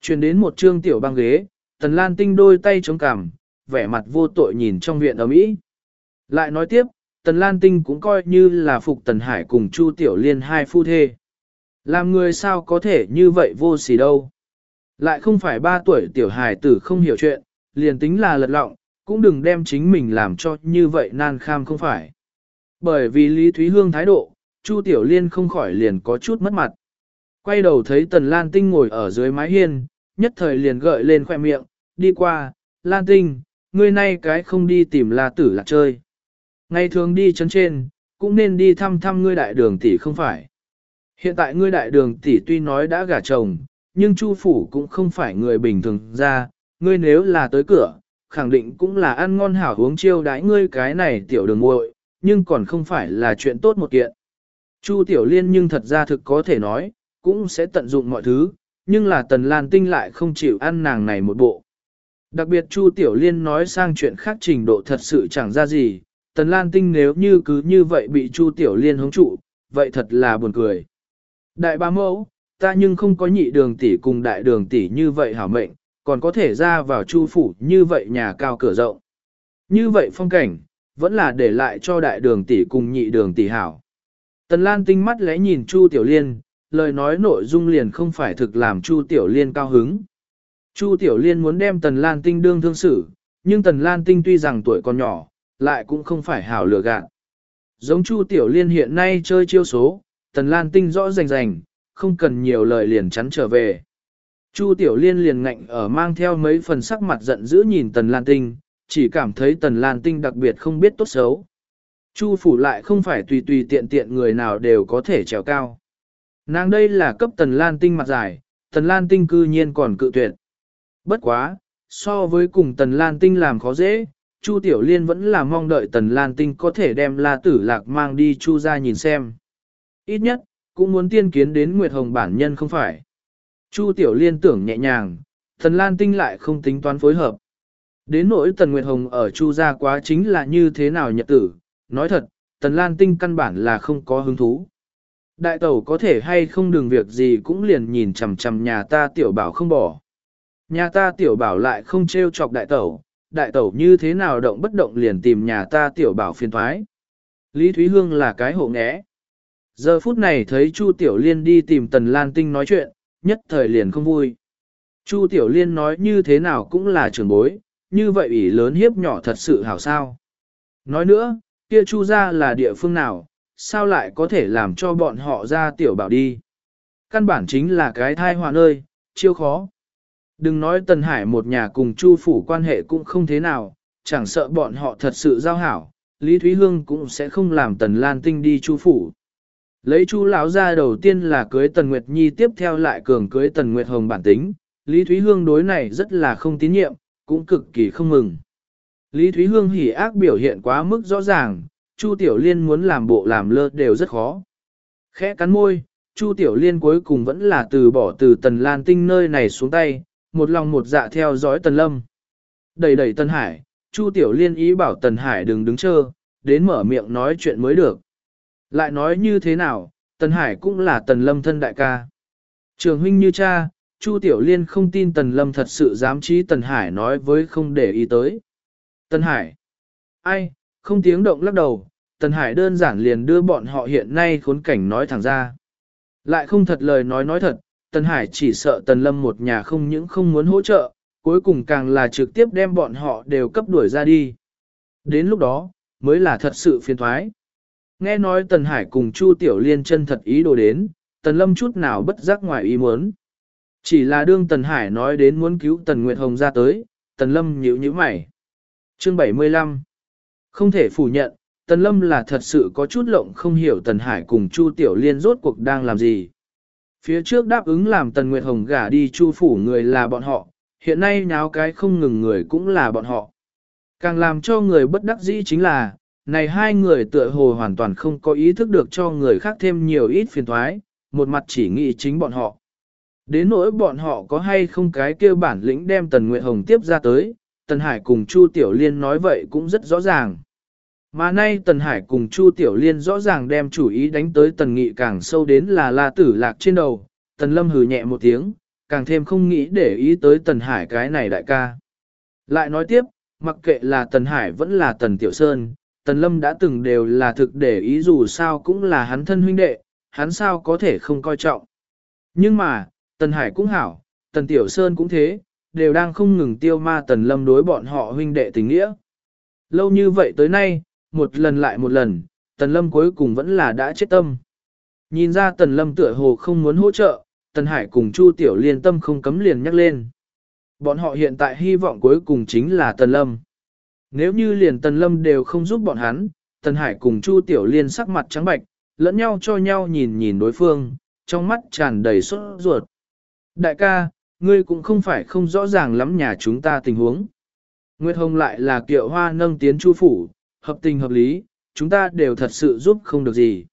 Chuyển đến một trương tiểu băng ghế, Tần Lan Tinh đôi tay chống cằm, vẻ mặt vô tội nhìn trong viện ở Mỹ. Lại nói tiếp, Tần Lan Tinh cũng coi như là phục Tần Hải cùng Chu Tiểu Liên hai phu thê. Làm người sao có thể như vậy vô sỉ đâu. Lại không phải ba tuổi tiểu hải tử không hiểu chuyện, liền tính là lật lọng, cũng đừng đem chính mình làm cho như vậy nan kham không phải. Bởi vì Lý Thúy Hương thái độ, Chu Tiểu Liên không khỏi liền có chút mất mặt. Quay đầu thấy Tần Lan Tinh ngồi ở dưới mái hiên, nhất thời liền gợi lên khoe miệng, đi qua, Lan Tinh, ngươi nay cái không đi tìm La Tử lạc chơi. Ngày thường đi chấn trên, cũng nên đi thăm thăm ngươi đại đường tỷ không phải. Hiện tại ngươi đại đường tỷ tuy nói đã gả chồng, nhưng Chu phủ cũng không phải người bình thường ra, ngươi nếu là tới cửa, khẳng định cũng là ăn ngon hảo uống chiêu đãi ngươi cái này tiểu đường muội, nhưng còn không phải là chuyện tốt một kiện. Chu Tiểu Liên nhưng thật ra thực có thể nói, cũng sẽ tận dụng mọi thứ, nhưng là Tần Lan Tinh lại không chịu ăn nàng này một bộ. Đặc biệt Chu Tiểu Liên nói sang chuyện khác trình độ thật sự chẳng ra gì, Tần Lan Tinh nếu như cứ như vậy bị Chu Tiểu Liên hống trụ, vậy thật là buồn cười. Đại ba mẫu, ta nhưng không có nhị đường tỷ cùng đại đường tỷ như vậy hảo mệnh, còn có thể ra vào Chu phủ như vậy nhà cao cửa rộng. Như vậy phong cảnh, vẫn là để lại cho đại đường tỷ cùng nhị đường tỷ hảo. Tần Lan Tinh mắt lẽ nhìn Chu Tiểu Liên, lời nói nội dung liền không phải thực làm Chu Tiểu Liên cao hứng. Chu Tiểu Liên muốn đem Tần Lan Tinh đương thương xử, nhưng Tần Lan Tinh tuy rằng tuổi còn nhỏ, lại cũng không phải hảo lừa gạt. Giống Chu Tiểu Liên hiện nay chơi chiêu số, Tần Lan Tinh rõ rành rành, không cần nhiều lời liền chắn trở về. Chu Tiểu Liên liền ngạnh ở mang theo mấy phần sắc mặt giận dữ nhìn Tần Lan Tinh, chỉ cảm thấy Tần Lan Tinh đặc biệt không biết tốt xấu. Chu phủ lại không phải tùy tùy tiện tiện người nào đều có thể trèo cao. Nàng đây là cấp Tần Lan Tinh mặt dài, Tần Lan Tinh cư nhiên còn cự tuyệt. Bất quá, so với cùng Tần Lan Tinh làm khó dễ, Chu Tiểu Liên vẫn là mong đợi Tần Lan Tinh có thể đem La Tử Lạc mang đi Chu ra nhìn xem. Ít nhất, cũng muốn tiên kiến đến Nguyệt Hồng bản nhân không phải. Chu Tiểu Liên tưởng nhẹ nhàng, Tần Lan Tinh lại không tính toán phối hợp. Đến nỗi Tần Nguyệt Hồng ở Chu gia quá chính là như thế nào nhật tử, nói thật, Tần Lan Tinh căn bản là không có hứng thú. Đại tẩu có thể hay không đừng việc gì cũng liền nhìn chằm chằm nhà ta tiểu bảo không bỏ. Nhà ta tiểu bảo lại không trêu chọc đại tẩu, đại tẩu như thế nào động bất động liền tìm nhà ta tiểu bảo phiền thoái. Lý Thúy Hương là cái hộ nghẽ. Giờ phút này thấy Chu Tiểu Liên đi tìm Tần Lan Tinh nói chuyện, nhất thời liền không vui. Chu Tiểu Liên nói như thế nào cũng là trưởng bối, như vậy ủy lớn hiếp nhỏ thật sự hảo sao. Nói nữa, kia Chu ra là địa phương nào, sao lại có thể làm cho bọn họ ra tiểu bảo đi. Căn bản chính là cái thai hòa nơi, chiêu khó. Đừng nói Tần Hải một nhà cùng Chu phủ quan hệ cũng không thế nào, chẳng sợ bọn họ thật sự giao hảo, Lý Thúy Hương cũng sẽ không làm Tần Lan Tinh đi Chu phủ. Lấy Chu lão ra đầu tiên là cưới Tần Nguyệt Nhi tiếp theo lại cường cưới Tần Nguyệt Hồng bản tính, Lý Thúy Hương đối này rất là không tín nhiệm, cũng cực kỳ không mừng. Lý Thúy Hương hỉ ác biểu hiện quá mức rõ ràng, Chu Tiểu Liên muốn làm bộ làm lơ đều rất khó. Khẽ cắn môi, Chu Tiểu Liên cuối cùng vẫn là từ bỏ từ Tần Lan Tinh nơi này xuống tay, một lòng một dạ theo dõi Tần Lâm. Đầy đầy Tần Hải, Chu Tiểu Liên ý bảo Tần Hải đừng đứng chơ, đến mở miệng nói chuyện mới được. Lại nói như thế nào, Tần Hải cũng là Tần Lâm thân đại ca. Trường huynh như cha, Chu Tiểu Liên không tin Tần Lâm thật sự dám trí Tần Hải nói với không để ý tới. Tần Hải, ai, không tiếng động lắc đầu, Tần Hải đơn giản liền đưa bọn họ hiện nay khốn cảnh nói thẳng ra. Lại không thật lời nói nói thật, Tần Hải chỉ sợ Tần Lâm một nhà không những không muốn hỗ trợ, cuối cùng càng là trực tiếp đem bọn họ đều cấp đuổi ra đi. Đến lúc đó, mới là thật sự phiền thoái. Nghe nói Tần Hải cùng Chu Tiểu Liên chân thật ý đồ đến, Tần Lâm chút nào bất giác ngoài ý muốn. Chỉ là đương Tần Hải nói đến muốn cứu Tần Nguyệt Hồng ra tới, Tần Lâm nhíu nhíu mày. Chương 75 Không thể phủ nhận, Tần Lâm là thật sự có chút lộng không hiểu Tần Hải cùng Chu Tiểu Liên rốt cuộc đang làm gì. Phía trước đáp ứng làm Tần Nguyệt Hồng gả đi Chu phủ người là bọn họ, hiện nay nháo cái không ngừng người cũng là bọn họ. Càng làm cho người bất đắc dĩ chính là, này hai người tựa hồ hoàn toàn không có ý thức được cho người khác thêm nhiều ít phiền toái một mặt chỉ nghĩ chính bọn họ. Đến nỗi bọn họ có hay không cái kêu bản lĩnh đem Tần Nguyệt Hồng tiếp ra tới, Tần Hải cùng Chu Tiểu Liên nói vậy cũng rất rõ ràng. Mà nay Tần Hải cùng Chu Tiểu Liên rõ ràng đem chủ ý đánh tới Tần Nghị càng sâu đến là la tử lạc trên đầu, Tần Lâm hừ nhẹ một tiếng, càng thêm không nghĩ để ý tới Tần Hải cái này đại ca. Lại nói tiếp, mặc kệ là Tần Hải vẫn là Tần Tiểu Sơn, Tần Lâm đã từng đều là thực để ý dù sao cũng là hắn thân huynh đệ, hắn sao có thể không coi trọng. Nhưng mà, Tần Hải cũng hảo, Tần Tiểu Sơn cũng thế, đều đang không ngừng tiêu ma Tần Lâm đối bọn họ huynh đệ tình nghĩa. Lâu như vậy tới nay, một lần lại một lần, Tần Lâm cuối cùng vẫn là đã chết tâm. Nhìn ra Tần Lâm tựa hồ không muốn hỗ trợ, Tần Hải cùng Chu Tiểu Liên tâm không cấm liền nhắc lên. Bọn họ hiện tại hy vọng cuối cùng chính là Tần Lâm. Nếu như liền Tần Lâm đều không giúp bọn hắn, Tần Hải cùng Chu Tiểu Liên sắc mặt trắng bạch, lẫn nhau cho nhau nhìn nhìn đối phương, trong mắt tràn đầy sốt ruột. Đại ca, ngươi cũng không phải không rõ ràng lắm nhà chúng ta tình huống. Nguyệt Hồng lại là kiệu hoa nâng tiến chu phủ, hợp tình hợp lý, chúng ta đều thật sự giúp không được gì.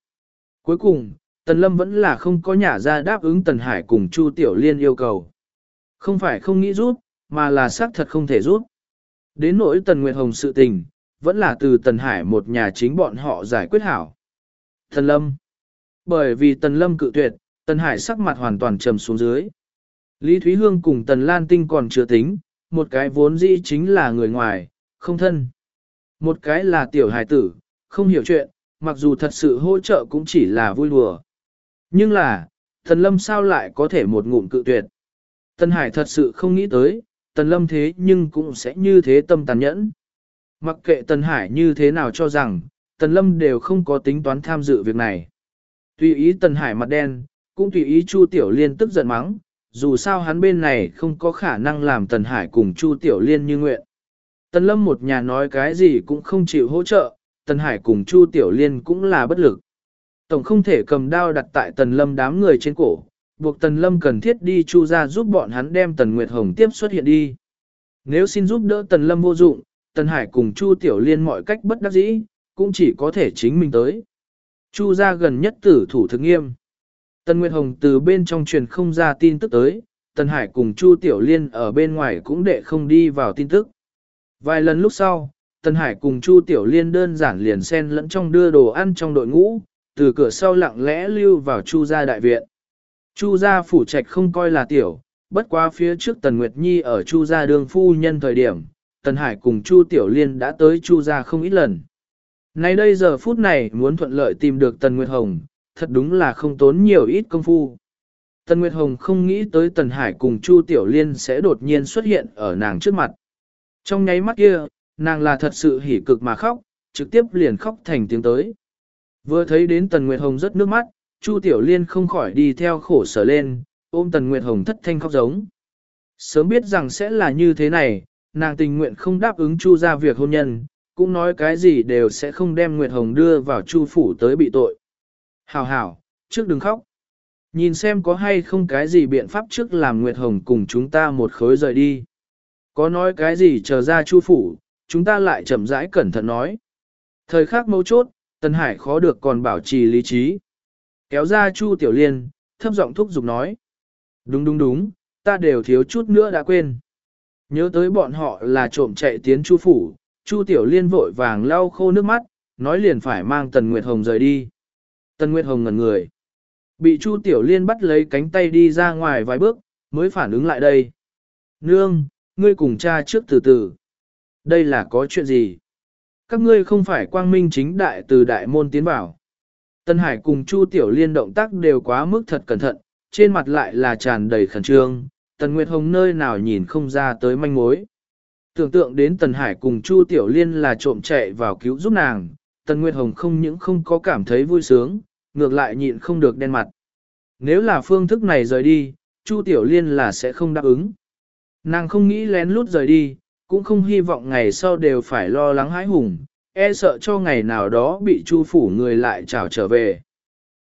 Cuối cùng, Tần Lâm vẫn là không có nhả ra đáp ứng Tần Hải cùng Chu Tiểu Liên yêu cầu. Không phải không nghĩ giúp, mà là xác thật không thể giúp. Đến nỗi Tần Nguyệt Hồng sự tình, vẫn là từ Tần Hải một nhà chính bọn họ giải quyết hảo. Tần Lâm Bởi vì Tần Lâm cự tuyệt, Tần Hải sắc mặt hoàn toàn trầm xuống dưới. Lý Thúy Hương cùng Tần Lan Tinh còn chưa tính, một cái vốn dĩ chính là người ngoài, không thân. Một cái là tiểu hài tử, không hiểu chuyện, mặc dù thật sự hỗ trợ cũng chỉ là vui đùa. Nhưng là, Tần Lâm sao lại có thể một ngụm cự tuyệt. Tần Hải thật sự không nghĩ tới, Tần Lâm thế nhưng cũng sẽ như thế tâm tàn nhẫn. Mặc kệ Tần Hải như thế nào cho rằng, Tần Lâm đều không có tính toán tham dự việc này. Tùy ý Tần Hải mặt đen, cũng tùy ý Chu Tiểu Liên tức giận mắng, dù sao hắn bên này không có khả năng làm Tần Hải cùng Chu Tiểu Liên như nguyện. Tần Lâm một nhà nói cái gì cũng không chịu hỗ trợ, Tần Hải cùng Chu Tiểu Liên cũng là bất lực. Tổng không thể cầm đao đặt tại Tần Lâm đám người trên cổ, buộc Tần Lâm cần thiết đi Chu ra giúp bọn hắn đem Tần Nguyệt Hồng tiếp xuất hiện đi. Nếu xin giúp đỡ Tần Lâm vô dụng, Tần Hải cùng Chu Tiểu Liên mọi cách bất đắc dĩ, cũng chỉ có thể chính mình tới. Chu ra gần nhất tử thủ thực nghiêm. Tần Nguyệt Hồng từ bên trong truyền không ra tin tức tới, Tần Hải cùng Chu Tiểu Liên ở bên ngoài cũng đệ không đi vào tin tức. Vài lần lúc sau, Tần Hải cùng Chu Tiểu Liên đơn giản liền xen lẫn trong đưa đồ ăn trong đội ngũ, từ cửa sau lặng lẽ lưu vào Chu gia đại viện. Chu gia phủ trạch không coi là tiểu, bất quá phía trước Tần Nguyệt Nhi ở Chu gia đường phu nhân thời điểm, Tần Hải cùng Chu Tiểu Liên đã tới Chu gia không ít lần. Nay đây giờ phút này muốn thuận lợi tìm được Tần Nguyệt Hồng, thật đúng là không tốn nhiều ít công phu. Tần Nguyệt Hồng không nghĩ tới Tần Hải cùng Chu Tiểu Liên sẽ đột nhiên xuất hiện ở nàng trước mặt. Trong nháy mắt kia, nàng là thật sự hỉ cực mà khóc, trực tiếp liền khóc thành tiếng tới. Vừa thấy đến Tần Nguyệt Hồng rất nước mắt, Chu Tiểu Liên không khỏi đi theo khổ sở lên, ôm Tần Nguyệt Hồng thất thanh khóc giống. Sớm biết rằng sẽ là như thế này, nàng tình nguyện không đáp ứng Chu ra việc hôn nhân, cũng nói cái gì đều sẽ không đem Nguyệt Hồng đưa vào Chu phủ tới bị tội. Hảo hảo, trước đừng khóc. Nhìn xem có hay không cái gì biện pháp trước làm Nguyệt Hồng cùng chúng ta một khối rời đi. Có nói cái gì chờ ra chu phủ, chúng ta lại chậm rãi cẩn thận nói. Thời khắc mấu chốt, Tân Hải khó được còn bảo trì lý trí. Kéo ra chu tiểu liên, thấp giọng thúc giục nói. Đúng đúng đúng, ta đều thiếu chút nữa đã quên. Nhớ tới bọn họ là trộm chạy tiến chu phủ, chu tiểu liên vội vàng lau khô nước mắt, nói liền phải mang Tần Nguyệt Hồng rời đi. Tần Nguyệt Hồng ngẩn người. Bị Chu Tiểu Liên bắt lấy cánh tay đi ra ngoài vài bước, mới phản ứng lại đây. Nương, ngươi cùng cha trước từ từ. Đây là có chuyện gì? Các ngươi không phải quang minh chính đại từ đại môn tiến bảo. Tân Hải cùng Chu Tiểu Liên động tác đều quá mức thật cẩn thận, trên mặt lại là tràn đầy khẩn trương, Tần Nguyệt Hồng nơi nào nhìn không ra tới manh mối. Tưởng tượng đến Tần Hải cùng Chu Tiểu Liên là trộm chạy vào cứu giúp nàng, Tần Nguyệt Hồng không những không có cảm thấy vui sướng, ngược lại nhịn không được đen mặt. Nếu là phương thức này rời đi, Chu Tiểu Liên là sẽ không đáp ứng. Nàng không nghĩ lén lút rời đi, cũng không hy vọng ngày sau đều phải lo lắng hãi hùng, e sợ cho ngày nào đó bị Chu phủ người lại trảo trở về.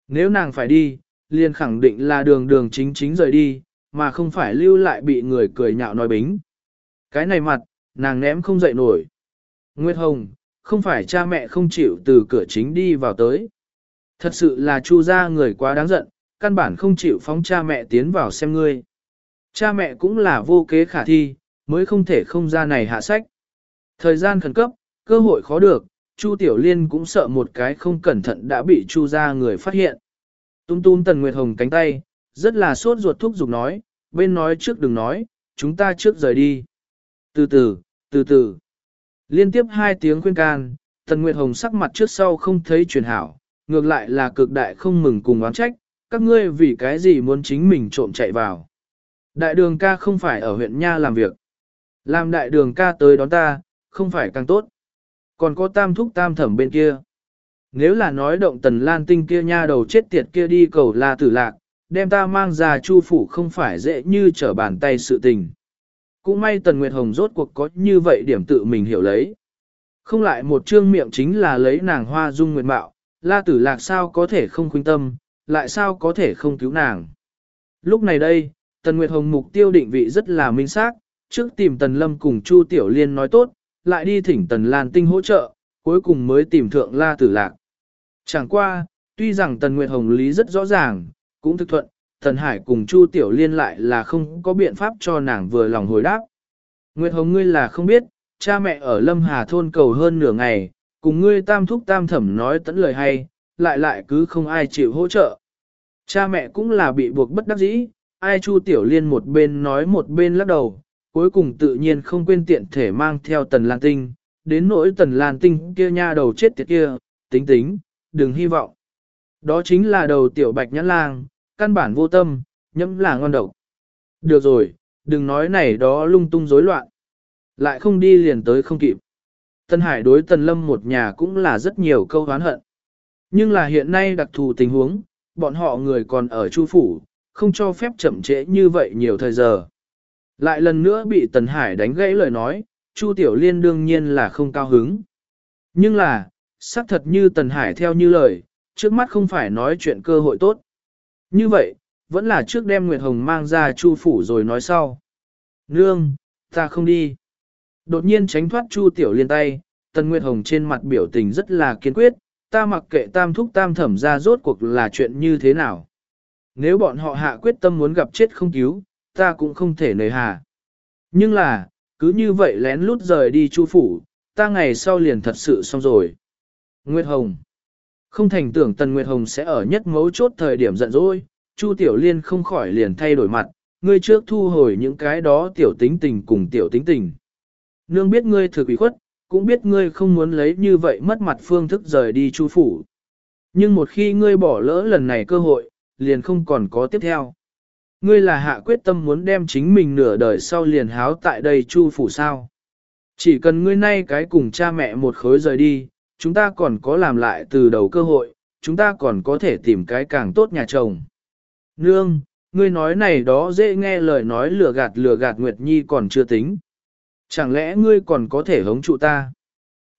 Nếu nàng phải đi, liền khẳng định là đường đường chính chính rời đi, mà không phải lưu lại bị người cười nhạo nói bính. Cái này mặt, nàng ném không dậy nổi. Nguyệt Hồng, không phải cha mẹ không chịu từ cửa chính đi vào tới. Thật sự là chu gia người quá đáng giận, căn bản không chịu phóng cha mẹ tiến vào xem ngươi. Cha mẹ cũng là vô kế khả thi, mới không thể không ra này hạ sách. Thời gian khẩn cấp, cơ hội khó được, Chu Tiểu Liên cũng sợ một cái không cẩn thận đã bị Chu gia người phát hiện. Tung tung Tần Nguyệt Hồng cánh tay, rất là sốt ruột thúc giục nói, bên nói trước đừng nói, chúng ta trước rời đi. Từ từ, từ từ. Liên tiếp hai tiếng khuyên can, Tần Nguyệt Hồng sắc mặt trước sau không thấy truyền hảo, ngược lại là cực đại không mừng cùng oán trách, các ngươi vì cái gì muốn chính mình trộm chạy vào. Đại đường ca không phải ở huyện Nha làm việc. Làm đại đường ca tới đón ta, không phải càng tốt. Còn có tam thúc tam thẩm bên kia. Nếu là nói động tần lan tinh kia nha đầu chết tiệt kia đi cầu la tử lạc, đem ta mang ra chu phủ không phải dễ như trở bàn tay sự tình. Cũng may tần Nguyệt Hồng rốt cuộc có như vậy điểm tự mình hiểu lấy. Không lại một trương miệng chính là lấy nàng hoa dung nguyệt mạo, la tử lạc sao có thể không khuyên tâm, lại sao có thể không cứu nàng. Lúc này đây, tần Nguyệt Hồng mục tiêu định vị rất là minh xác, trước tìm tần lâm cùng chu tiểu liên nói tốt, lại đi thỉnh tần lan tinh hỗ trợ, cuối cùng mới tìm thượng la tử lạc. Chẳng qua, tuy rằng Tần Nguyệt Hồng lý rất rõ ràng, cũng thực thuận, Tần Hải cùng Chu Tiểu Liên lại là không có biện pháp cho nàng vừa lòng hồi đáp. Nguyệt Hồng ngươi là không biết, cha mẹ ở Lâm Hà thôn cầu hơn nửa ngày, cùng ngươi tam thúc tam thẩm nói tẫn lời hay, lại lại cứ không ai chịu hỗ trợ. Cha mẹ cũng là bị buộc bất đắc dĩ, ai Chu Tiểu Liên một bên nói một bên lắc đầu, cuối cùng tự nhiên không quên tiện thể mang theo Tần Lan Tinh, đến nỗi Tần Lan Tinh kia nha đầu chết tiệt kia, tính tính, đừng hy vọng. Đó chính là đầu tiểu bạch nhãn lang, căn bản vô tâm, nhẫm là ngon độc. Được rồi, đừng nói này đó lung tung rối loạn. Lại không đi liền tới không kịp. Tân Hải đối Tần Lâm một nhà cũng là rất nhiều câu hán hận. Nhưng là hiện nay đặc thù tình huống, bọn họ người còn ở Chu Phủ, không cho phép chậm trễ như vậy nhiều thời giờ. Lại lần nữa bị Tần Hải đánh gãy lời nói, Chu Tiểu Liên đương nhiên là không cao hứng. Nhưng là, xác thật như Tần Hải theo như lời, trước mắt không phải nói chuyện cơ hội tốt. Như vậy, vẫn là trước đem Nguyệt Hồng mang ra Chu phủ rồi nói sau. Nương, ta không đi. Đột nhiên tránh thoát Chu Tiểu Liên tay, Tần Nguyệt Hồng trên mặt biểu tình rất là kiên quyết, ta mặc kệ tam thúc tam thẩm ra rốt cuộc là chuyện như thế nào. Nếu bọn họ hạ quyết tâm muốn gặp chết không cứu, ta cũng không thể nề hà. Nhưng là, cứ như vậy lén lút rời đi Chu phủ, ta ngày sau liền thật sự xong rồi. Nguyệt Hồng Không thành tưởng Tần Nguyệt Hồng sẽ ở nhất mấu chốt thời điểm giận dỗi, Chu Tiểu Liên không khỏi liền thay đổi mặt, ngươi trước thu hồi những cái đó tiểu tính tình cùng tiểu tính tình. Nương biết ngươi thừa quỷ khuất, cũng biết ngươi không muốn lấy như vậy mất mặt phương thức rời đi Chu phủ. Nhưng một khi ngươi bỏ lỡ lần này cơ hội, liền không còn có tiếp theo. Ngươi là hạ quyết tâm muốn đem chính mình nửa đời sau liền háo tại đây Chu phủ sao? Chỉ cần ngươi nay cái cùng cha mẹ một khối rời đi, chúng ta còn có làm lại từ đầu cơ hội, chúng ta còn có thể tìm cái càng tốt nhà chồng. Nương, ngươi nói này đó dễ nghe lời nói lừa gạt lừa gạt Nguyệt Nhi còn chưa tính. Chẳng lẽ ngươi còn có thể hống trụ ta?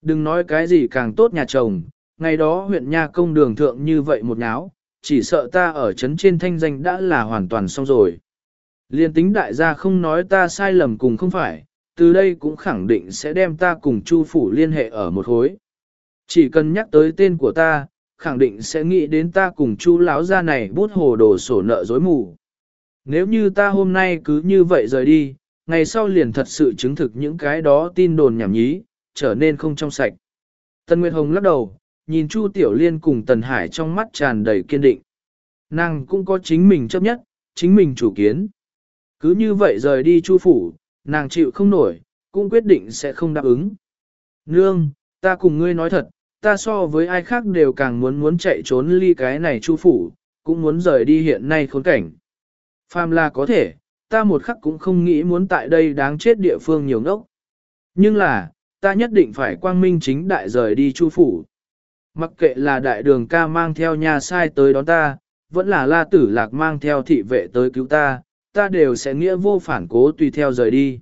Đừng nói cái gì càng tốt nhà chồng, ngày đó huyện nha công đường thượng như vậy một nháo, chỉ sợ ta ở chấn trên thanh danh đã là hoàn toàn xong rồi. Liên tính đại gia không nói ta sai lầm cùng không phải, từ đây cũng khẳng định sẽ đem ta cùng Chu phủ liên hệ ở một hối. Chỉ cần nhắc tới tên của ta, khẳng định sẽ nghĩ đến ta cùng chu lão gia này bút hồ đồ sổ nợ dối mù. Nếu như ta hôm nay cứ như vậy rời đi, ngày sau liền thật sự chứng thực những cái đó tin đồn nhảm nhí, trở nên không trong sạch. Tần Nguyệt Hồng lắc đầu, nhìn Chu Tiểu Liên cùng Tần Hải trong mắt tràn đầy kiên định. Nàng cũng có chính mình chấp nhất, chính mình chủ kiến. Cứ như vậy rời đi Chu Phủ, nàng chịu không nổi, cũng quyết định sẽ không đáp ứng. Nương, ta cùng ngươi nói thật, ta so với ai khác đều càng muốn muốn chạy trốn ly cái này chu phủ, cũng muốn rời đi hiện nay khốn cảnh. Phàm là có thể, ta một khắc cũng không nghĩ muốn tại đây đáng chết địa phương nhiều ngốc. Nhưng là, ta nhất định phải quang minh chính đại rời đi chu phủ. Mặc kệ là đại đường ca mang theo nhà sai tới đón ta, vẫn là la tử lạc mang theo thị vệ tới cứu ta, ta đều sẽ nghĩa vô phản cố tùy theo rời đi.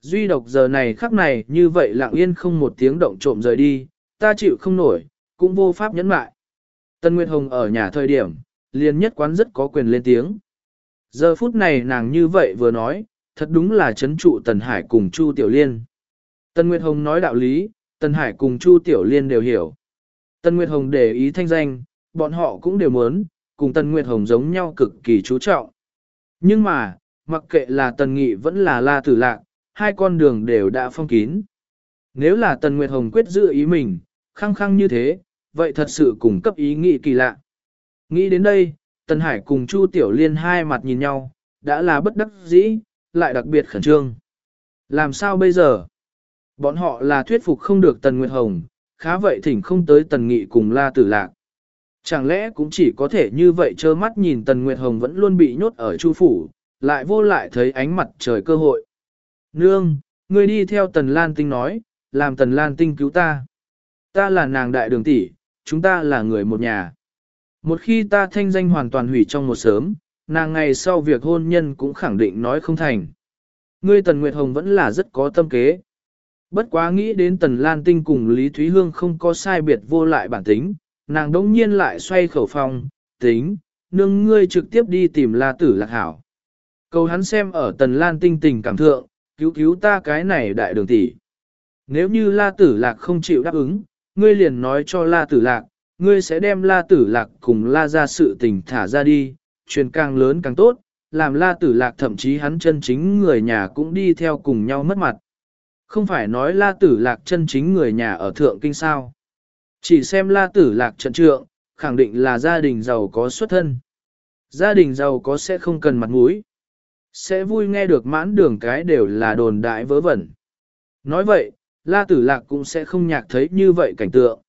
Duy độc giờ này khắc này như vậy lặng yên không một tiếng động trộm rời đi, ta chịu không nổi, cũng vô pháp nhẫn mại. Tân Nguyệt Hồng ở nhà thời điểm, liền nhất quán rất có quyền lên tiếng. Giờ phút này nàng như vậy vừa nói, thật đúng là chấn trụ Tần Hải cùng Chu Tiểu Liên. tần Nguyệt Hồng nói đạo lý, Tần Hải cùng Chu Tiểu Liên đều hiểu. Tần Nguyệt Hồng để ý thanh danh, bọn họ cũng đều muốn, cùng Tần Nguyệt Hồng giống nhau cực kỳ chú trọng. Nhưng mà, mặc kệ là Tần Nghị vẫn là La Tử Lạc, hai con đường đều đã phong kín. Nếu là Tần Nguyệt Hồng quyết giữ ý mình, khăng khăng như thế, vậy thật sự cùng cấp ý nghĩ kỳ lạ. Nghĩ đến đây, Tần Hải cùng Chu Tiểu Liên hai mặt nhìn nhau, đã là bất đắc dĩ, lại đặc biệt khẩn trương. Làm sao bây giờ? Bọn họ là thuyết phục không được Tần Nguyệt Hồng, khá vậy thỉnh không tới Tần Nghị cùng La Tử Lạc. Chẳng lẽ cũng chỉ có thể như vậy trơ mắt nhìn Tần Nguyệt Hồng vẫn luôn bị nhốt ở Chu Phủ, lại vô lại thấy ánh mặt trời cơ hội. Nương, ngươi đi theo Tần Lan Tinh nói, làm Tần Lan Tinh cứu ta. Ta là nàng đại đường tỷ, chúng ta là người một nhà. Một khi ta thanh danh hoàn toàn hủy trong một sớm, nàng ngày sau việc hôn nhân cũng khẳng định nói không thành. Ngươi Tần Nguyệt Hồng vẫn là rất có tâm kế. Bất quá nghĩ đến Tần Lan Tinh cùng Lý Thúy Hương không có sai biệt vô lại bản tính, nàng đống nhiên lại xoay khẩu phong, tính, nương ngươi trực tiếp đi tìm La Tử Lạc Hảo. Cầu hắn xem ở Tần Lan Tinh tình cảm thượng, cứu cứu ta cái này đại đường tỷ. Nếu như La Tử Lạc không chịu đáp ứng, ngươi liền nói cho La Tử Lạc, ngươi sẽ đem La Tử Lạc cùng La ra sự tình thả ra đi, truyền càng lớn càng tốt, làm La Tử Lạc thậm chí hắn chân chính người nhà cũng đi theo cùng nhau mất mặt. Không phải nói La Tử Lạc chân chính người nhà ở Thượng Kinh sao. Chỉ xem La Tử Lạc trận trượng, khẳng định là gia đình giàu có xuất thân. Gia đình giàu có sẽ không cần mặt mũi. Sẽ vui nghe được mãn đường cái đều là đồn đại vớ vẩn. Nói vậy, La Tử Lạc cũng sẽ không nhạc thấy như vậy cảnh tượng.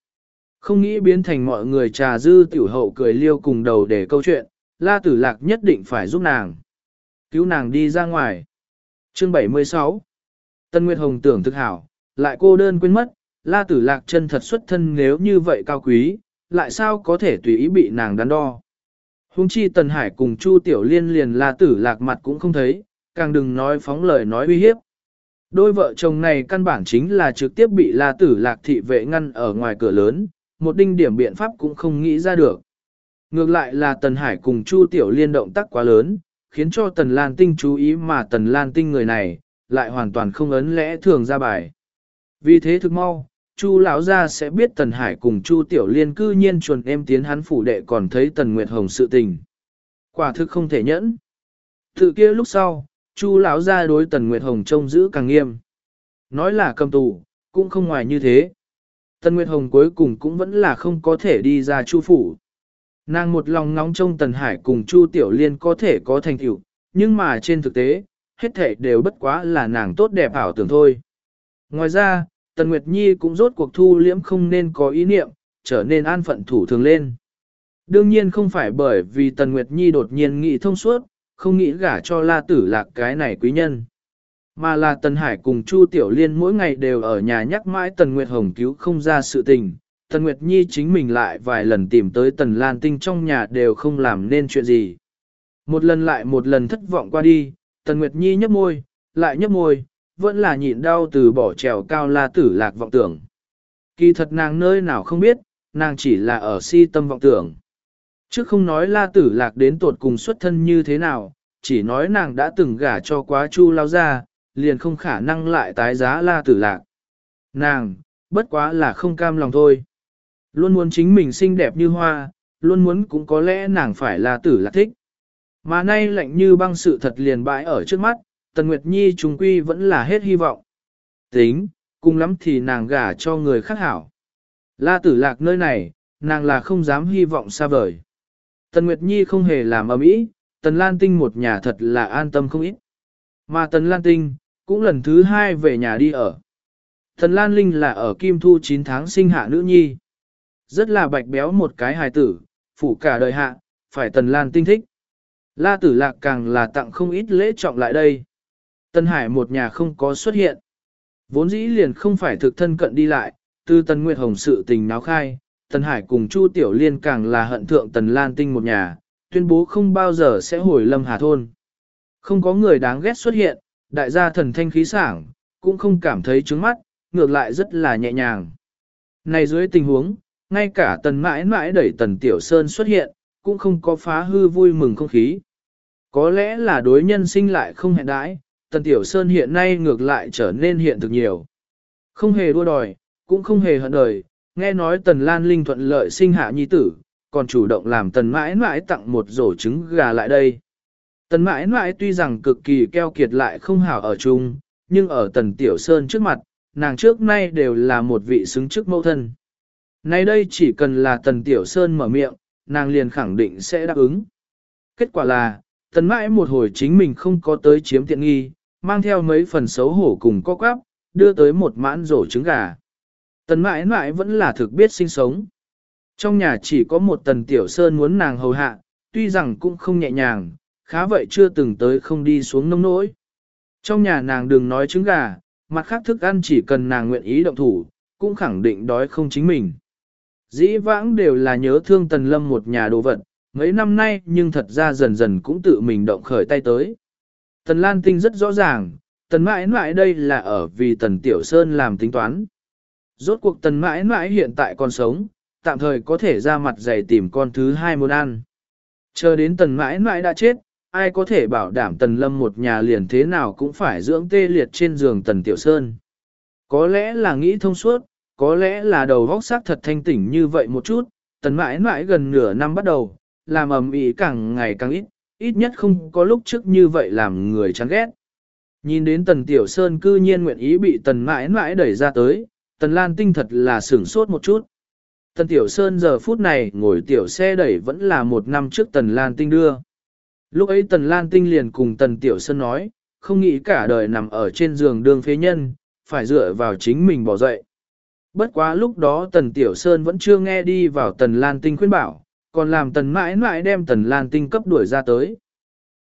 Không nghĩ biến thành mọi người trà dư tiểu hậu cười liêu cùng đầu để câu chuyện, La Tử Lạc nhất định phải giúp nàng. Cứu nàng đi ra ngoài. Chương 76 Tân Nguyệt Hồng tưởng thực hảo, lại cô đơn quên mất, La Tử Lạc chân thật xuất thân nếu như vậy cao quý, lại sao có thể tùy ý bị nàng đắn đo. Hùng chi Tần Hải cùng Chu Tiểu Liên liền La Tử Lạc mặt cũng không thấy, càng đừng nói phóng lời nói uy hiếp. Đôi vợ chồng này căn bản chính là trực tiếp bị La Tử Lạc thị vệ ngăn ở ngoài cửa lớn, một đinh điểm biện pháp cũng không nghĩ ra được. Ngược lại là Tần Hải cùng Chu Tiểu Liên động tác quá lớn, khiến cho Tần Lan Tinh chú ý mà Tần Lan Tinh người này, lại hoàn toàn không ấn lẽ thường ra bài. Vì thế thực mau, Chu lão gia sẽ biết Tần Hải cùng Chu Tiểu Liên cư nhiên chuồn em tiến hắn phủ đệ còn thấy Tần Nguyệt Hồng sự tình. Quả thực không thể nhẫn. Tự kia lúc sau, Chu lão gia đối Tần Nguyệt Hồng trông giữ càng nghiêm. Nói là cầm tù, cũng không ngoài như thế. Tần Nguyệt Hồng cuối cùng cũng vẫn là không có thể đi ra Chu phủ. Nàng một lòng ngóng trông Tần Hải cùng Chu Tiểu Liên có thể có thành tựu, nhưng mà trên thực tế, hết thể đều bất quá là nàng tốt đẹp ảo tưởng thôi. Ngoài ra, Tần Nguyệt Nhi cũng rốt cuộc thu liễm không nên có ý niệm, trở nên an phận thủ thường lên. Đương nhiên không phải bởi vì Tần Nguyệt Nhi đột nhiên nghĩ thông suốt, không nghĩ gả cho la tử lạc cái này quý nhân. Mà là Tần Hải cùng Chu Tiểu Liên mỗi ngày đều ở nhà nhắc mãi Tần Nguyệt Hồng cứu không ra sự tình. Tần Nguyệt Nhi chính mình lại vài lần tìm tới Tần Lan Tinh trong nhà đều không làm nên chuyện gì. Một lần lại một lần thất vọng qua đi, Tần Nguyệt Nhi nhấp môi, lại nhấp môi, vẫn là nhịn đau từ bỏ trèo cao la tử lạc vọng tưởng. Kỳ thật nàng nơi nào không biết, nàng chỉ là ở si tâm vọng tưởng. Chứ không nói la tử lạc đến tột cùng xuất thân như thế nào, chỉ nói nàng đã từng gả cho quá chu lao ra, liền không khả năng lại tái giá la tử lạc. Nàng, bất quá là không cam lòng thôi. Luôn muốn chính mình xinh đẹp như hoa, luôn muốn cũng có lẽ nàng phải là tử lạc thích. Mà nay lạnh như băng sự thật liền bãi ở trước mắt, Tần Nguyệt Nhi trùng quy vẫn là hết hy vọng. Tính, cùng lắm thì nàng gả cho người khác hảo. La tử lạc nơi này, nàng là không dám hy vọng xa vời. Tần Nguyệt Nhi không hề làm ầm ĩ, Tần Lan Tinh một nhà thật là an tâm không ít. Mà Tần Lan Tinh, cũng lần thứ hai về nhà đi ở. thần Lan Linh là ở Kim Thu 9 tháng sinh hạ nữ nhi. Rất là bạch béo một cái hài tử, phủ cả đời hạ, phải Tần Lan Tinh thích. La tử lạc càng là tặng không ít lễ trọng lại đây. Tân Hải một nhà không có xuất hiện. Vốn dĩ liền không phải thực thân cận đi lại, từ tần Nguyệt Hồng sự tình náo khai, tần Hải cùng Chu Tiểu Liên càng là hận thượng Tần Lan Tinh một nhà, tuyên bố không bao giờ sẽ hồi lâm hà thôn. Không có người đáng ghét xuất hiện, đại gia thần thanh khí sảng, cũng không cảm thấy trướng mắt, ngược lại rất là nhẹ nhàng. Này dưới tình huống, ngay cả tần mãi mãi đẩy tần tiểu sơn xuất hiện, cũng không có phá hư vui mừng không khí. Có lẽ là đối nhân sinh lại không hẹn đãi, Tần Tiểu Sơn hiện nay ngược lại trở nên hiện thực nhiều. Không hề đua đòi, cũng không hề hận đời, nghe nói Tần Lan Linh thuận lợi sinh hạ nhi tử, còn chủ động làm Tần mãi mãi tặng một rổ trứng gà lại đây. Tần mãi mãi tuy rằng cực kỳ keo kiệt lại không hảo ở chung, nhưng ở Tần Tiểu Sơn trước mặt, nàng trước nay đều là một vị xứng chức mẫu thân. Nay đây chỉ cần là Tần Tiểu Sơn mở miệng, nàng liền khẳng định sẽ đáp ứng. Kết quả là, Tần mãi một hồi chính mình không có tới chiếm tiện nghi, mang theo mấy phần xấu hổ cùng co quắp, đưa tới một mãn rổ trứng gà. Tần mãi mãi vẫn là thực biết sinh sống. Trong nhà chỉ có một tần tiểu sơn muốn nàng hầu hạ, tuy rằng cũng không nhẹ nhàng, khá vậy chưa từng tới không đi xuống nông nỗi. Trong nhà nàng đừng nói trứng gà, mặt khác thức ăn chỉ cần nàng nguyện ý động thủ, cũng khẳng định đói không chính mình. Dĩ vãng đều là nhớ thương tần lâm một nhà đồ vật, mấy năm nay nhưng thật ra dần dần cũng tự mình động khởi tay tới. Tần Lan Tinh rất rõ ràng, tần mãi mãi đây là ở vì tần Tiểu Sơn làm tính toán. Rốt cuộc tần mãi mãi hiện tại còn sống, tạm thời có thể ra mặt dày tìm con thứ hai muốn ăn. Chờ đến tần mãi mãi đã chết, ai có thể bảo đảm tần lâm một nhà liền thế nào cũng phải dưỡng tê liệt trên giường tần Tiểu Sơn. Có lẽ là nghĩ thông suốt, có lẽ là đầu vóc xác thật thanh tỉnh như vậy một chút, tần mãi mãi gần nửa năm bắt đầu, làm ầm ĩ càng ngày càng ít, ít nhất không có lúc trước như vậy làm người chán ghét. Nhìn đến tần tiểu sơn cư nhiên nguyện ý bị tần mãi mãi đẩy ra tới, tần lan tinh thật là sửng sốt một chút. Tần tiểu sơn giờ phút này ngồi tiểu xe đẩy vẫn là một năm trước tần lan tinh đưa. Lúc ấy tần lan tinh liền cùng tần tiểu sơn nói, không nghĩ cả đời nằm ở trên giường đường phế nhân, phải dựa vào chính mình bỏ dậy. Bất quá lúc đó tần tiểu sơn vẫn chưa nghe đi vào tần lan tinh khuyên bảo, còn làm tần mãi mãi đem tần lan tinh cấp đuổi ra tới.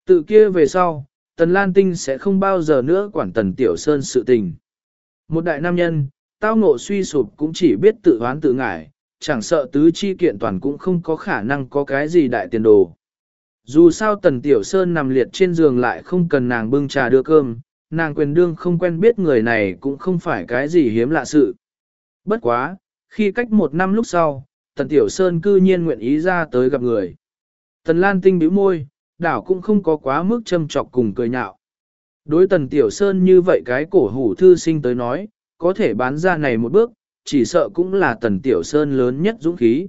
Tự kia về sau, tần lan tinh sẽ không bao giờ nữa quản tần tiểu sơn sự tình. Một đại nam nhân, tao ngộ suy sụp cũng chỉ biết tự hoán tự ngại, chẳng sợ tứ chi kiện toàn cũng không có khả năng có cái gì đại tiền đồ. Dù sao tần tiểu sơn nằm liệt trên giường lại không cần nàng bưng trà đưa cơm, nàng quyền đương không quen biết người này cũng không phải cái gì hiếm lạ sự. Bất quá, khi cách một năm lúc sau, Tần Tiểu Sơn cư nhiên nguyện ý ra tới gặp người. Tần Lan Tinh bĩu môi, đảo cũng không có quá mức châm trọc cùng cười nhạo. Đối Tần Tiểu Sơn như vậy cái cổ hủ thư sinh tới nói, có thể bán ra này một bước, chỉ sợ cũng là Tần Tiểu Sơn lớn nhất dũng khí.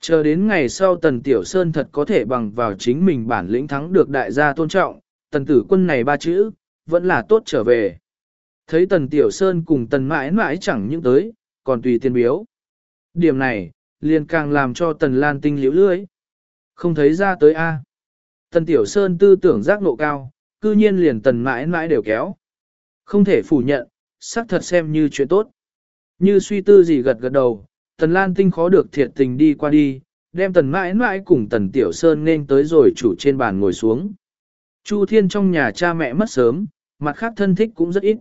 Chờ đến ngày sau Tần Tiểu Sơn thật có thể bằng vào chính mình bản lĩnh thắng được đại gia tôn trọng, Tần Tử quân này ba chữ, vẫn là tốt trở về. Thấy Tần Tiểu Sơn cùng Tần mãi mãi chẳng những tới, còn tùy tiên biếu. Điểm này, liền càng làm cho Tần Lan Tinh liễu lưới. Không thấy ra tới A. Tần Tiểu Sơn tư tưởng giác nộ cao, cư nhiên liền Tần mãi mãi đều kéo. Không thể phủ nhận, xác thật xem như chuyện tốt. Như suy tư gì gật gật đầu, Tần Lan Tinh khó được thiệt tình đi qua đi, đem Tần mãi mãi cùng Tần Tiểu Sơn nên tới rồi chủ trên bàn ngồi xuống. Chu Thiên trong nhà cha mẹ mất sớm, mặt khác thân thích cũng rất ít.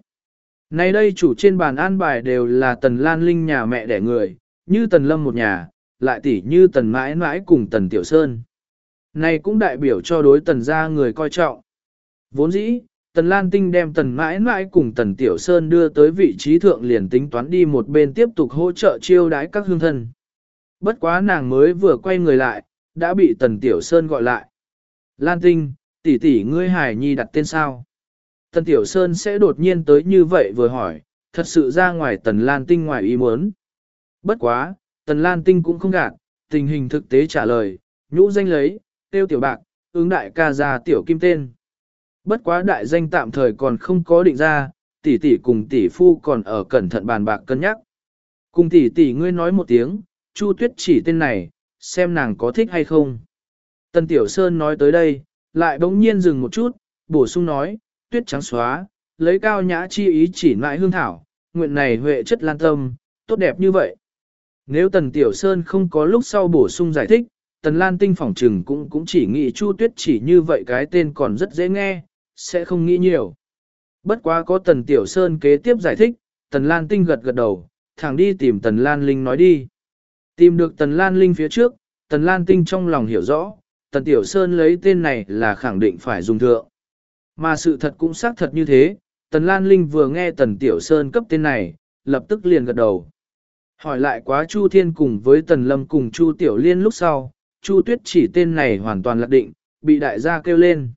Nay đây chủ trên bàn an bài đều là Tần Lan Linh nhà mẹ đẻ người, như Tần Lâm một nhà, lại tỉ như Tần mãi mãi cùng Tần Tiểu Sơn. Này cũng đại biểu cho đối Tần gia người coi trọng. Vốn dĩ, Tần Lan Tinh đem Tần mãi mãi cùng Tần Tiểu Sơn đưa tới vị trí thượng liền tính toán đi một bên tiếp tục hỗ trợ chiêu đái các hương thân. Bất quá nàng mới vừa quay người lại, đã bị Tần Tiểu Sơn gọi lại. Lan Tinh, tỷ tỷ ngươi hải nhi đặt tên sao? Tần Tiểu Sơn sẽ đột nhiên tới như vậy vừa hỏi, thật sự ra ngoài Tần Lan Tinh ngoài ý muốn. Bất quá, Tần Lan Tinh cũng không gạt, tình hình thực tế trả lời, nhũ danh lấy, tiêu tiểu bạc, ứng đại ca ra tiểu kim tên. Bất quá đại danh tạm thời còn không có định ra, tỷ tỷ cùng tỷ phu còn ở cẩn thận bàn bạc cân nhắc. Cùng tỷ tỷ ngươi nói một tiếng, Chu Tuyết chỉ tên này, xem nàng có thích hay không. Tần Tiểu Sơn nói tới đây, lại bỗng nhiên dừng một chút, bổ sung nói, Tuyết trắng xóa, lấy cao nhã chi ý chỉ lại hương thảo, nguyện này huệ chất lan tâm, tốt đẹp như vậy. Nếu Tần Tiểu Sơn không có lúc sau bổ sung giải thích, Tần Lan Tinh phỏng trừng cũng cũng chỉ nghĩ Chu Tuyết chỉ như vậy cái tên còn rất dễ nghe, sẽ không nghĩ nhiều. Bất quá có Tần Tiểu Sơn kế tiếp giải thích, Tần Lan Tinh gật gật đầu, thẳng đi tìm Tần Lan Linh nói đi. Tìm được Tần Lan Linh phía trước, Tần Lan Tinh trong lòng hiểu rõ, Tần Tiểu Sơn lấy tên này là khẳng định phải dùng thượng. Mà sự thật cũng xác thật như thế, Tần Lan Linh vừa nghe Tần Tiểu Sơn cấp tên này, lập tức liền gật đầu. Hỏi lại quá Chu Thiên cùng với Tần Lâm cùng Chu Tiểu Liên lúc sau, Chu Tuyết chỉ tên này hoàn toàn lạc định, bị đại gia kêu lên.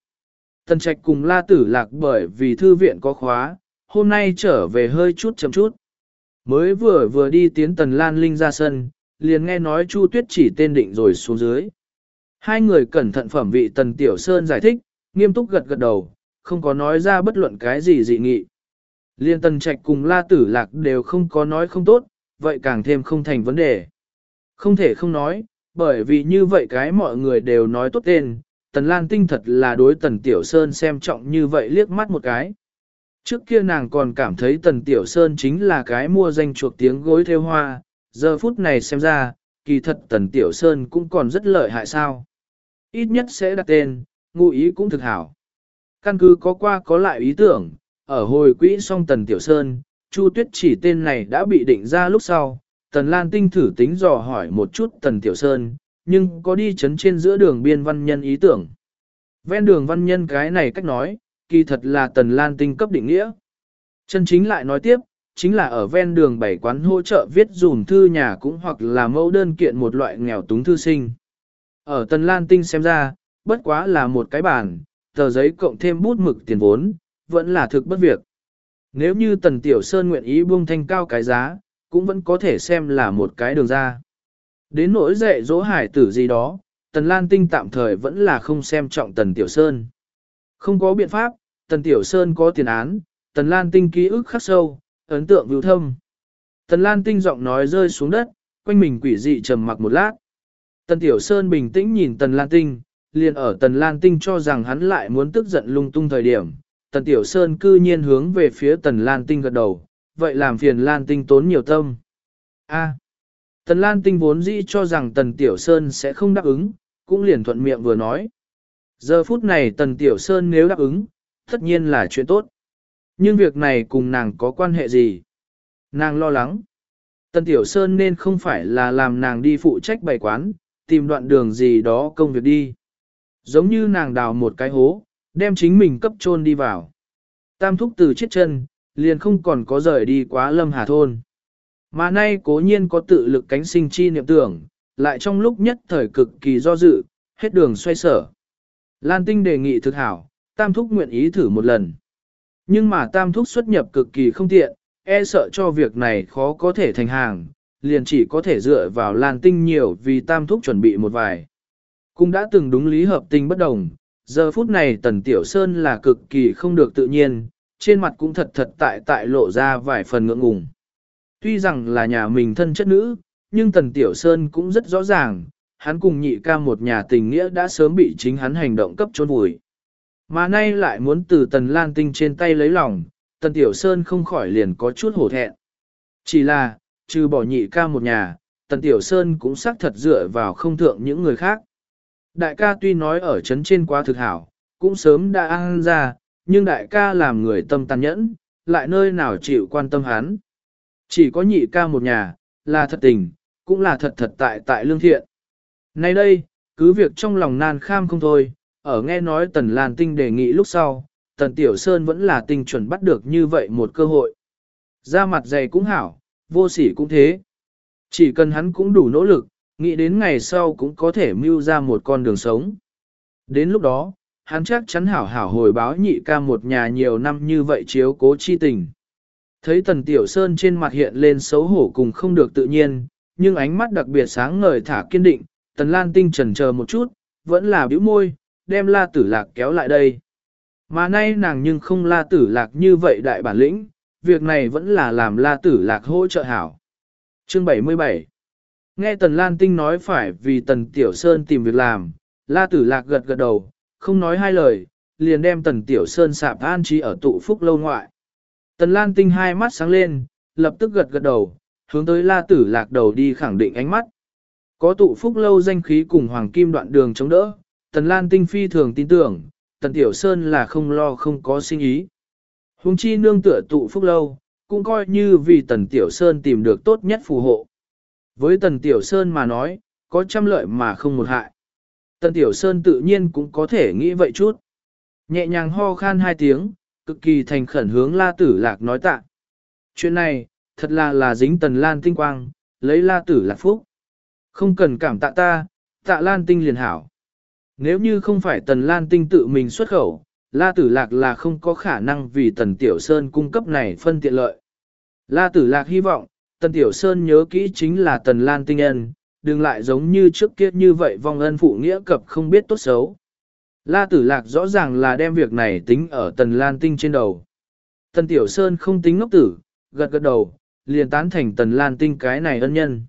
Tần Trạch cùng La Tử lạc bởi vì thư viện có khóa, hôm nay trở về hơi chút chậm chút. Mới vừa vừa đi tiến Tần Lan Linh ra sân, liền nghe nói Chu Tuyết chỉ tên định rồi xuống dưới. Hai người cẩn thận phẩm vị Tần Tiểu Sơn giải thích, nghiêm túc gật gật đầu, không có nói ra bất luận cái gì dị nghị. Liên Tần Trạch cùng La Tử Lạc đều không có nói không tốt, vậy càng thêm không thành vấn đề. Không thể không nói, bởi vì như vậy cái mọi người đều nói tốt tên, Tần Lan Tinh thật là đối Tần Tiểu Sơn xem trọng như vậy liếc mắt một cái. Trước kia nàng còn cảm thấy Tần Tiểu Sơn chính là cái mua danh chuộc tiếng gối theo hoa, giờ phút này xem ra, kỳ thật Tần Tiểu Sơn cũng còn rất lợi hại sao. Ít nhất sẽ đặt tên, ngụ ý cũng thực hảo. Căn cứ có qua có lại ý tưởng, ở hồi quỹ song Tần Tiểu Sơn, Chu Tuyết chỉ tên này đã bị định ra lúc sau, Tần Lan Tinh thử tính dò hỏi một chút Tần Tiểu Sơn, nhưng có đi chấn trên giữa đường biên văn nhân ý tưởng. Ven đường văn nhân cái này cách nói, kỳ thật là Tần Lan Tinh cấp định nghĩa. Chân chính lại nói tiếp, chính là ở ven đường bảy quán hỗ trợ viết dùn thư nhà cũng hoặc là mẫu đơn kiện một loại nghèo túng thư sinh. Ở Tần Lan Tinh xem ra, bất quá là một cái bản, tờ giấy cộng thêm bút mực tiền vốn, vẫn là thực bất việc. Nếu như Tần Tiểu Sơn nguyện ý buông thanh cao cái giá, cũng vẫn có thể xem là một cái đường ra. Đến nỗi dạy dỗ hải tử gì đó, Tần Lan Tinh tạm thời vẫn là không xem trọng Tần Tiểu Sơn. Không có biện pháp, Tần Tiểu Sơn có tiền án, Tần Lan Tinh ký ức khắc sâu, ấn tượng vưu thâm. Tần Lan Tinh giọng nói rơi xuống đất, quanh mình quỷ dị trầm mặc một lát. Tần Tiểu Sơn bình tĩnh nhìn Tần Lan Tinh, liền ở Tần Lan Tinh cho rằng hắn lại muốn tức giận lung tung thời điểm. Tần Tiểu Sơn cư nhiên hướng về phía Tần Lan Tinh gật đầu, vậy làm phiền Lan Tinh tốn nhiều tâm. A. Tần Lan Tinh vốn dĩ cho rằng Tần Tiểu Sơn sẽ không đáp ứng, cũng liền thuận miệng vừa nói. Giờ phút này Tần Tiểu Sơn nếu đáp ứng, tất nhiên là chuyện tốt. Nhưng việc này cùng nàng có quan hệ gì? Nàng lo lắng. Tần Tiểu Sơn nên không phải là làm nàng đi phụ trách bày quán, tìm đoạn đường gì đó công việc đi. Giống như nàng đào một cái hố, đem chính mình cấp chôn đi vào. Tam thúc từ chết chân, liền không còn có rời đi quá lâm hà thôn. Mà nay cố nhiên có tự lực cánh sinh chi niệm tưởng, lại trong lúc nhất thời cực kỳ do dự, hết đường xoay sở. Lan Tinh đề nghị thực hảo, Tam Thúc nguyện ý thử một lần. Nhưng mà Tam Thúc xuất nhập cực kỳ không tiện, e sợ cho việc này khó có thể thành hàng, liền chỉ có thể dựa vào Lan Tinh nhiều vì Tam Thúc chuẩn bị một vài. Cũng đã từng đúng lý hợp tình bất đồng, giờ phút này Tần Tiểu Sơn là cực kỳ không được tự nhiên, trên mặt cũng thật thật tại tại lộ ra vài phần ngượng ngùng. Tuy rằng là nhà mình thân chất nữ, nhưng Tần Tiểu Sơn cũng rất rõ ràng, hắn cùng nhị ca một nhà tình nghĩa đã sớm bị chính hắn hành động cấp trốn vùi. Mà nay lại muốn từ Tần Lan Tinh trên tay lấy lòng, Tần Tiểu Sơn không khỏi liền có chút hổ thẹn. Chỉ là, trừ bỏ nhị ca một nhà, Tần Tiểu Sơn cũng xác thật dựa vào không thượng những người khác. Đại ca tuy nói ở chấn trên quá thực hảo, cũng sớm đã ăn ra, nhưng đại ca làm người tâm tàn nhẫn, lại nơi nào chịu quan tâm hắn. Chỉ có nhị ca một nhà, là thật tình, cũng là thật thật tại tại lương thiện. Nay đây, cứ việc trong lòng nan kham không thôi, ở nghe nói Tần Lan Tinh đề nghị lúc sau, Tần Tiểu Sơn vẫn là tinh chuẩn bắt được như vậy một cơ hội. Ra mặt dày cũng hảo, vô sỉ cũng thế. Chỉ cần hắn cũng đủ nỗ lực, nghĩ đến ngày sau cũng có thể mưu ra một con đường sống. Đến lúc đó, hắn chắc chắn hảo hảo hồi báo nhị ca một nhà nhiều năm như vậy chiếu cố chi tình. Thấy Tần Tiểu Sơn trên mặt hiện lên xấu hổ cùng không được tự nhiên, nhưng ánh mắt đặc biệt sáng ngời thả kiên định, Tần Lan Tinh trần chờ một chút, vẫn là bĩu môi, đem la tử lạc kéo lại đây. Mà nay nàng nhưng không la tử lạc như vậy đại bản lĩnh, việc này vẫn là làm la tử lạc hỗ trợ hảo. Chương 77 Nghe Tần Lan Tinh nói phải vì Tần Tiểu Sơn tìm việc làm, la tử lạc gật gật đầu, không nói hai lời, liền đem Tần Tiểu Sơn sạp an trí ở tụ phúc lâu ngoại. Tần Lan Tinh hai mắt sáng lên, lập tức gật gật đầu, hướng tới la tử lạc đầu đi khẳng định ánh mắt. Có tụ phúc lâu danh khí cùng hoàng kim đoạn đường chống đỡ, Tần Lan Tinh phi thường tin tưởng, Tần Tiểu Sơn là không lo không có sinh ý. Hùng chi nương tựa tụ phúc lâu, cũng coi như vì Tần Tiểu Sơn tìm được tốt nhất phù hộ. Với Tần Tiểu Sơn mà nói, có trăm lợi mà không một hại. Tần Tiểu Sơn tự nhiên cũng có thể nghĩ vậy chút. Nhẹ nhàng ho khan hai tiếng, cực kỳ thành khẩn hướng La Tử Lạc nói tạ. Chuyện này, thật là là dính Tần Lan Tinh Quang, lấy La Tử Lạc phúc. Không cần cảm tạ ta, tạ Lan Tinh liền hảo. Nếu như không phải Tần Lan Tinh tự mình xuất khẩu, La Tử Lạc là không có khả năng vì Tần Tiểu Sơn cung cấp này phân tiện lợi. La Tử Lạc hy vọng, Tần Tiểu Sơn nhớ kỹ chính là Tần Lan Tinh Ân, đừng lại giống như trước kia như vậy vong ân phụ nghĩa cập không biết tốt xấu. La Tử Lạc rõ ràng là đem việc này tính ở Tần Lan Tinh trên đầu. Tần Tiểu Sơn không tính ngốc tử, gật gật đầu, liền tán thành Tần Lan Tinh cái này ân nhân.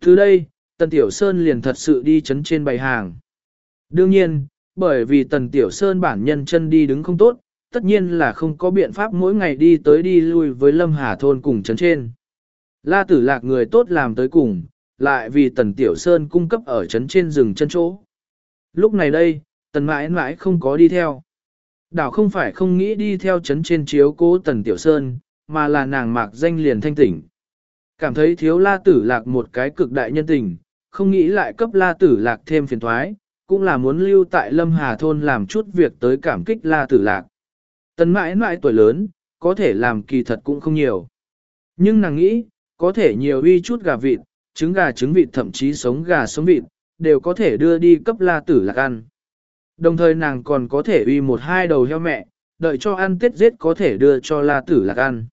Từ đây, Tần Tiểu Sơn liền thật sự đi chấn trên bày hàng. Đương nhiên, bởi vì Tần Tiểu Sơn bản nhân chân đi đứng không tốt, tất nhiên là không có biện pháp mỗi ngày đi tới đi lui với Lâm Hà Thôn cùng chấn trên. La Tử Lạc người tốt làm tới cùng, lại vì Tần Tiểu Sơn cung cấp ở chấn trên rừng chân chỗ. Lúc này đây, Tần mãi mãi không có đi theo. Đảo không phải không nghĩ đi theo chấn trên chiếu cố Tần Tiểu Sơn, mà là nàng mạc danh liền thanh tỉnh. Cảm thấy thiếu la tử lạc một cái cực đại nhân tình, không nghĩ lại cấp la tử lạc thêm phiền thoái, cũng là muốn lưu tại Lâm Hà Thôn làm chút việc tới cảm kích la tử lạc. Tần mãi mãi tuổi lớn, có thể làm kỳ thật cũng không nhiều. Nhưng nàng nghĩ, có thể nhiều uy chút gà vịt, trứng gà trứng vịt thậm chí sống gà sống vịt, đều có thể đưa đi cấp la tử lạc ăn. Đồng thời nàng còn có thể uy một hai đầu heo mẹ, đợi cho ăn tết giết có thể đưa cho la tử lạc ăn.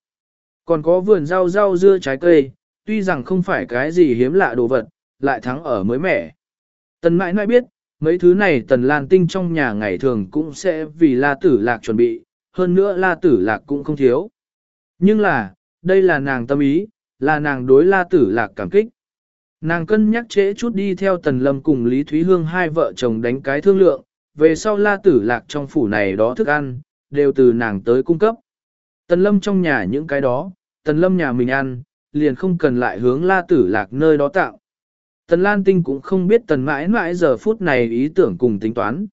Còn có vườn rau rau dưa trái cây, tuy rằng không phải cái gì hiếm lạ đồ vật, lại thắng ở mới mẻ. Tần mãi mãi biết, mấy thứ này tần lan tinh trong nhà ngày thường cũng sẽ vì la tử lạc chuẩn bị, hơn nữa la tử lạc cũng không thiếu. Nhưng là, đây là nàng tâm ý, là nàng đối la tử lạc cảm kích. Nàng cân nhắc trễ chút đi theo tần lâm cùng Lý Thúy Hương hai vợ chồng đánh cái thương lượng, về sau la tử lạc trong phủ này đó thức ăn, đều từ nàng tới cung cấp. Tần lâm trong nhà những cái đó, tần lâm nhà mình ăn, liền không cần lại hướng la tử lạc nơi đó tạo. Tần Lan Tinh cũng không biết tần mãi mãi giờ phút này ý tưởng cùng tính toán.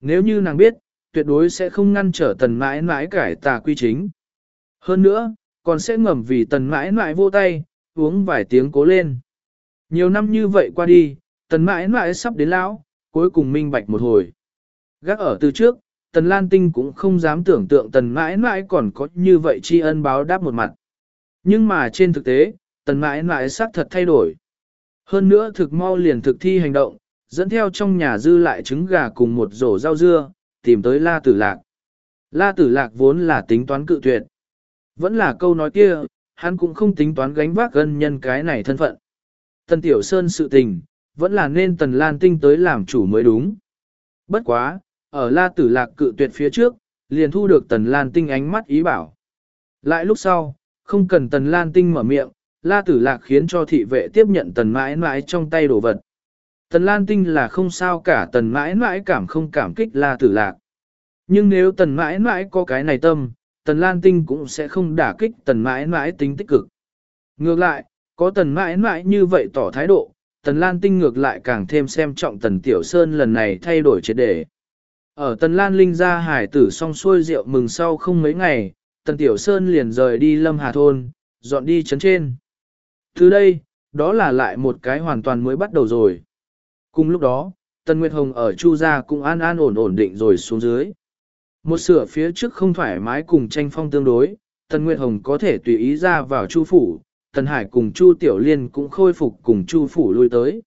Nếu như nàng biết, tuyệt đối sẽ không ngăn trở tần mãi mãi cải tà quy chính. Hơn nữa, còn sẽ ngầm vì tần mãi mãi vô tay, uống vài tiếng cố lên. Nhiều năm như vậy qua đi, tần mãi mãi sắp đến lão, cuối cùng minh bạch một hồi. Gác ở từ trước, tần Lan Tinh cũng không dám tưởng tượng tần mãi mãi còn có như vậy tri ân báo đáp một mặt. Nhưng mà trên thực tế, tần mãi mãi xác thật thay đổi. Hơn nữa thực mau liền thực thi hành động, dẫn theo trong nhà dư lại trứng gà cùng một rổ rau dưa, tìm tới La Tử Lạc. La Tử Lạc vốn là tính toán cự tuyệt. Vẫn là câu nói kia, hắn cũng không tính toán gánh vác gân nhân cái này thân phận. Tần Tiểu Sơn sự tình, vẫn là nên Tần Lan Tinh tới làm chủ mới đúng. Bất quá, ở La Tử Lạc cự tuyệt phía trước, liền thu được Tần Lan Tinh ánh mắt ý bảo. Lại lúc sau, không cần Tần Lan Tinh mở miệng, La Tử Lạc khiến cho thị vệ tiếp nhận Tần mãi mãi trong tay đồ vật. Tần Lan Tinh là không sao cả Tần mãi mãi cảm không cảm kích La Tử Lạc. Nhưng nếu Tần mãi mãi có cái này tâm, Tần Lan Tinh cũng sẽ không đả kích Tần mãi mãi tính tích cực. Ngược lại, có Tần mãi mãi như vậy tỏ thái độ, Tần Lan Tinh ngược lại càng thêm xem trọng Tần Tiểu Sơn lần này thay đổi triệt đề. Ở Tần Lan Linh ra hải tử xong xuôi rượu mừng sau không mấy ngày, Tần Tiểu Sơn liền rời đi Lâm Hà Thôn, dọn đi chấn trên. Từ đây, đó là lại một cái hoàn toàn mới bắt đầu rồi. Cùng lúc đó, Tần Nguyệt Hồng ở Chu Gia cũng an an ổn ổn định rồi xuống dưới. Một sửa phía trước không thoải mái cùng tranh phong tương đối, Tần Nguyệt Hồng có thể tùy ý ra vào Chu Phủ, Tần Hải cùng Chu Tiểu Liên cũng khôi phục cùng Chu Phủ lui tới.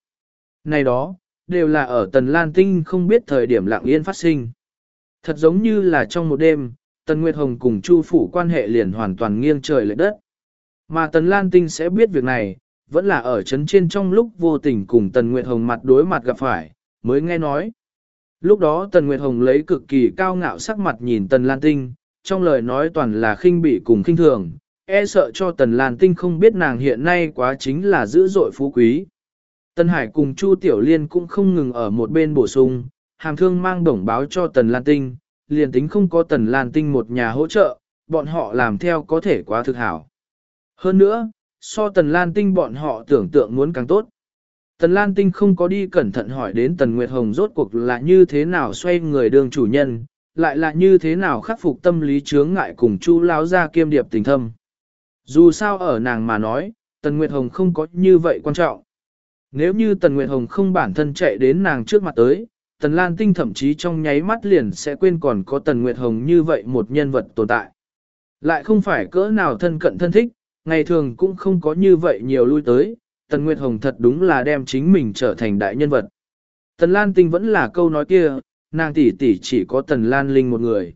Này đó, đều là ở Tần Lan Tinh không biết thời điểm lặng yên phát sinh. Thật giống như là trong một đêm, Tần Nguyệt Hồng cùng Chu Phủ quan hệ liền hoàn toàn nghiêng trời lệ đất. Mà Tần Lan Tinh sẽ biết việc này, vẫn là ở chấn trên trong lúc vô tình cùng Tần Nguyệt Hồng mặt đối mặt gặp phải, mới nghe nói. Lúc đó Tần Nguyệt Hồng lấy cực kỳ cao ngạo sắc mặt nhìn Tần Lan Tinh, trong lời nói toàn là khinh bị cùng khinh thường, e sợ cho Tần Lan Tinh không biết nàng hiện nay quá chính là dữ dội phú quý. Tần Hải cùng Chu Tiểu Liên cũng không ngừng ở một bên bổ sung, hàm thương mang đồng báo cho Tần Lan Tinh, liền tính không có Tần Lan Tinh một nhà hỗ trợ, bọn họ làm theo có thể quá thực hảo. Hơn nữa, so Tần Lan Tinh bọn họ tưởng tượng muốn càng tốt. Tần Lan Tinh không có đi cẩn thận hỏi đến Tần Nguyệt Hồng rốt cuộc là như thế nào xoay người đường chủ nhân, lại là như thế nào khắc phục tâm lý chướng ngại cùng chu lão ra kiêm điệp tình thâm. Dù sao ở nàng mà nói, Tần Nguyệt Hồng không có như vậy quan trọng. Nếu như Tần Nguyệt Hồng không bản thân chạy đến nàng trước mặt tới, Tần Lan Tinh thậm chí trong nháy mắt liền sẽ quên còn có Tần Nguyệt Hồng như vậy một nhân vật tồn tại. Lại không phải cỡ nào thân cận thân thích, ngày thường cũng không có như vậy nhiều lui tới, Tần Nguyệt Hồng thật đúng là đem chính mình trở thành đại nhân vật. Tần Lan Tinh vẫn là câu nói kia, nàng tỷ tỷ chỉ có Tần Lan Linh một người.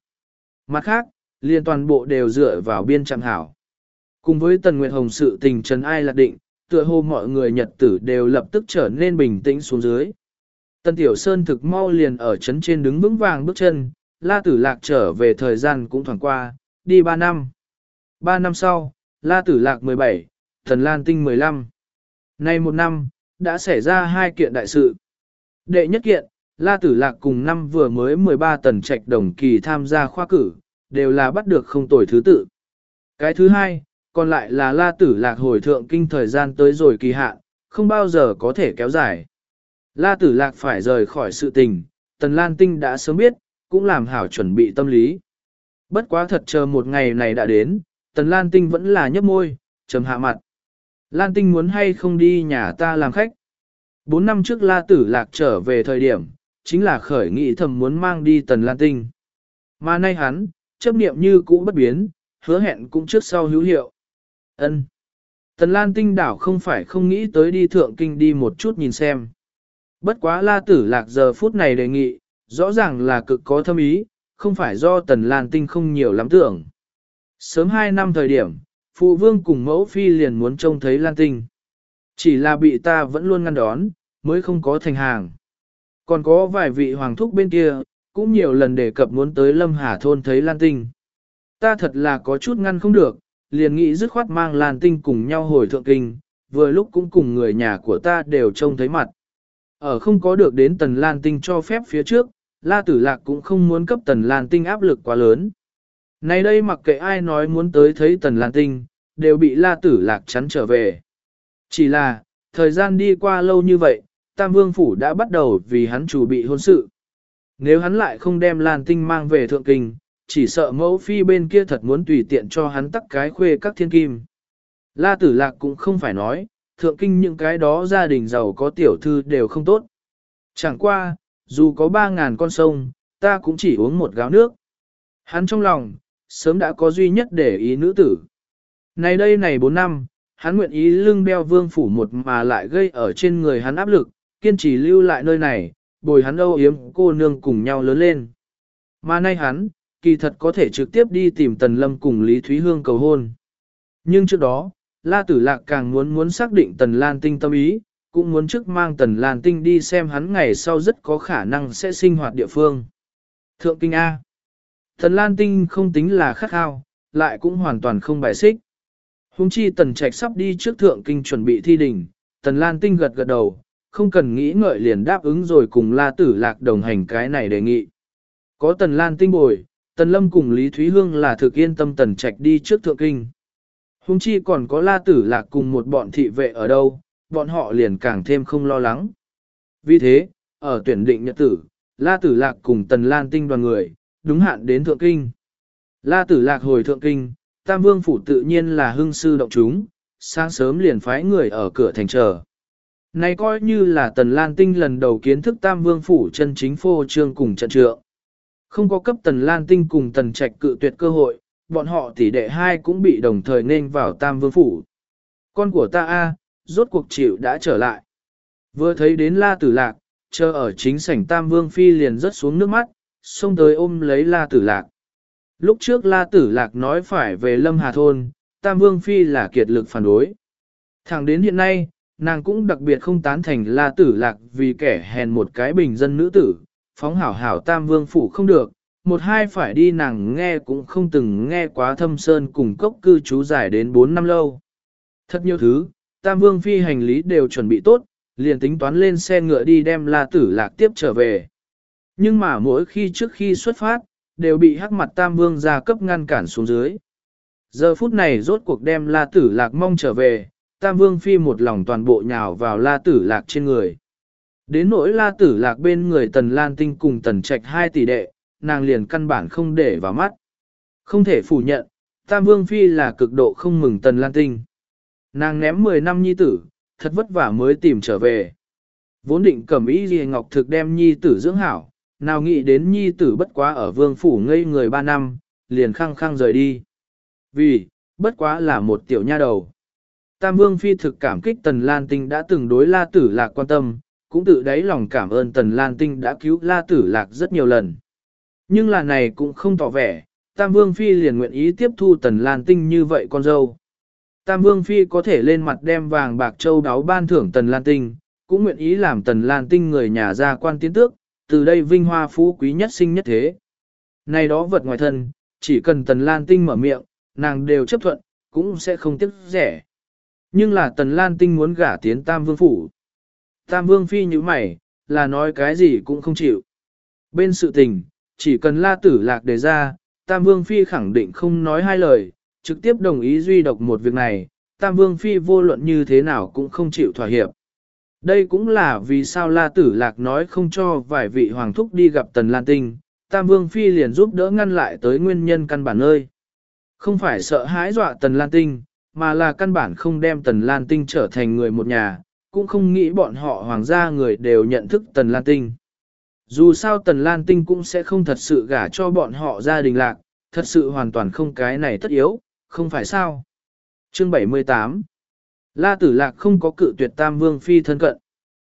Mặt khác, liền toàn bộ đều dựa vào biên trạm hảo. Cùng với Tần Nguyệt Hồng sự tình trần ai lạc định, tựa hồ mọi người nhật tử đều lập tức trở nên bình tĩnh xuống dưới. Tần Tiểu Sơn thực mau liền ở chấn trên đứng vững vàng bước chân, La Tử Lạc trở về thời gian cũng thoảng qua, đi 3 năm. 3 năm sau, La Tử Lạc 17, Thần Lan Tinh 15. Nay một năm, đã xảy ra hai kiện đại sự. Đệ nhất kiện, La Tử Lạc cùng năm vừa mới 13 tần trạch đồng kỳ tham gia khoa cử, đều là bắt được không tồi thứ tự. Cái thứ hai, còn lại là La Tử Lạc hồi thượng kinh thời gian tới rồi kỳ hạn, không bao giờ có thể kéo dài. La Tử Lạc phải rời khỏi sự tình, Tần Lan Tinh đã sớm biết, cũng làm hảo chuẩn bị tâm lý. Bất quá thật chờ một ngày này đã đến, Tần Lan Tinh vẫn là nhấp môi, trầm hạ mặt. Lan Tinh muốn hay không đi nhà ta làm khách. Bốn năm trước La Tử Lạc trở về thời điểm, chính là khởi nghị thầm muốn mang đi Tần Lan Tinh. Mà nay hắn, chấp niệm như cũ bất biến, hứa hẹn cũng trước sau hữu hiệu. Ân. Tần Lan Tinh đảo không phải không nghĩ tới đi thượng kinh đi một chút nhìn xem. Bất quá La Tử Lạc giờ phút này đề nghị, rõ ràng là cực có thâm ý, không phải do Tần Lan Tinh không nhiều lắm tưởng. Sớm hai năm thời điểm, phụ vương cùng mẫu phi liền muốn trông thấy Lan Tinh. Chỉ là bị ta vẫn luôn ngăn đón, mới không có thành hàng. Còn có vài vị hoàng thúc bên kia, cũng nhiều lần đề cập muốn tới Lâm Hà Thôn thấy Lan Tinh. Ta thật là có chút ngăn không được, liền nghĩ dứt khoát mang Lan Tinh cùng nhau hồi thượng kinh, vừa lúc cũng cùng người nhà của ta đều trông thấy mặt. Ở không có được đến Tần Lan Tinh cho phép phía trước, La Tử Lạc cũng không muốn cấp Tần Lan Tinh áp lực quá lớn. Này đây mặc kệ ai nói muốn tới thấy Tần Lan Tinh, đều bị La Tử Lạc chắn trở về. Chỉ là, thời gian đi qua lâu như vậy, Tam Vương Phủ đã bắt đầu vì hắn chủ bị hôn sự. Nếu hắn lại không đem Lan Tinh mang về Thượng Kinh, chỉ sợ mẫu phi bên kia thật muốn tùy tiện cho hắn tắc cái khuê các thiên kim. La Tử Lạc cũng không phải nói, Thượng Kinh những cái đó gia đình giàu có tiểu thư đều không tốt. Chẳng qua, dù có ba ngàn con sông, ta cũng chỉ uống một gáo nước. Hắn trong lòng, sớm đã có duy nhất để ý nữ tử. Này đây này bốn năm, hắn nguyện ý lưng đeo vương phủ một mà lại gây ở trên người hắn áp lực, kiên trì lưu lại nơi này, bồi hắn âu yếm cô nương cùng nhau lớn lên. Mà nay hắn, kỳ thật có thể trực tiếp đi tìm Tần Lâm cùng Lý Thúy Hương cầu hôn. Nhưng trước đó, La Tử Lạc càng muốn muốn xác định Tần Lan Tinh tâm ý, cũng muốn trước mang Tần Lan Tinh đi xem hắn ngày sau rất có khả năng sẽ sinh hoạt địa phương. Thượng Kinh A Tần Lan Tinh không tính là khắc khao, lại cũng hoàn toàn không bài xích. Hùng chi Tần Trạch sắp đi trước Thượng Kinh chuẩn bị thi đỉnh, Tần Lan Tinh gật gật đầu, không cần nghĩ ngợi liền đáp ứng rồi cùng La Tử Lạc đồng hành cái này đề nghị. Có Tần Lan Tinh bồi, Tần Lâm cùng Lý Thúy Hương là thực yên tâm Tần Trạch đi trước Thượng Kinh. Hùng chi còn có La Tử Lạc cùng một bọn thị vệ ở đâu, bọn họ liền càng thêm không lo lắng. Vì thế, ở tuyển định nhật tử, La Tử Lạc cùng Tần Lan Tinh đoàn người, đúng hạn đến Thượng Kinh. La Tử Lạc hồi Thượng Kinh, Tam Vương Phủ tự nhiên là hưng sư động chúng, sáng sớm liền phái người ở cửa thành chờ. Này coi như là Tần Lan Tinh lần đầu kiến thức Tam Vương Phủ chân chính phô trương cùng trận trượng. Không có cấp Tần Lan Tinh cùng Tần Trạch cự tuyệt cơ hội, bọn họ tỷ đệ hai cũng bị đồng thời nên vào Tam Vương Phủ. Con của ta a, rốt cuộc chịu đã trở lại. Vừa thấy đến La Tử Lạc, chờ ở chính sảnh Tam Vương Phi liền rớt xuống nước mắt, xông tới ôm lấy La Tử Lạc. Lúc trước La Tử Lạc nói phải về Lâm Hà Thôn, Tam Vương Phi là kiệt lực phản đối. Thẳng đến hiện nay, nàng cũng đặc biệt không tán thành La Tử Lạc vì kẻ hèn một cái bình dân nữ tử, phóng hảo hảo Tam Vương Phủ không được, một hai phải đi nàng nghe cũng không từng nghe quá thâm sơn cùng cốc cư trú dài đến 4 năm lâu. Thật nhiều thứ, Tam Vương Phi hành lý đều chuẩn bị tốt, liền tính toán lên xe ngựa đi đem La Tử Lạc tiếp trở về. Nhưng mà mỗi khi trước khi xuất phát, đều bị hắc mặt Tam Vương ra cấp ngăn cản xuống dưới. Giờ phút này rốt cuộc đem La Tử Lạc mong trở về, Tam Vương Phi một lòng toàn bộ nhào vào La Tử Lạc trên người. Đến nỗi La Tử Lạc bên người Tần Lan Tinh cùng Tần Trạch hai tỷ đệ, nàng liền căn bản không để vào mắt. Không thể phủ nhận, Tam Vương Phi là cực độ không mừng Tần Lan Tinh. Nàng ném 10 năm nhi tử, thật vất vả mới tìm trở về. Vốn định cầm ý gì ngọc thực đem nhi tử dưỡng hảo, nào nghĩ đến nhi tử bất quá ở vương phủ ngây người 3 năm, liền khăng khăng rời đi. Vì, bất quá là một tiểu nha đầu. Tam Vương Phi thực cảm kích Tần Lan Tinh đã từng đối La Tử Lạc quan tâm, cũng tự đáy lòng cảm ơn Tần Lan Tinh đã cứu La Tử Lạc rất nhiều lần. Nhưng là này cũng không tỏ vẻ, Tam Vương Phi liền nguyện ý tiếp thu Tần Lan Tinh như vậy con dâu. Tam Vương Phi có thể lên mặt đem vàng bạc châu đáo ban thưởng Tần Lan Tinh, cũng nguyện ý làm Tần Lan Tinh người nhà gia quan tiến tước, từ đây vinh hoa phú quý nhất sinh nhất thế. Này đó vật ngoài thân, chỉ cần Tần Lan Tinh mở miệng, nàng đều chấp thuận, cũng sẽ không tiếc rẻ. Nhưng là Tần Lan Tinh muốn gả tiến Tam Vương Phủ. Tam Vương Phi như mày, là nói cái gì cũng không chịu. Bên sự tình, chỉ cần la tử lạc đề ra, Tam Vương Phi khẳng định không nói hai lời, trực tiếp đồng ý duy độc một việc này, Tam Vương Phi vô luận như thế nào cũng không chịu thỏa hiệp. Đây cũng là vì sao La Tử Lạc nói không cho vài vị hoàng thúc đi gặp Tần Lan Tinh, Tam Vương Phi liền giúp đỡ ngăn lại tới nguyên nhân căn bản ơi. Không phải sợ hãi dọa Tần Lan Tinh, mà là căn bản không đem Tần Lan Tinh trở thành người một nhà, cũng không nghĩ bọn họ hoàng gia người đều nhận thức Tần Lan Tinh. Dù sao Tần Lan Tinh cũng sẽ không thật sự gả cho bọn họ gia đình lạc, thật sự hoàn toàn không cái này tất yếu, không phải sao. Chương 78 La Tử Lạc không có cự tuyệt Tam Vương Phi thân cận.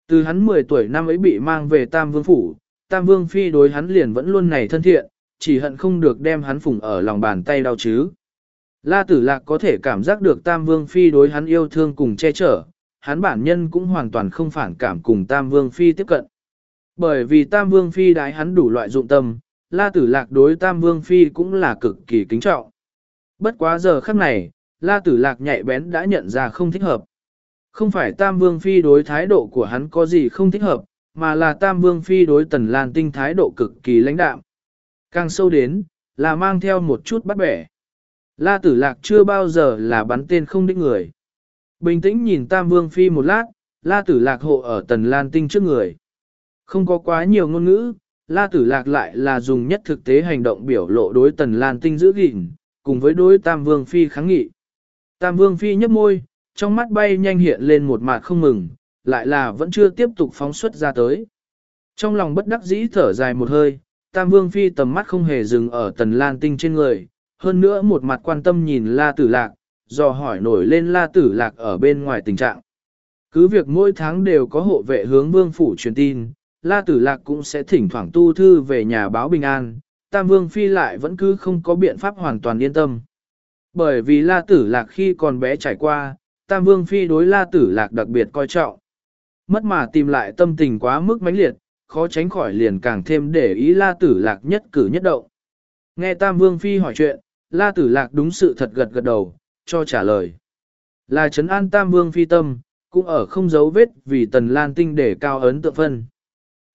Từ hắn 10 tuổi năm ấy bị mang về Tam Vương Phủ, Tam Vương Phi đối hắn liền vẫn luôn này thân thiện, chỉ hận không được đem hắn phủng ở lòng bàn tay đau chứ. La Tử Lạc có thể cảm giác được Tam Vương Phi đối hắn yêu thương cùng che chở, hắn bản nhân cũng hoàn toàn không phản cảm cùng Tam Vương Phi tiếp cận. Bởi vì Tam Vương Phi đái hắn đủ loại dụng tâm, La Tử Lạc đối Tam Vương Phi cũng là cực kỳ kính trọng. Bất quá giờ khắc này, La Tử Lạc nhạy bén đã nhận ra không thích hợp. Không phải Tam Vương Phi đối thái độ của hắn có gì không thích hợp, mà là Tam Vương Phi đối Tần Lan Tinh thái độ cực kỳ lãnh đạm. Càng sâu đến, là mang theo một chút bắt bẻ. La Tử Lạc chưa bao giờ là bắn tên không đích người. Bình tĩnh nhìn Tam Vương Phi một lát, La Tử Lạc hộ ở Tần Lan Tinh trước người. Không có quá nhiều ngôn ngữ, La Tử Lạc lại là dùng nhất thực tế hành động biểu lộ đối Tần Lan Tinh giữ gìn, cùng với đối Tam Vương Phi kháng nghị. Tam Vương Phi nhấp môi, trong mắt bay nhanh hiện lên một mặt không mừng, lại là vẫn chưa tiếp tục phóng xuất ra tới. Trong lòng bất đắc dĩ thở dài một hơi, Tam Vương Phi tầm mắt không hề dừng ở Tần Lan Tinh trên người, hơn nữa một mặt quan tâm nhìn La Tử Lạc, do hỏi nổi lên La Tử Lạc ở bên ngoài tình trạng. Cứ việc mỗi tháng đều có hộ vệ hướng Vương Phủ truyền tin, La Tử Lạc cũng sẽ thỉnh thoảng tu thư về nhà báo bình an, Tam Vương Phi lại vẫn cứ không có biện pháp hoàn toàn yên tâm. Bởi vì La Tử Lạc khi còn bé trải qua, Tam Vương Phi đối La Tử Lạc đặc biệt coi trọng. Mất mà tìm lại tâm tình quá mức mãnh liệt, khó tránh khỏi liền càng thêm để ý La Tử Lạc nhất cử nhất động. Nghe Tam Vương Phi hỏi chuyện, La Tử Lạc đúng sự thật gật gật đầu, cho trả lời. Là trấn an Tam Vương Phi tâm, cũng ở không giấu vết vì Tần Lan Tinh để cao ấn tượng phân.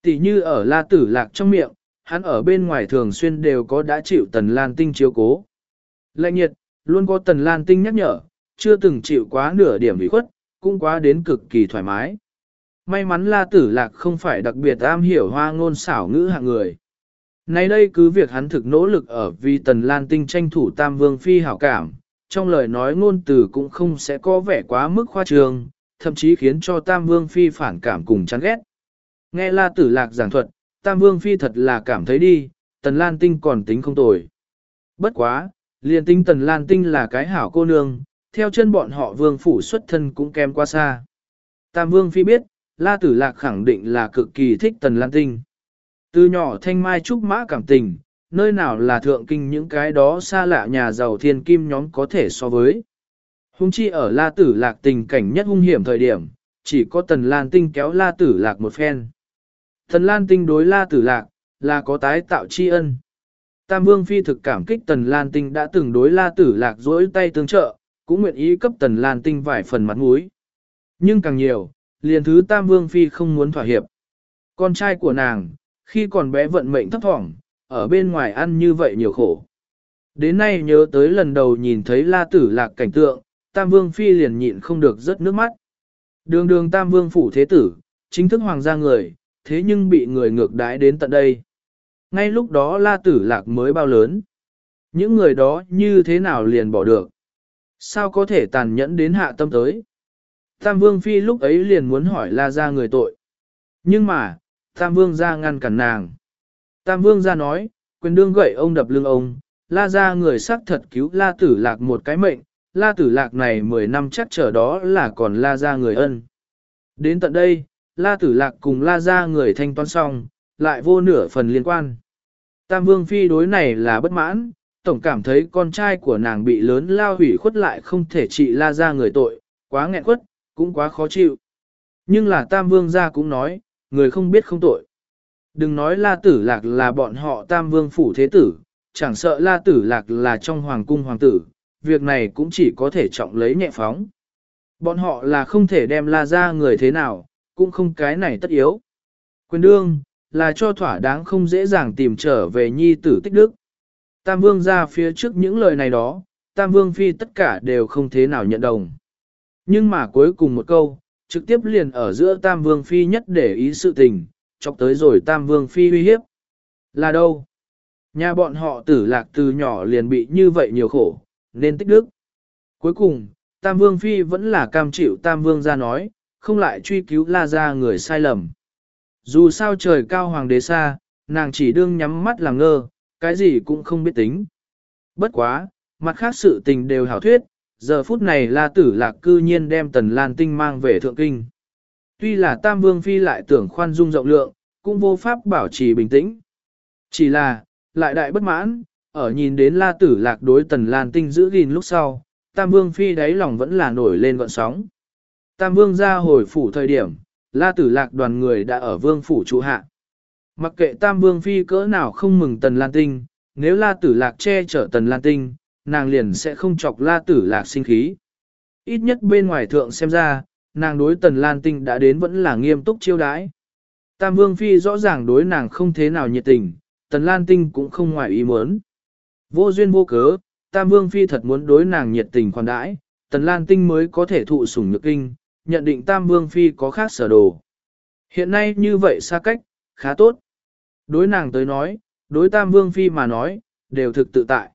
Tỷ như ở La Tử Lạc trong miệng, hắn ở bên ngoài thường xuyên đều có đã chịu Tần Lan Tinh chiếu cố. Lạnh nhiệt, luôn có Tần Lan Tinh nhắc nhở, chưa từng chịu quá nửa điểm ủy khuất, cũng quá đến cực kỳ thoải mái. May mắn La Tử Lạc không phải đặc biệt am hiểu hoa ngôn xảo ngữ hạng người. Nay đây cứ việc hắn thực nỗ lực ở vì Tần Lan Tinh tranh thủ Tam Vương Phi hảo cảm, trong lời nói ngôn từ cũng không sẽ có vẻ quá mức khoa trương, thậm chí khiến cho Tam Vương Phi phản cảm cùng chán ghét. Nghe La Tử Lạc giảng thuật, Tam Vương Phi thật là cảm thấy đi, Tần Lan Tinh còn tính không tồi. Bất quá, liền tinh Tần Lan Tinh là cái hảo cô nương, theo chân bọn họ Vương Phủ xuất thân cũng kém quá xa. Tam Vương Phi biết, La Tử Lạc khẳng định là cực kỳ thích Tần Lan Tinh. Từ nhỏ thanh mai trúc mã cảm tình, nơi nào là thượng kinh những cái đó xa lạ nhà giàu thiên kim nhóm có thể so với. Hùng chi ở La Tử Lạc tình cảnh nhất hung hiểm thời điểm, chỉ có Tần Lan Tinh kéo La Tử Lạc một phen. Tần Lan Tinh đối La Tử Lạc, là có tái tạo tri ân. Tam Vương Phi thực cảm kích Tần Lan Tinh đã từng đối La Tử Lạc dối tay tương trợ, cũng nguyện ý cấp Tần Lan Tinh vài phần mặt mũi. Nhưng càng nhiều, liền thứ Tam Vương Phi không muốn thỏa hiệp. Con trai của nàng, khi còn bé vận mệnh thấp thỏm, ở bên ngoài ăn như vậy nhiều khổ. Đến nay nhớ tới lần đầu nhìn thấy La Tử Lạc cảnh tượng, Tam Vương Phi liền nhịn không được rớt nước mắt. Đường đường Tam Vương Phủ Thế Tử, chính thức hoàng gia người, thế nhưng bị người ngược đái đến tận đây. Ngay lúc đó La Tử Lạc mới bao lớn. Những người đó như thế nào liền bỏ được? Sao có thể tàn nhẫn đến hạ tâm tới? Tam Vương Phi lúc ấy liền muốn hỏi La ra người tội. Nhưng mà, Tam Vương ra ngăn cản nàng. Tam Vương ra nói, quyền đương gậy ông đập lưng ông, La ra người xác thật cứu La Tử Lạc một cái mệnh, La Tử Lạc này 10 năm chắc chờ đó là còn La ra người ân. Đến tận đây, La Tử Lạc cùng La ra người thanh toán xong, lại vô nửa phần liên quan. Tam Vương Phi đối này là bất mãn, tổng cảm thấy con trai của nàng bị lớn lao hủy khuất lại không thể trị la ra người tội, quá nghẹn khuất, cũng quá khó chịu. Nhưng là Tam Vương gia cũng nói, người không biết không tội. Đừng nói La Tử Lạc là bọn họ Tam Vương phủ thế tử, chẳng sợ La Tử Lạc là trong hoàng cung hoàng tử, việc này cũng chỉ có thể trọng lấy nhẹ phóng. Bọn họ là không thể đem La ra người thế nào, cũng không cái này tất yếu. Quyền đương, là cho thỏa đáng không dễ dàng tìm trở về nhi tử tích đức. Tam Vương ra phía trước những lời này đó, Tam Vương Phi tất cả đều không thế nào nhận đồng. Nhưng mà cuối cùng một câu, trực tiếp liền ở giữa Tam Vương Phi nhất để ý sự tình, chọc tới rồi Tam Vương Phi uy hiếp. Là đâu? Nhà bọn họ tử lạc từ nhỏ liền bị như vậy nhiều khổ, nên tích đức. Cuối cùng, Tam Vương Phi vẫn là cam chịu Tam Vương ra nói, không lại truy cứu la ra người sai lầm. Dù sao trời cao hoàng đế xa, nàng chỉ đương nhắm mắt làm ngơ, cái gì cũng không biết tính. Bất quá, mặt khác sự tình đều hảo thuyết, giờ phút này la tử lạc cư nhiên đem tần lan tinh mang về thượng kinh. Tuy là tam vương phi lại tưởng khoan dung rộng lượng, cũng vô pháp bảo trì bình tĩnh. Chỉ là, lại đại bất mãn, ở nhìn đến la tử lạc đối tần lan tinh giữ gìn lúc sau, tam vương phi đáy lòng vẫn là nổi lên gọn sóng. Tam vương ra hồi phủ thời điểm, la tử lạc đoàn người đã ở vương phủ trụ hạ. Mặc kệ tam vương phi cỡ nào không mừng tần lan tinh, nếu la tử lạc che chở tần lan tinh, nàng liền sẽ không chọc la tử lạc sinh khí. Ít nhất bên ngoài thượng xem ra, nàng đối tần lan tinh đã đến vẫn là nghiêm túc chiêu đãi. Tam vương phi rõ ràng đối nàng không thế nào nhiệt tình, tần lan tinh cũng không ngoài ý muốn. Vô duyên vô cớ, tam vương phi thật muốn đối nàng nhiệt tình khoản đãi, tần lan tinh mới có thể thụ sủng nhược kinh, nhận định tam vương phi có khác sở đồ. Hiện nay như vậy xa cách, khá tốt. Đối nàng tới nói, đối tam vương phi mà nói, đều thực tự tại.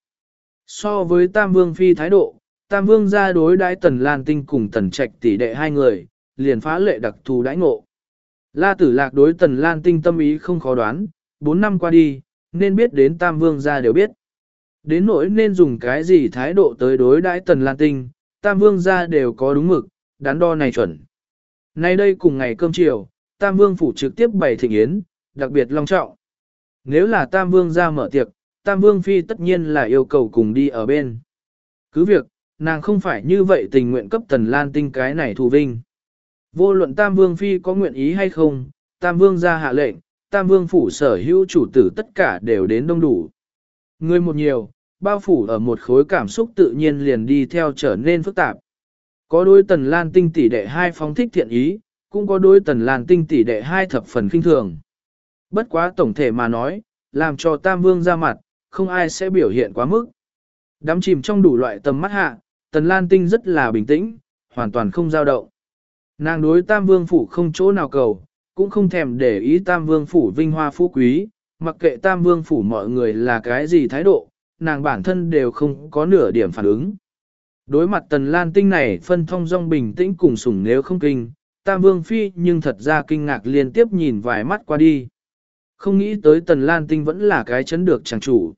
So với tam vương phi thái độ, tam vương gia đối đãi tần lan tinh cùng tần trạch tỷ đệ hai người, liền phá lệ đặc thù đãi ngộ. La tử lạc đối tần lan tinh tâm ý không khó đoán, bốn năm qua đi, nên biết đến tam vương gia đều biết. Đến nỗi nên dùng cái gì thái độ tới đối đãi tần lan tinh, tam vương gia đều có đúng mực, đắn đo này chuẩn. Nay đây cùng ngày cơm chiều, tam vương phủ trực tiếp bày thịnh yến, đặc biệt long trọng. Nếu là tam vương ra mở tiệc, tam vương phi tất nhiên là yêu cầu cùng đi ở bên. Cứ việc, nàng không phải như vậy tình nguyện cấp tần lan tinh cái này thù vinh. Vô luận tam vương phi có nguyện ý hay không, tam vương ra hạ lệnh, tam vương phủ sở hữu chủ tử tất cả đều đến đông đủ. Người một nhiều, bao phủ ở một khối cảm xúc tự nhiên liền đi theo trở nên phức tạp. Có đôi tần lan tinh tỷ đệ hai phóng thích thiện ý, cũng có đôi tần lan tinh tỷ đệ hai thập phần kinh thường. Bất quá tổng thể mà nói, làm cho tam vương ra mặt, không ai sẽ biểu hiện quá mức. Đắm chìm trong đủ loại tầm mắt hạ, tần lan tinh rất là bình tĩnh, hoàn toàn không dao động. Nàng đối tam vương phủ không chỗ nào cầu, cũng không thèm để ý tam vương phủ vinh hoa phú quý, mặc kệ tam vương phủ mọi người là cái gì thái độ, nàng bản thân đều không có nửa điểm phản ứng. Đối mặt tần lan tinh này phân thông dong bình tĩnh cùng sủng nếu không kinh, tam vương phi nhưng thật ra kinh ngạc liên tiếp nhìn vài mắt qua đi. Không nghĩ tới tần lan tinh vẫn là cái chấn được chẳng chủ.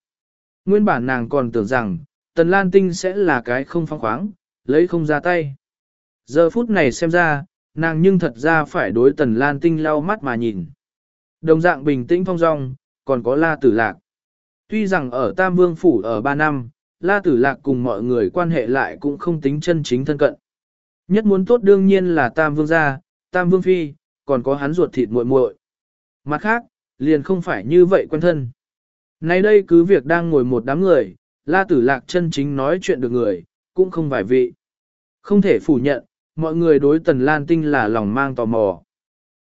Nguyên bản nàng còn tưởng rằng, tần lan tinh sẽ là cái không phong khoáng, lấy không ra tay. Giờ phút này xem ra, nàng nhưng thật ra phải đối tần lan tinh lau mắt mà nhìn. Đồng dạng bình tĩnh phong dong, còn có la tử lạc. Tuy rằng ở Tam Vương Phủ ở 3 năm, La Tử Lạc cùng mọi người quan hệ lại cũng không tính chân chính thân cận. Nhất muốn tốt đương nhiên là Tam Vương gia, Tam Vương Phi, còn có hắn ruột thịt muội muội. Mặt khác, liền không phải như vậy quen thân. Nay đây cứ việc đang ngồi một đám người, La Tử Lạc chân chính nói chuyện được người, cũng không vài vị. Không thể phủ nhận, mọi người đối Tần Lan Tinh là lòng mang tò mò.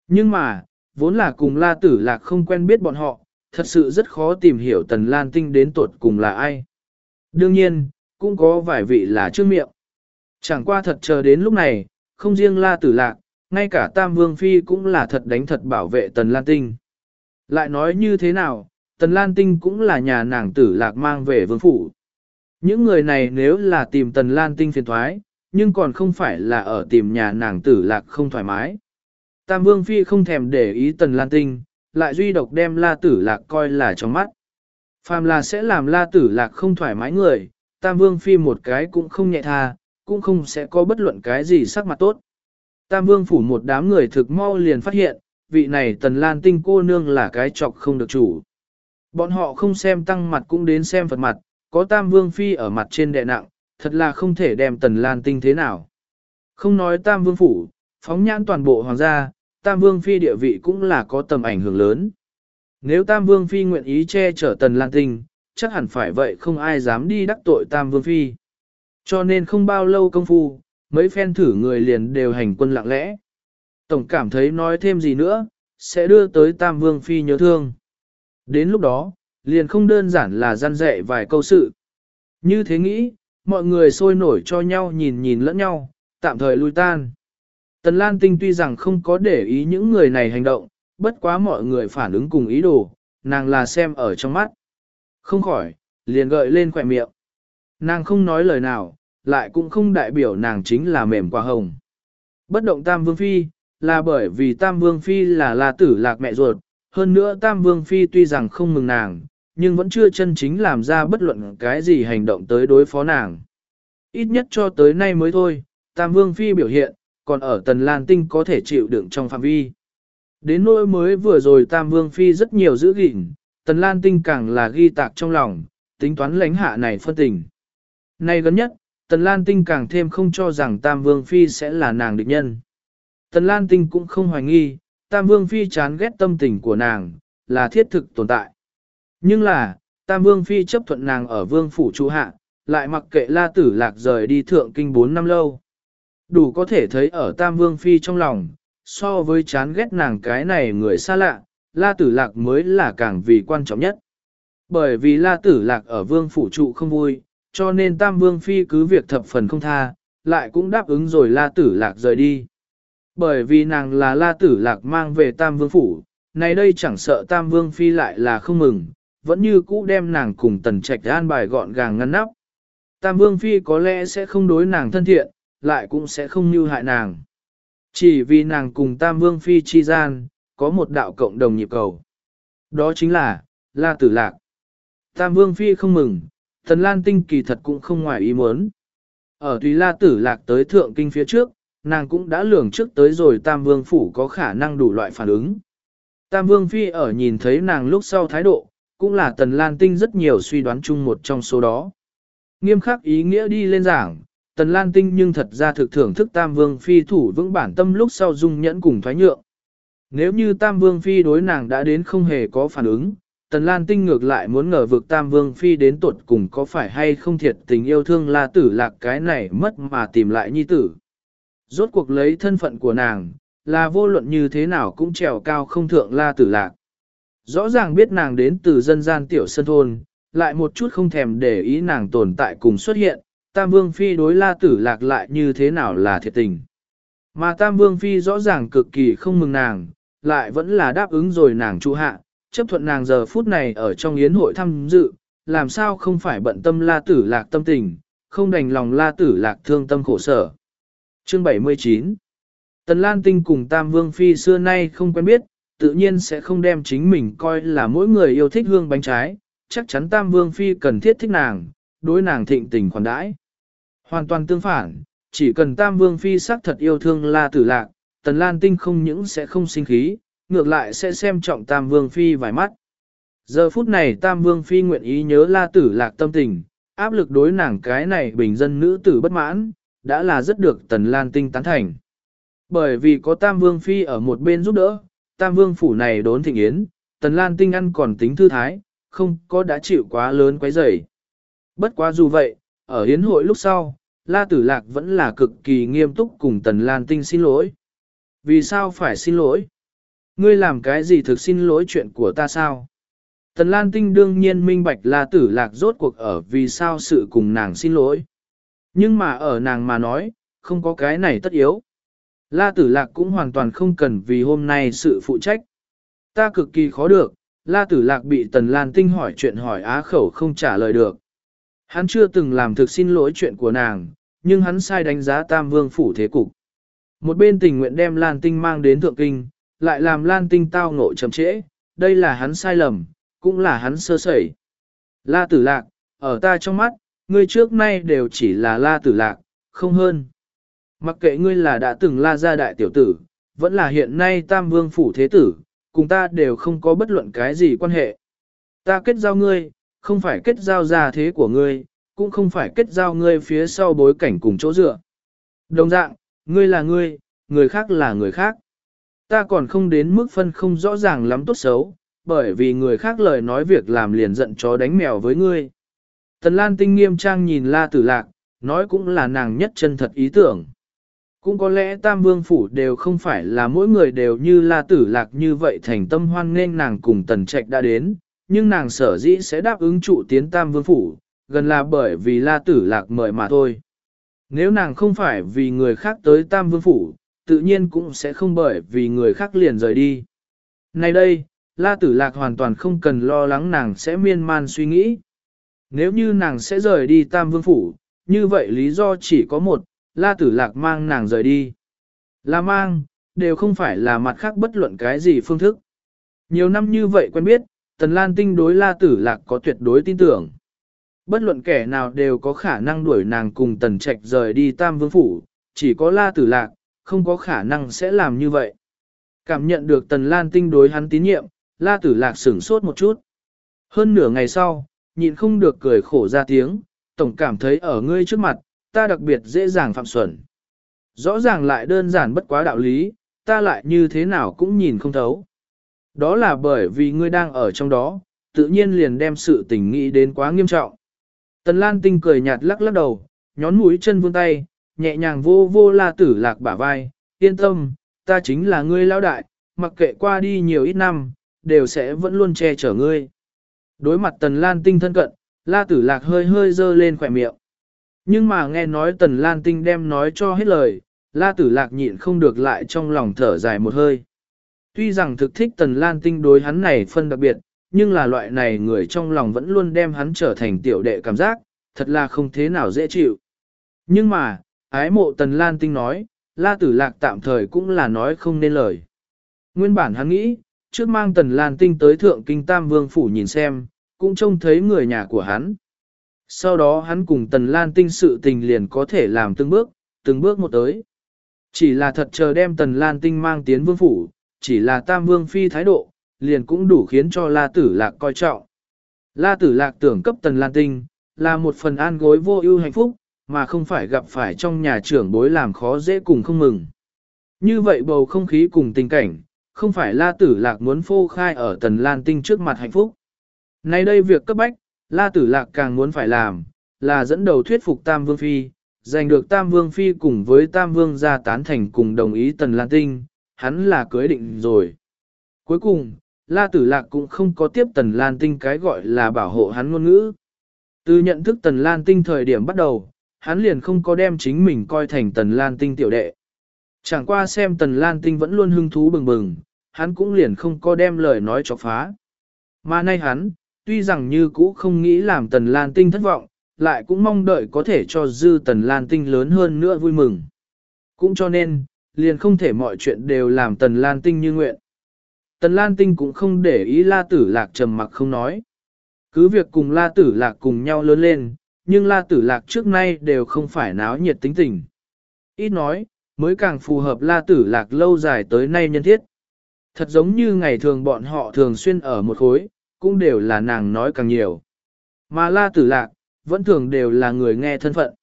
Nhưng mà, vốn là cùng La Tử Lạc không quen biết bọn họ, thật sự rất khó tìm hiểu Tần Lan Tinh đến tuột cùng là ai. Đương nhiên, cũng có vài vị là trước miệng. Chẳng qua thật chờ đến lúc này, không riêng La Tử Lạc, ngay cả Tam Vương Phi cũng là thật đánh thật bảo vệ Tần Lan Tinh. Lại nói như thế nào, Tần Lan Tinh cũng là nhà nàng tử lạc mang về vương phủ. Những người này nếu là tìm Tần Lan Tinh phiền thoái, nhưng còn không phải là ở tìm nhà nàng tử lạc không thoải mái. Tam Vương Phi không thèm để ý Tần Lan Tinh, lại duy độc đem La Tử Lạc coi là trong mắt. Phàm là sẽ làm La Tử Lạc không thoải mái người, Tam Vương Phi một cái cũng không nhẹ tha, cũng không sẽ có bất luận cái gì sắc mặt tốt. Tam Vương phủ một đám người thực mau liền phát hiện, vị này Tần Lan Tinh cô nương là cái chọc không được chủ. Bọn họ không xem tăng mặt cũng đến xem Phật mặt, có tam vương phi ở mặt trên đệ nặng, thật là không thể đem tần lan tinh thế nào. Không nói tam vương phủ, phóng nhãn toàn bộ hoàng gia, tam vương phi địa vị cũng là có tầm ảnh hưởng lớn. Nếu tam vương phi nguyện ý che chở tần lan tinh, chắc hẳn phải vậy không ai dám đi đắc tội tam vương phi. Cho nên không bao lâu công phu, mấy phen thử người liền đều hành quân lặng lẽ. Tổng cảm thấy nói thêm gì nữa, sẽ đưa tới tam vương phi nhớ thương. Đến lúc đó, liền không đơn giản là gian dạy vài câu sự. Như thế nghĩ, mọi người sôi nổi cho nhau nhìn nhìn lẫn nhau, tạm thời lui tan. Tần Lan Tinh tuy rằng không có để ý những người này hành động, bất quá mọi người phản ứng cùng ý đồ, nàng là xem ở trong mắt. Không khỏi, liền gợi lên khỏe miệng. Nàng không nói lời nào, lại cũng không đại biểu nàng chính là mềm quả hồng. Bất động Tam Vương Phi, là bởi vì Tam Vương Phi là la tử lạc mẹ ruột, hơn nữa Tam Vương Phi tuy rằng không mừng nàng, nhưng vẫn chưa chân chính làm ra bất luận cái gì hành động tới đối phó nàng. Ít nhất cho tới nay mới thôi, Tam Vương Phi biểu hiện, còn ở Tần Lan Tinh có thể chịu đựng trong phạm vi. Đến nỗi mới vừa rồi Tam Vương Phi rất nhiều giữ gìn, Tần Lan Tinh càng là ghi tạc trong lòng, tính toán lãnh hạ này phân tình. Nay gần nhất, Tần Lan Tinh càng thêm không cho rằng Tam Vương Phi sẽ là nàng địch nhân. Tần Lan Tinh cũng không hoài nghi, Tam Vương Phi chán ghét tâm tình của nàng, là thiết thực tồn tại. Nhưng là, Tam Vương Phi chấp thuận nàng ở Vương Phủ trụ hạ, lại mặc kệ La Tử Lạc rời đi thượng kinh 4 năm lâu. Đủ có thể thấy ở Tam Vương Phi trong lòng, so với chán ghét nàng cái này người xa lạ, La Tử Lạc mới là càng vì quan trọng nhất. Bởi vì La Tử Lạc ở Vương Phủ trụ không vui, cho nên Tam Vương Phi cứ việc thập phần không tha, lại cũng đáp ứng rồi La Tử Lạc rời đi. Bởi vì nàng là La Tử Lạc mang về Tam Vương Phủ, này đây chẳng sợ Tam Vương Phi lại là không mừng, vẫn như cũ đem nàng cùng tần trạch an bài gọn gàng ngăn nắp. Tam Vương Phi có lẽ sẽ không đối nàng thân thiện, lại cũng sẽ không như hại nàng. Chỉ vì nàng cùng Tam Vương Phi chi gian, có một đạo cộng đồng nhịp cầu. Đó chính là, La Tử Lạc. Tam Vương Phi không mừng, Thần Lan Tinh kỳ thật cũng không ngoài ý muốn. Ở Tùy La Tử Lạc tới Thượng Kinh phía trước, nàng cũng đã lường trước tới rồi Tam Vương Phủ có khả năng đủ loại phản ứng. Tam Vương Phi ở nhìn thấy nàng lúc sau thái độ, cũng là Tần Lan Tinh rất nhiều suy đoán chung một trong số đó. Nghiêm khắc ý nghĩa đi lên giảng, Tần Lan Tinh nhưng thật ra thực thưởng thức Tam Vương Phi thủ vững bản tâm lúc sau dung nhẫn cùng thoái nhượng. Nếu như Tam Vương Phi đối nàng đã đến không hề có phản ứng, Tần Lan Tinh ngược lại muốn ngờ vực Tam Vương Phi đến tuột cùng có phải hay không thiệt tình yêu thương là tử lạc cái này mất mà tìm lại nhi tử. Rốt cuộc lấy thân phận của nàng, là vô luận như thế nào cũng trèo cao không thượng la tử lạc. Rõ ràng biết nàng đến từ dân gian tiểu sân thôn, lại một chút không thèm để ý nàng tồn tại cùng xuất hiện, Tam Vương Phi đối la tử lạc lại như thế nào là thiệt tình. Mà Tam Vương Phi rõ ràng cực kỳ không mừng nàng, lại vẫn là đáp ứng rồi nàng trụ hạ, chấp thuận nàng giờ phút này ở trong yến hội tham dự, làm sao không phải bận tâm la tử lạc tâm tình, không đành lòng la tử lạc thương tâm khổ sở. Chương 79 Tần Lan Tinh cùng Tam Vương Phi xưa nay không quen biết, tự nhiên sẽ không đem chính mình coi là mỗi người yêu thích hương bánh trái, chắc chắn Tam Vương Phi cần thiết thích nàng, đối nàng thịnh tình khoản đãi. Hoàn toàn tương phản, chỉ cần Tam Vương Phi xác thật yêu thương La Tử Lạc, Tần Lan Tinh không những sẽ không sinh khí, ngược lại sẽ xem trọng Tam Vương Phi vài mắt. Giờ phút này Tam Vương Phi nguyện ý nhớ La Tử Lạc tâm tình, áp lực đối nàng cái này bình dân nữ tử bất mãn, đã là rất được Tần Lan Tinh tán thành. Bởi vì có Tam Vương Phi ở một bên giúp đỡ, Tam Vương Phủ này đốn thịnh yến, Tần Lan Tinh ăn còn tính thư thái, không có đã chịu quá lớn quấy rầy. Bất quá dù vậy, ở yến hội lúc sau, La Tử Lạc vẫn là cực kỳ nghiêm túc cùng Tần Lan Tinh xin lỗi. Vì sao phải xin lỗi? Ngươi làm cái gì thực xin lỗi chuyện của ta sao? Tần Lan Tinh đương nhiên minh bạch La Tử Lạc rốt cuộc ở vì sao sự cùng nàng xin lỗi. Nhưng mà ở nàng mà nói, không có cái này tất yếu. La Tử Lạc cũng hoàn toàn không cần vì hôm nay sự phụ trách. Ta cực kỳ khó được, La Tử Lạc bị Tần Lan Tinh hỏi chuyện hỏi á khẩu không trả lời được. Hắn chưa từng làm thực xin lỗi chuyện của nàng, nhưng hắn sai đánh giá Tam Vương Phủ thế cục. Một bên tình nguyện đem Lan Tinh mang đến Thượng Kinh, lại làm Lan Tinh tao ngộ chậm trễ, đây là hắn sai lầm, cũng là hắn sơ sẩy. La Tử Lạc, ở ta trong mắt, ngươi trước nay đều chỉ là La Tử Lạc, không hơn. Mặc kệ ngươi là đã từng La gia đại tiểu tử, vẫn là hiện nay Tam Vương Phủ thế tử, cùng ta đều không có bất luận cái gì quan hệ. Ta kết giao ngươi, không phải kết giao gia thế của ngươi, cũng không phải kết giao ngươi phía sau bối cảnh cùng chỗ dựa. Đồng dạng, ngươi là ngươi, người khác là người khác. Ta còn không đến mức phân không rõ ràng lắm tốt xấu, bởi vì người khác lời nói việc làm liền giận chó đánh mèo với ngươi. Tần Lan tinh nghiêm trang nhìn La Tử Lạc, nói cũng là nàng nhất chân thật ý tưởng. Cũng có lẽ Tam Vương Phủ đều không phải là mỗi người đều như La Tử Lạc như vậy thành tâm hoan nên nàng cùng Tần Trạch đã đến, nhưng nàng sở dĩ sẽ đáp ứng trụ tiến Tam Vương Phủ, gần là bởi vì La Tử Lạc mời mà thôi. Nếu nàng không phải vì người khác tới Tam Vương Phủ, tự nhiên cũng sẽ không bởi vì người khác liền rời đi. Nay đây, La Tử Lạc hoàn toàn không cần lo lắng nàng sẽ miên man suy nghĩ. Nếu như nàng sẽ rời đi Tam Vương Phủ, như vậy lý do chỉ có một, La Tử Lạc mang nàng rời đi. Là mang, đều không phải là mặt khác bất luận cái gì phương thức. Nhiều năm như vậy quen biết, Tần Lan Tinh đối La Tử Lạc có tuyệt đối tin tưởng. Bất luận kẻ nào đều có khả năng đuổi nàng cùng Tần Trạch rời đi Tam Vương Phủ, chỉ có La Tử Lạc, không có khả năng sẽ làm như vậy. Cảm nhận được Tần Lan Tinh đối hắn tín nhiệm, La Tử Lạc sửng sốt một chút. Hơn nửa ngày sau, nhịn không được cười khổ ra tiếng, tổng cảm thấy ở ngươi trước mặt, ta đặc biệt dễ dàng phạm xuẩn. Rõ ràng lại đơn giản bất quá đạo lý, ta lại như thế nào cũng nhìn không thấu. Đó là bởi vì ngươi đang ở trong đó, tự nhiên liền đem sự tình nghĩ đến quá nghiêm trọng. Tần Lan Tinh cười nhạt lắc lắc đầu, nhón mũi chân vươn tay, nhẹ nhàng vô vô la tử lạc bả vai, yên tâm, ta chính là ngươi lão đại, mặc kệ qua đi nhiều ít năm, đều sẽ vẫn luôn che chở ngươi. Đối mặt Tần Lan Tinh thân cận, la tử lạc hơi hơi dơ lên khỏe miệng. Nhưng mà nghe nói Tần Lan Tinh đem nói cho hết lời, la tử lạc nhịn không được lại trong lòng thở dài một hơi. Tuy rằng thực thích Tần Lan Tinh đối hắn này phân đặc biệt, nhưng là loại này người trong lòng vẫn luôn đem hắn trở thành tiểu đệ cảm giác, thật là không thế nào dễ chịu. Nhưng mà, ái mộ Tần Lan Tinh nói, La Tử Lạc tạm thời cũng là nói không nên lời. Nguyên bản hắn nghĩ, trước mang Tần Lan Tinh tới Thượng Kinh Tam Vương Phủ nhìn xem, cũng trông thấy người nhà của hắn. Sau đó hắn cùng Tần Lan Tinh sự tình liền có thể làm từng bước, từng bước một tới. Chỉ là thật chờ đem Tần Lan Tinh mang tiến Vương Phủ, chỉ là Tam Vương Phi thái độ, liền cũng đủ khiến cho La Tử Lạc coi trọng. La Tử Lạc tưởng cấp Tần Lan Tinh, là một phần an gối vô ưu hạnh phúc, mà không phải gặp phải trong nhà trưởng bối làm khó dễ cùng không mừng. Như vậy bầu không khí cùng tình cảnh, không phải La Tử Lạc muốn phô khai ở Tần Lan Tinh trước mặt hạnh phúc. Nay đây việc cấp bách, La Tử Lạc càng muốn phải làm, là dẫn đầu thuyết phục Tam Vương Phi, giành được Tam Vương Phi cùng với Tam Vương gia tán thành cùng đồng ý Tần Lan Tinh, hắn là cưới định rồi. Cuối cùng, La Tử Lạc cũng không có tiếp Tần Lan Tinh cái gọi là bảo hộ hắn ngôn ngữ. Từ nhận thức Tần Lan Tinh thời điểm bắt đầu, hắn liền không có đem chính mình coi thành Tần Lan Tinh tiểu đệ. Chẳng qua xem Tần Lan Tinh vẫn luôn hưng thú bừng bừng, hắn cũng liền không có đem lời nói cho phá. Mà nay hắn, tuy rằng như cũ không nghĩ làm Tần Lan Tinh thất vọng, lại cũng mong đợi có thể cho dư Tần Lan Tinh lớn hơn nữa vui mừng. Cũng cho nên, liền không thể mọi chuyện đều làm Tần Lan Tinh như nguyện. Tần Lan Tinh cũng không để ý La Tử Lạc trầm mặc không nói. Cứ việc cùng La Tử Lạc cùng nhau lớn lên, nhưng La Tử Lạc trước nay đều không phải náo nhiệt tính tình. Ít nói, mới càng phù hợp La Tử Lạc lâu dài tới nay nhân thiết. Thật giống như ngày thường bọn họ thường xuyên ở một khối, cũng đều là nàng nói càng nhiều. Mà La Tử Lạc, vẫn thường đều là người nghe thân phận.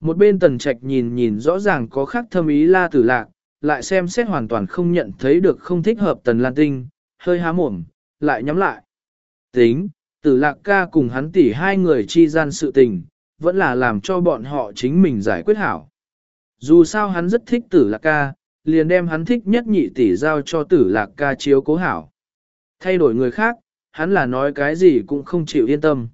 Một bên tần trạch nhìn nhìn rõ ràng có khác thâm ý La Tử Lạc, lại xem xét hoàn toàn không nhận thấy được không thích hợp tần lan tinh, hơi há mồm, lại nhắm lại. Tính, tử lạc ca cùng hắn tỉ hai người chi gian sự tình, vẫn là làm cho bọn họ chính mình giải quyết hảo. Dù sao hắn rất thích tử lạc ca, liền đem hắn thích nhất nhị tỷ giao cho tử lạc ca chiếu cố hảo. Thay đổi người khác, hắn là nói cái gì cũng không chịu yên tâm.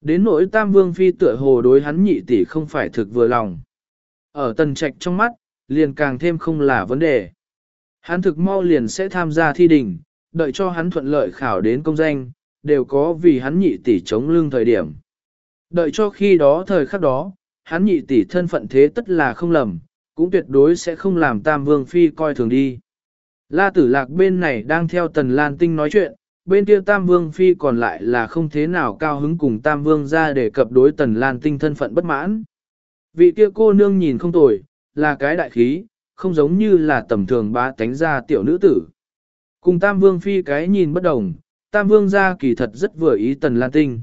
Đến nỗi tam vương phi tựa hồ đối hắn nhị tỷ không phải thực vừa lòng. Ở tần trạch trong mắt, liền càng thêm không là vấn đề. Hắn thực mau liền sẽ tham gia thi đình, đợi cho hắn thuận lợi khảo đến công danh, đều có vì hắn nhị tỷ chống lưng thời điểm. Đợi cho khi đó thời khắc đó, hắn nhị tỷ thân phận thế tất là không lầm, cũng tuyệt đối sẽ không làm Tam Vương Phi coi thường đi. La tử lạc bên này đang theo Tần Lan Tinh nói chuyện, bên kia Tam Vương Phi còn lại là không thế nào cao hứng cùng Tam Vương ra để cập đối Tần Lan Tinh thân phận bất mãn. Vị kia cô nương nhìn không tồi, là cái đại khí, không giống như là tầm thường bá tánh ra tiểu nữ tử. Cùng Tam Vương Phi cái nhìn bất đồng, Tam Vương gia kỳ thật rất vừa ý Tần Lan Tinh.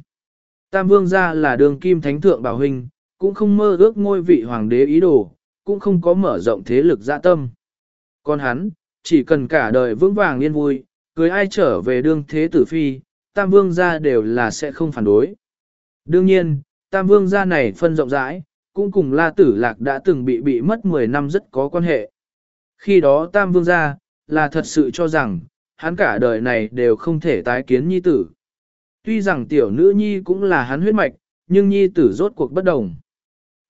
Tam vương gia là đường kim thánh thượng bảo huynh, cũng không mơ ước ngôi vị hoàng đế ý đồ, cũng không có mở rộng thế lực dạ tâm. Còn hắn, chỉ cần cả đời vững vàng yên vui, cưới ai trở về đương thế tử phi, tam vương gia đều là sẽ không phản đối. Đương nhiên, tam vương gia này phân rộng rãi, cũng cùng la tử lạc đã từng bị bị mất 10 năm rất có quan hệ. Khi đó tam vương gia, là thật sự cho rằng, hắn cả đời này đều không thể tái kiến nhi tử. Tuy rằng tiểu nữ nhi cũng là hắn huyết mạch, nhưng nhi tử rốt cuộc bất đồng.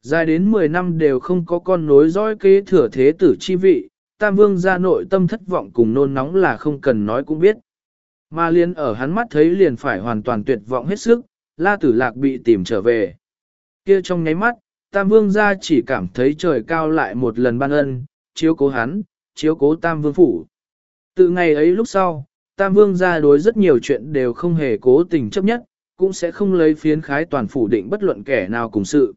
Dài đến 10 năm đều không có con nối dõi kế thừa thế tử chi vị, Tam Vương ra nội tâm thất vọng cùng nôn nóng là không cần nói cũng biết. Mà liên ở hắn mắt thấy liền phải hoàn toàn tuyệt vọng hết sức, La Tử Lạc bị tìm trở về. Kia trong nháy mắt, Tam Vương ra chỉ cảm thấy trời cao lại một lần ban ân, chiếu cố hắn, chiếu cố Tam Vương phủ. Từ ngày ấy lúc sau, Tam Vương ra đối rất nhiều chuyện đều không hề cố tình chấp nhất, cũng sẽ không lấy phiến khái toàn phủ định bất luận kẻ nào cùng sự.